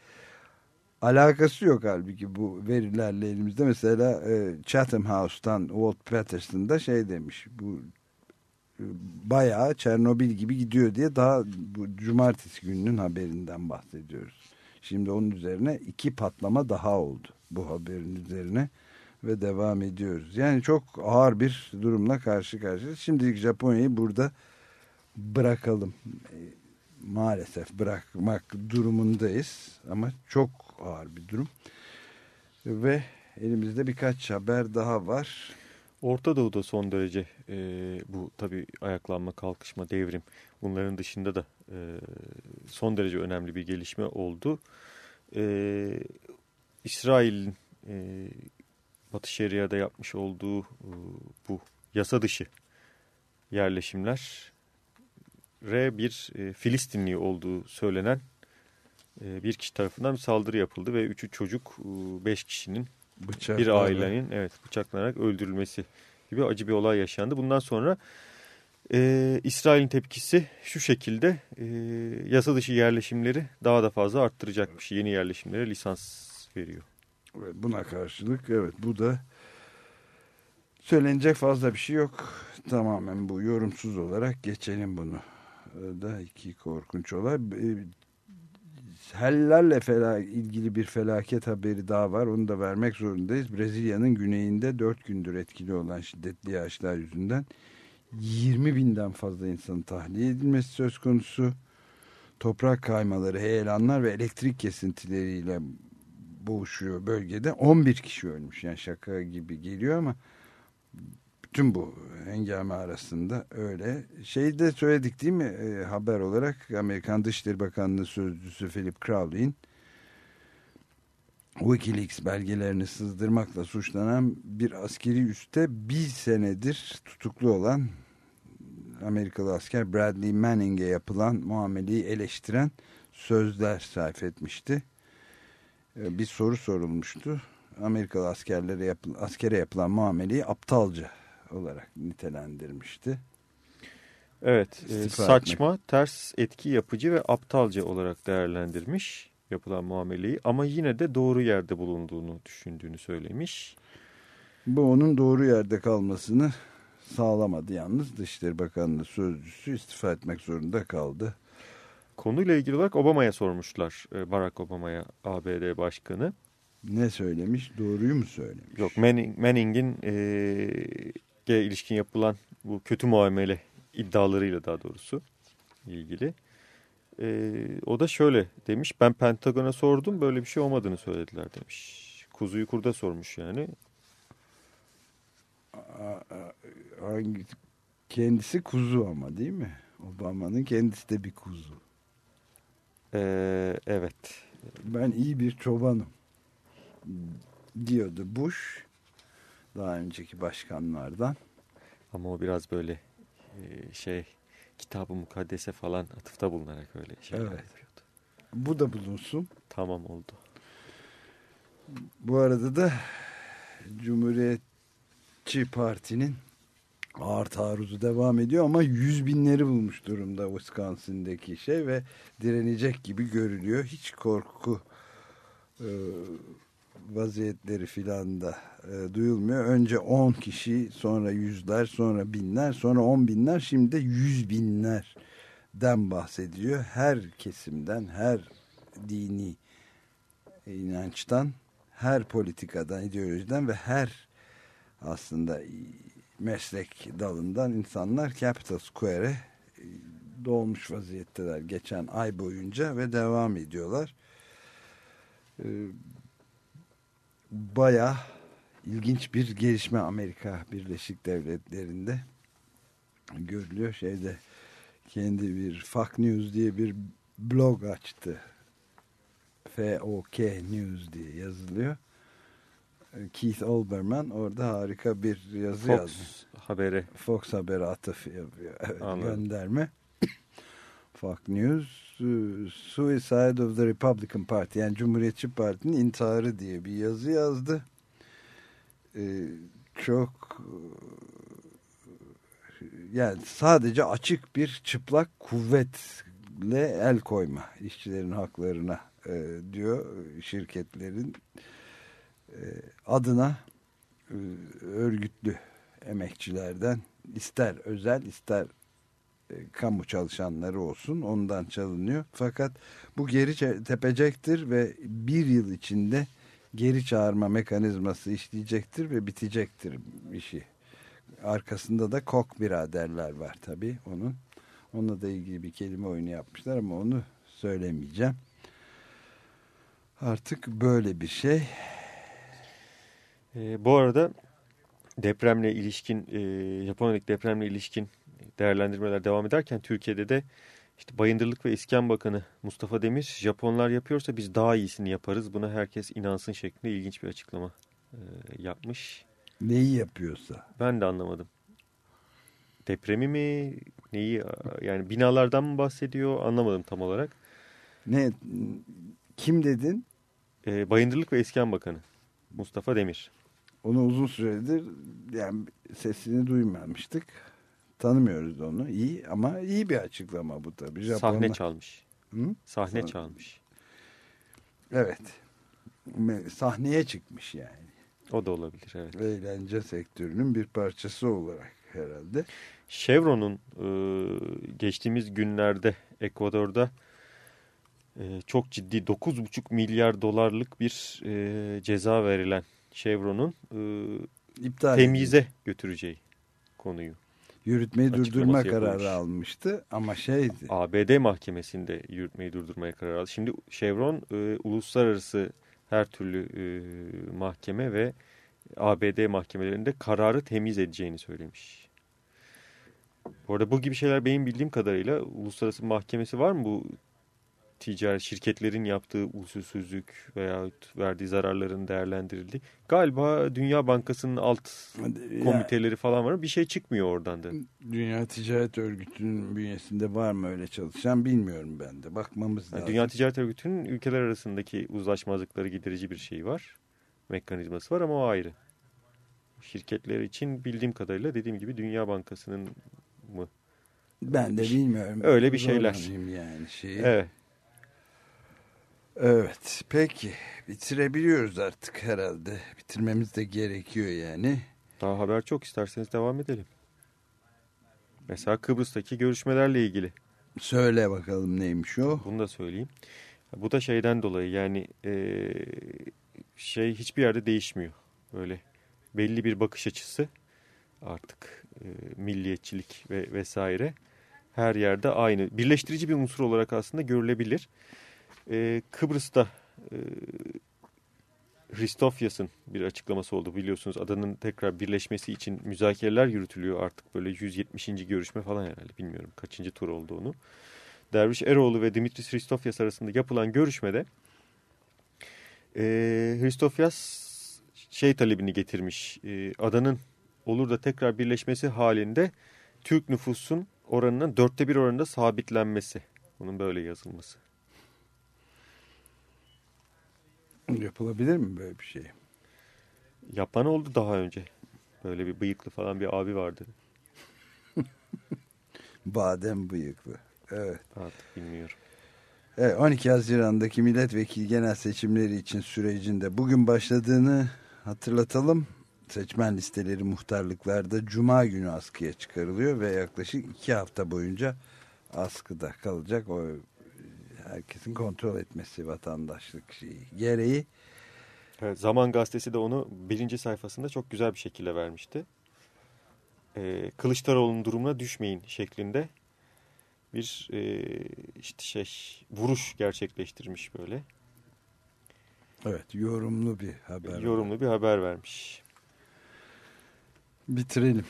alakası yok halbuki bu verilerle elimizde. Mesela e, Chatham House'tan Walt Patterson da şey demiş. Bu e, bayağı Çernobil gibi gidiyor diye daha bu cumartesi gününün haberinden bahsediyoruz. Şimdi onun üzerine iki patlama daha oldu bu haberin üzerine ve devam ediyoruz. Yani çok ağır bir durumla karşı karşıya. Şimdilik Japonya'yı burada bırakalım. E, maalesef bırakmak durumundayız ama çok ağır bir durum. Ve elimizde birkaç haber daha var. Orta Doğu'da son derece e, bu tabii ayaklanma, kalkışma, devrim bunların dışında da e, son derece önemli bir gelişme oldu. E, İsrail'in e, Batı Şeria'da yapmış olduğu e, bu yasa dışı yerleşimler re bir e, Filistinli olduğu söylenen e, bir kişi tarafından bir saldırı yapıldı ve üçü çocuk, e, beş kişinin bir ailenin evet bıçaklanarak öldürülmesi gibi acı bir olay yaşandı. Bundan sonra e, İsrail'in tepkisi şu şekilde e, yasa dışı yerleşimleri daha da fazla arttıracakmış. Yeni yerleşimlere lisans veriyor. Evet, buna karşılık evet bu da söylenecek fazla bir şey yok. Tamamen bu yorumsuz olarak geçelim bunu. E, da iki korkunç olay. E, hellerle fela, ilgili bir felaket haberi daha var. Onu da vermek zorundayız. Brezilya'nın güneyinde dört gündür etkili olan şiddetli yağışlar yüzünden 20 binden fazla insanın tahliye edilmesi söz konusu. Toprak kaymaları, heyelanlar ve elektrik kesintileriyle boğuşuyor bölgede. 11 kişi ölmüş. Yani şaka gibi geliyor ama bütün bu hengame arasında öyle. Şeyi de söyledik değil mi e, haber olarak Amerikan Dışişleri Bakanlığı Sözcüsü Philip Crowley'in Wikileaks belgelerini sızdırmakla suçlanan bir askeri üste bir senedir tutuklu olan Amerikalı asker Bradley Manning'e yapılan muameleyi eleştiren sözler sayf etmişti. E, bir soru sorulmuştu. Amerikalı askerlere yapı, askere yapılan muameleyi aptalca olarak nitelendirmişti. Evet, e, saçma, etmek. ters etki yapıcı ve aptalca olarak değerlendirmiş yapılan muameleyi ama yine de doğru yerde bulunduğunu düşündüğünü söylemiş. Bu onun doğru yerde kalmasını sağlamadı yalnız Dışişleri Bakanlığı sözcüsü istifa etmek zorunda kaldı. Konuyla ilgili olarak Obama'ya sormuşlar e, Barack Obama'ya ABD Başkanı. Ne söylemiş? Doğruyu mu söylemiş? Yok Manning, Manning'in e, ilişkin yapılan bu kötü muamele iddialarıyla daha doğrusu ilgili. E, o da şöyle demiş ben Pentagon'a sordum böyle bir şey olmadığını söylediler demiş. Kuzuyu kurda sormuş yani. Hangi, kendisi kuzu ama değil mi? Obama'nın kendisi de bir kuzu. Ee, evet. Ben iyi bir çobanım diyordu Bush daha önceki başkanlardan. Ama o biraz böyle e, şey kitabı mukaddese falan atıfta bulunarak öyle şeyler evet. yapıyordu. Bu da bulunsun. Tamam oldu. Bu arada da Cumhuriyetçi Parti'nin ağır taarruzu devam ediyor ama yüz binleri bulmuş durumda Wisconsin'deki şey ve direnecek gibi görülüyor. Hiç korku e, vaziyetleri filan da e, duyulmuyor. Önce 10 kişi, sonra yüzler, sonra binler, sonra on binler, şimdi de yüz binlerden bahsediyor. Her kesimden, her dini inançtan, her politikadan, ideolojiden ve her aslında meslek dalından insanlar Capital Square'e e, dolmuş vaziyetteler geçen ay boyunca ve devam ediyorlar. Baya ilginç bir gelişme Amerika Birleşik Devletleri'nde görülüyor. Şeyde kendi bir Fox News diye bir blog açtı. FOK News diye yazılıyor. Keith Olbermann orada harika bir yazı Fox yazdı. Haberi. Fox Haberi atıf yapıyor. Evet, gönderme. Fox News Suicide of the Republican Party yani Cumhuriyetçi Parti'nin intiharı diye bir yazı yazdı. Ee, çok yani sadece açık bir çıplak kuvvetle el koyma işçilerin haklarına e, diyor şirketlerin e, adına e, örgütlü emekçilerden ister özel ister e, kamu çalışanları olsun ondan çalınıyor. Fakat bu geri tepecektir ve bir yıl içinde geri çağırma mekanizması işleyecektir ve bitecektir işi. Arkasında da Kok biraderler var tabii onun. Onunla da ilgili bir kelime oyunu yapmışlar ama onu söylemeyeceğim. Artık böyle bir şey. E, bu arada depremle ilişkin, e, Japonya'daki depremle ilişkin değerlendirmeler devam ederken Türkiye'de de işte Bayındırlık ve İskan Bakanı Mustafa Demir Japonlar yapıyorsa biz daha iyisini yaparız. Buna herkes inansın şeklinde ilginç bir açıklama e, yapmış. Neyi yapıyorsa. Ben de anlamadım. Depremi mi? Neyi? Yani binalardan mı bahsediyor? Anlamadım tam olarak. Ne? Kim dedin? E, Bayındırlık ve İskan Bakanı Mustafa Demir. Onu uzun süredir yani sesini duymamıştık. Tanımıyoruz onu. İyi ama iyi bir açıklama bu tabii. Japonlar... Sahne çalmış. Hı? Sahne çalmış. Evet. Sahneye çıkmış yani. O da olabilir evet. Eğlence sektörünün bir parçası olarak herhalde. Chevron'un e, geçtiğimiz günlerde Ekvador'da e, çok ciddi 9,5 milyar dolarlık bir e, ceza verilen Chevron'un e, temize edildi. götüreceği konuyu. Yürütmeyi durdurma kararı yapılmış. almıştı ama şeydi. ABD mahkemesinde yürütmeyi durdurmaya karar aldı. Şimdi Chevron e, uluslararası her türlü e, mahkeme ve ABD mahkemelerinde kararı temiz edeceğini söylemiş. Bu arada bu gibi şeyler benim bildiğim kadarıyla uluslararası mahkemesi var mı bu ticari şirketlerin yaptığı usulsüzlük veya verdiği zararların değerlendirildiği. Galiba Dünya Bankası'nın alt komiteleri falan var. Bir şey çıkmıyor oradan da. Dünya Ticaret Örgütü'nün bünyesinde var mı öyle çalışan bilmiyorum ben de. Bakmamız lazım. Dünya Ticaret Örgütü'nün ülkeler arasındaki uzlaşmazlıkları giderici bir şey var. Mekanizması var ama o ayrı. Şirketler için bildiğim kadarıyla dediğim gibi Dünya Bankası'nın mı? Ben de bilmiyorum. Öyle bir şeyler. Yani şeyi. Evet. Evet peki bitirebiliyoruz artık herhalde. Bitirmemiz de gerekiyor yani. Daha haber çok isterseniz devam edelim. Mesela Kıbrıs'taki görüşmelerle ilgili. Söyle bakalım neymiş o? Bunu da söyleyeyim. Bu da şeyden dolayı yani e, şey hiçbir yerde değişmiyor. Böyle belli bir bakış açısı artık e, milliyetçilik ve vesaire her yerde aynı. Birleştirici bir unsur olarak aslında görülebilir e, Kıbrıs'ta e, Hristofyas'ın bir açıklaması oldu biliyorsunuz. Adanın tekrar birleşmesi için müzakereler yürütülüyor artık böyle 170. görüşme falan herhalde bilmiyorum kaçıncı tur olduğunu. Derviş Eroğlu ve Dimitris Hristofyas arasında yapılan görüşmede e, Hristofyas şey talebini getirmiş. E, adanın olur da tekrar birleşmesi halinde Türk nüfusun oranının dörtte bir oranında sabitlenmesi. Bunun böyle yazılması. Yapılabilir mi böyle bir şey? Yapan oldu daha önce. Böyle bir bıyıklı falan bir abi vardı. Badem bıyıklı. Evet. Artık bilmiyorum. Evet, 12 Haziran'daki milletvekili genel seçimleri için sürecinde bugün başladığını hatırlatalım. Seçmen listeleri muhtarlıklarda cuma günü askıya çıkarılıyor ve yaklaşık iki hafta boyunca askıda kalacak. O herkesin kontrol etmesi vatandaşlık şeyi gereği. Evet, Zaman Gazetesi de onu birinci sayfasında çok güzel bir şekilde vermişti. Ee, Kılıçdaroğlu'nun durumuna düşmeyin şeklinde bir e, işte şey vuruş gerçekleştirmiş böyle. Evet yorumlu bir haber. Yorumlu var. bir haber vermiş. Bitirelim.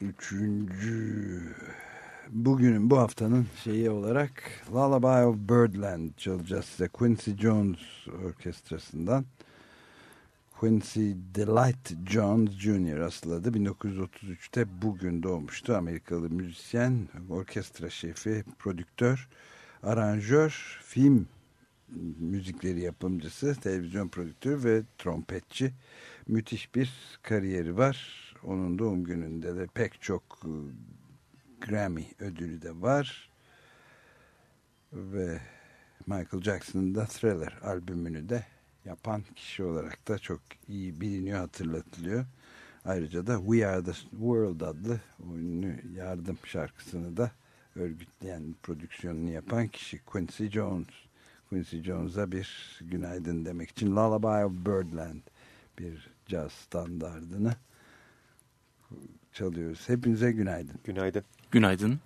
Üçüncü bugünün bu haftanın şeyi olarak Lullaby of Birdland çalacağız size. Quincy Jones orkestrasından. Quincy Delight Jones Jr. asıl 1933'te bugün doğmuştu. Amerikalı müzisyen, orkestra şefi, prodüktör, aranjör, film müzikleri yapımcısı, televizyon prodüktörü ve trompetçi. Müthiş bir kariyeri var. Onun doğum gününde de pek çok Grammy ödülü de var. Ve Michael Jackson'ın da Thriller albümünü de yapan kişi olarak da çok iyi biliniyor, hatırlatılıyor. Ayrıca da We Are The World adlı ünlü yardım şarkısını da örgütleyen, prodüksiyonunu yapan kişi Quincy Jones. Quincy Jones'a bir günaydın demek için Lullaby of Birdland bir caz standardını çalıyoruz. Hepinize günaydın. Günaydın. Günaydın.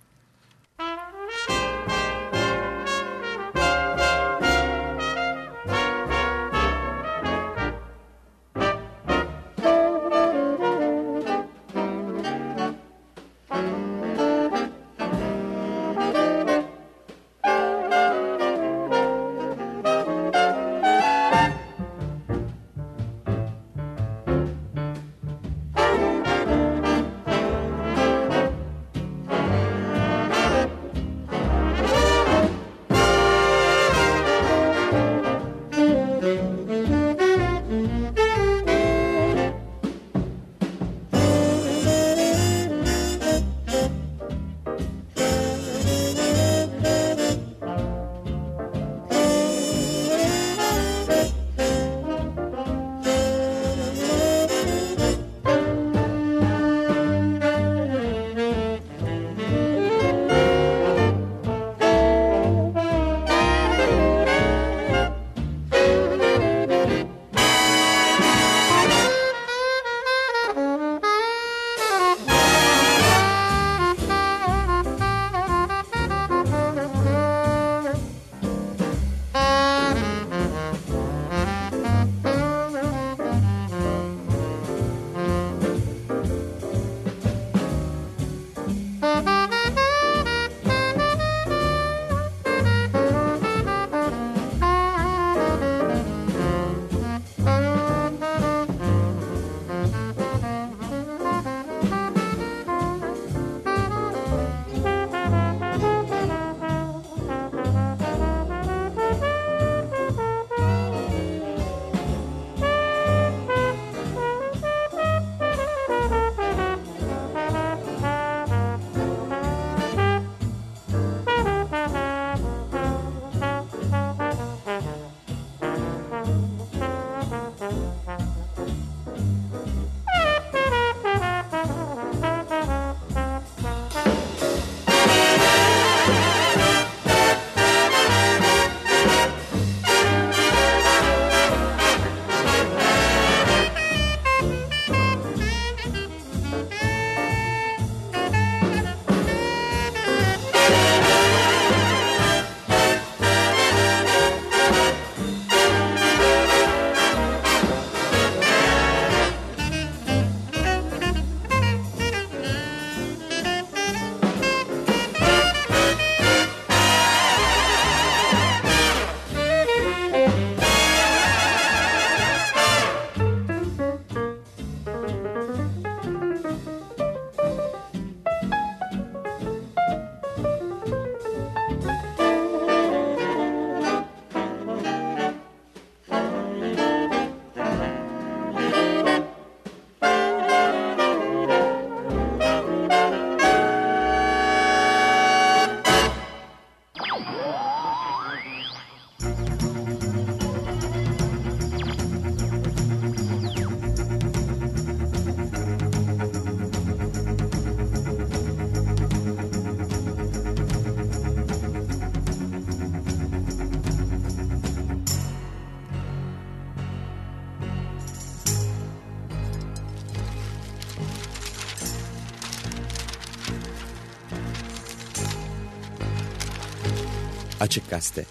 Açık Gazete.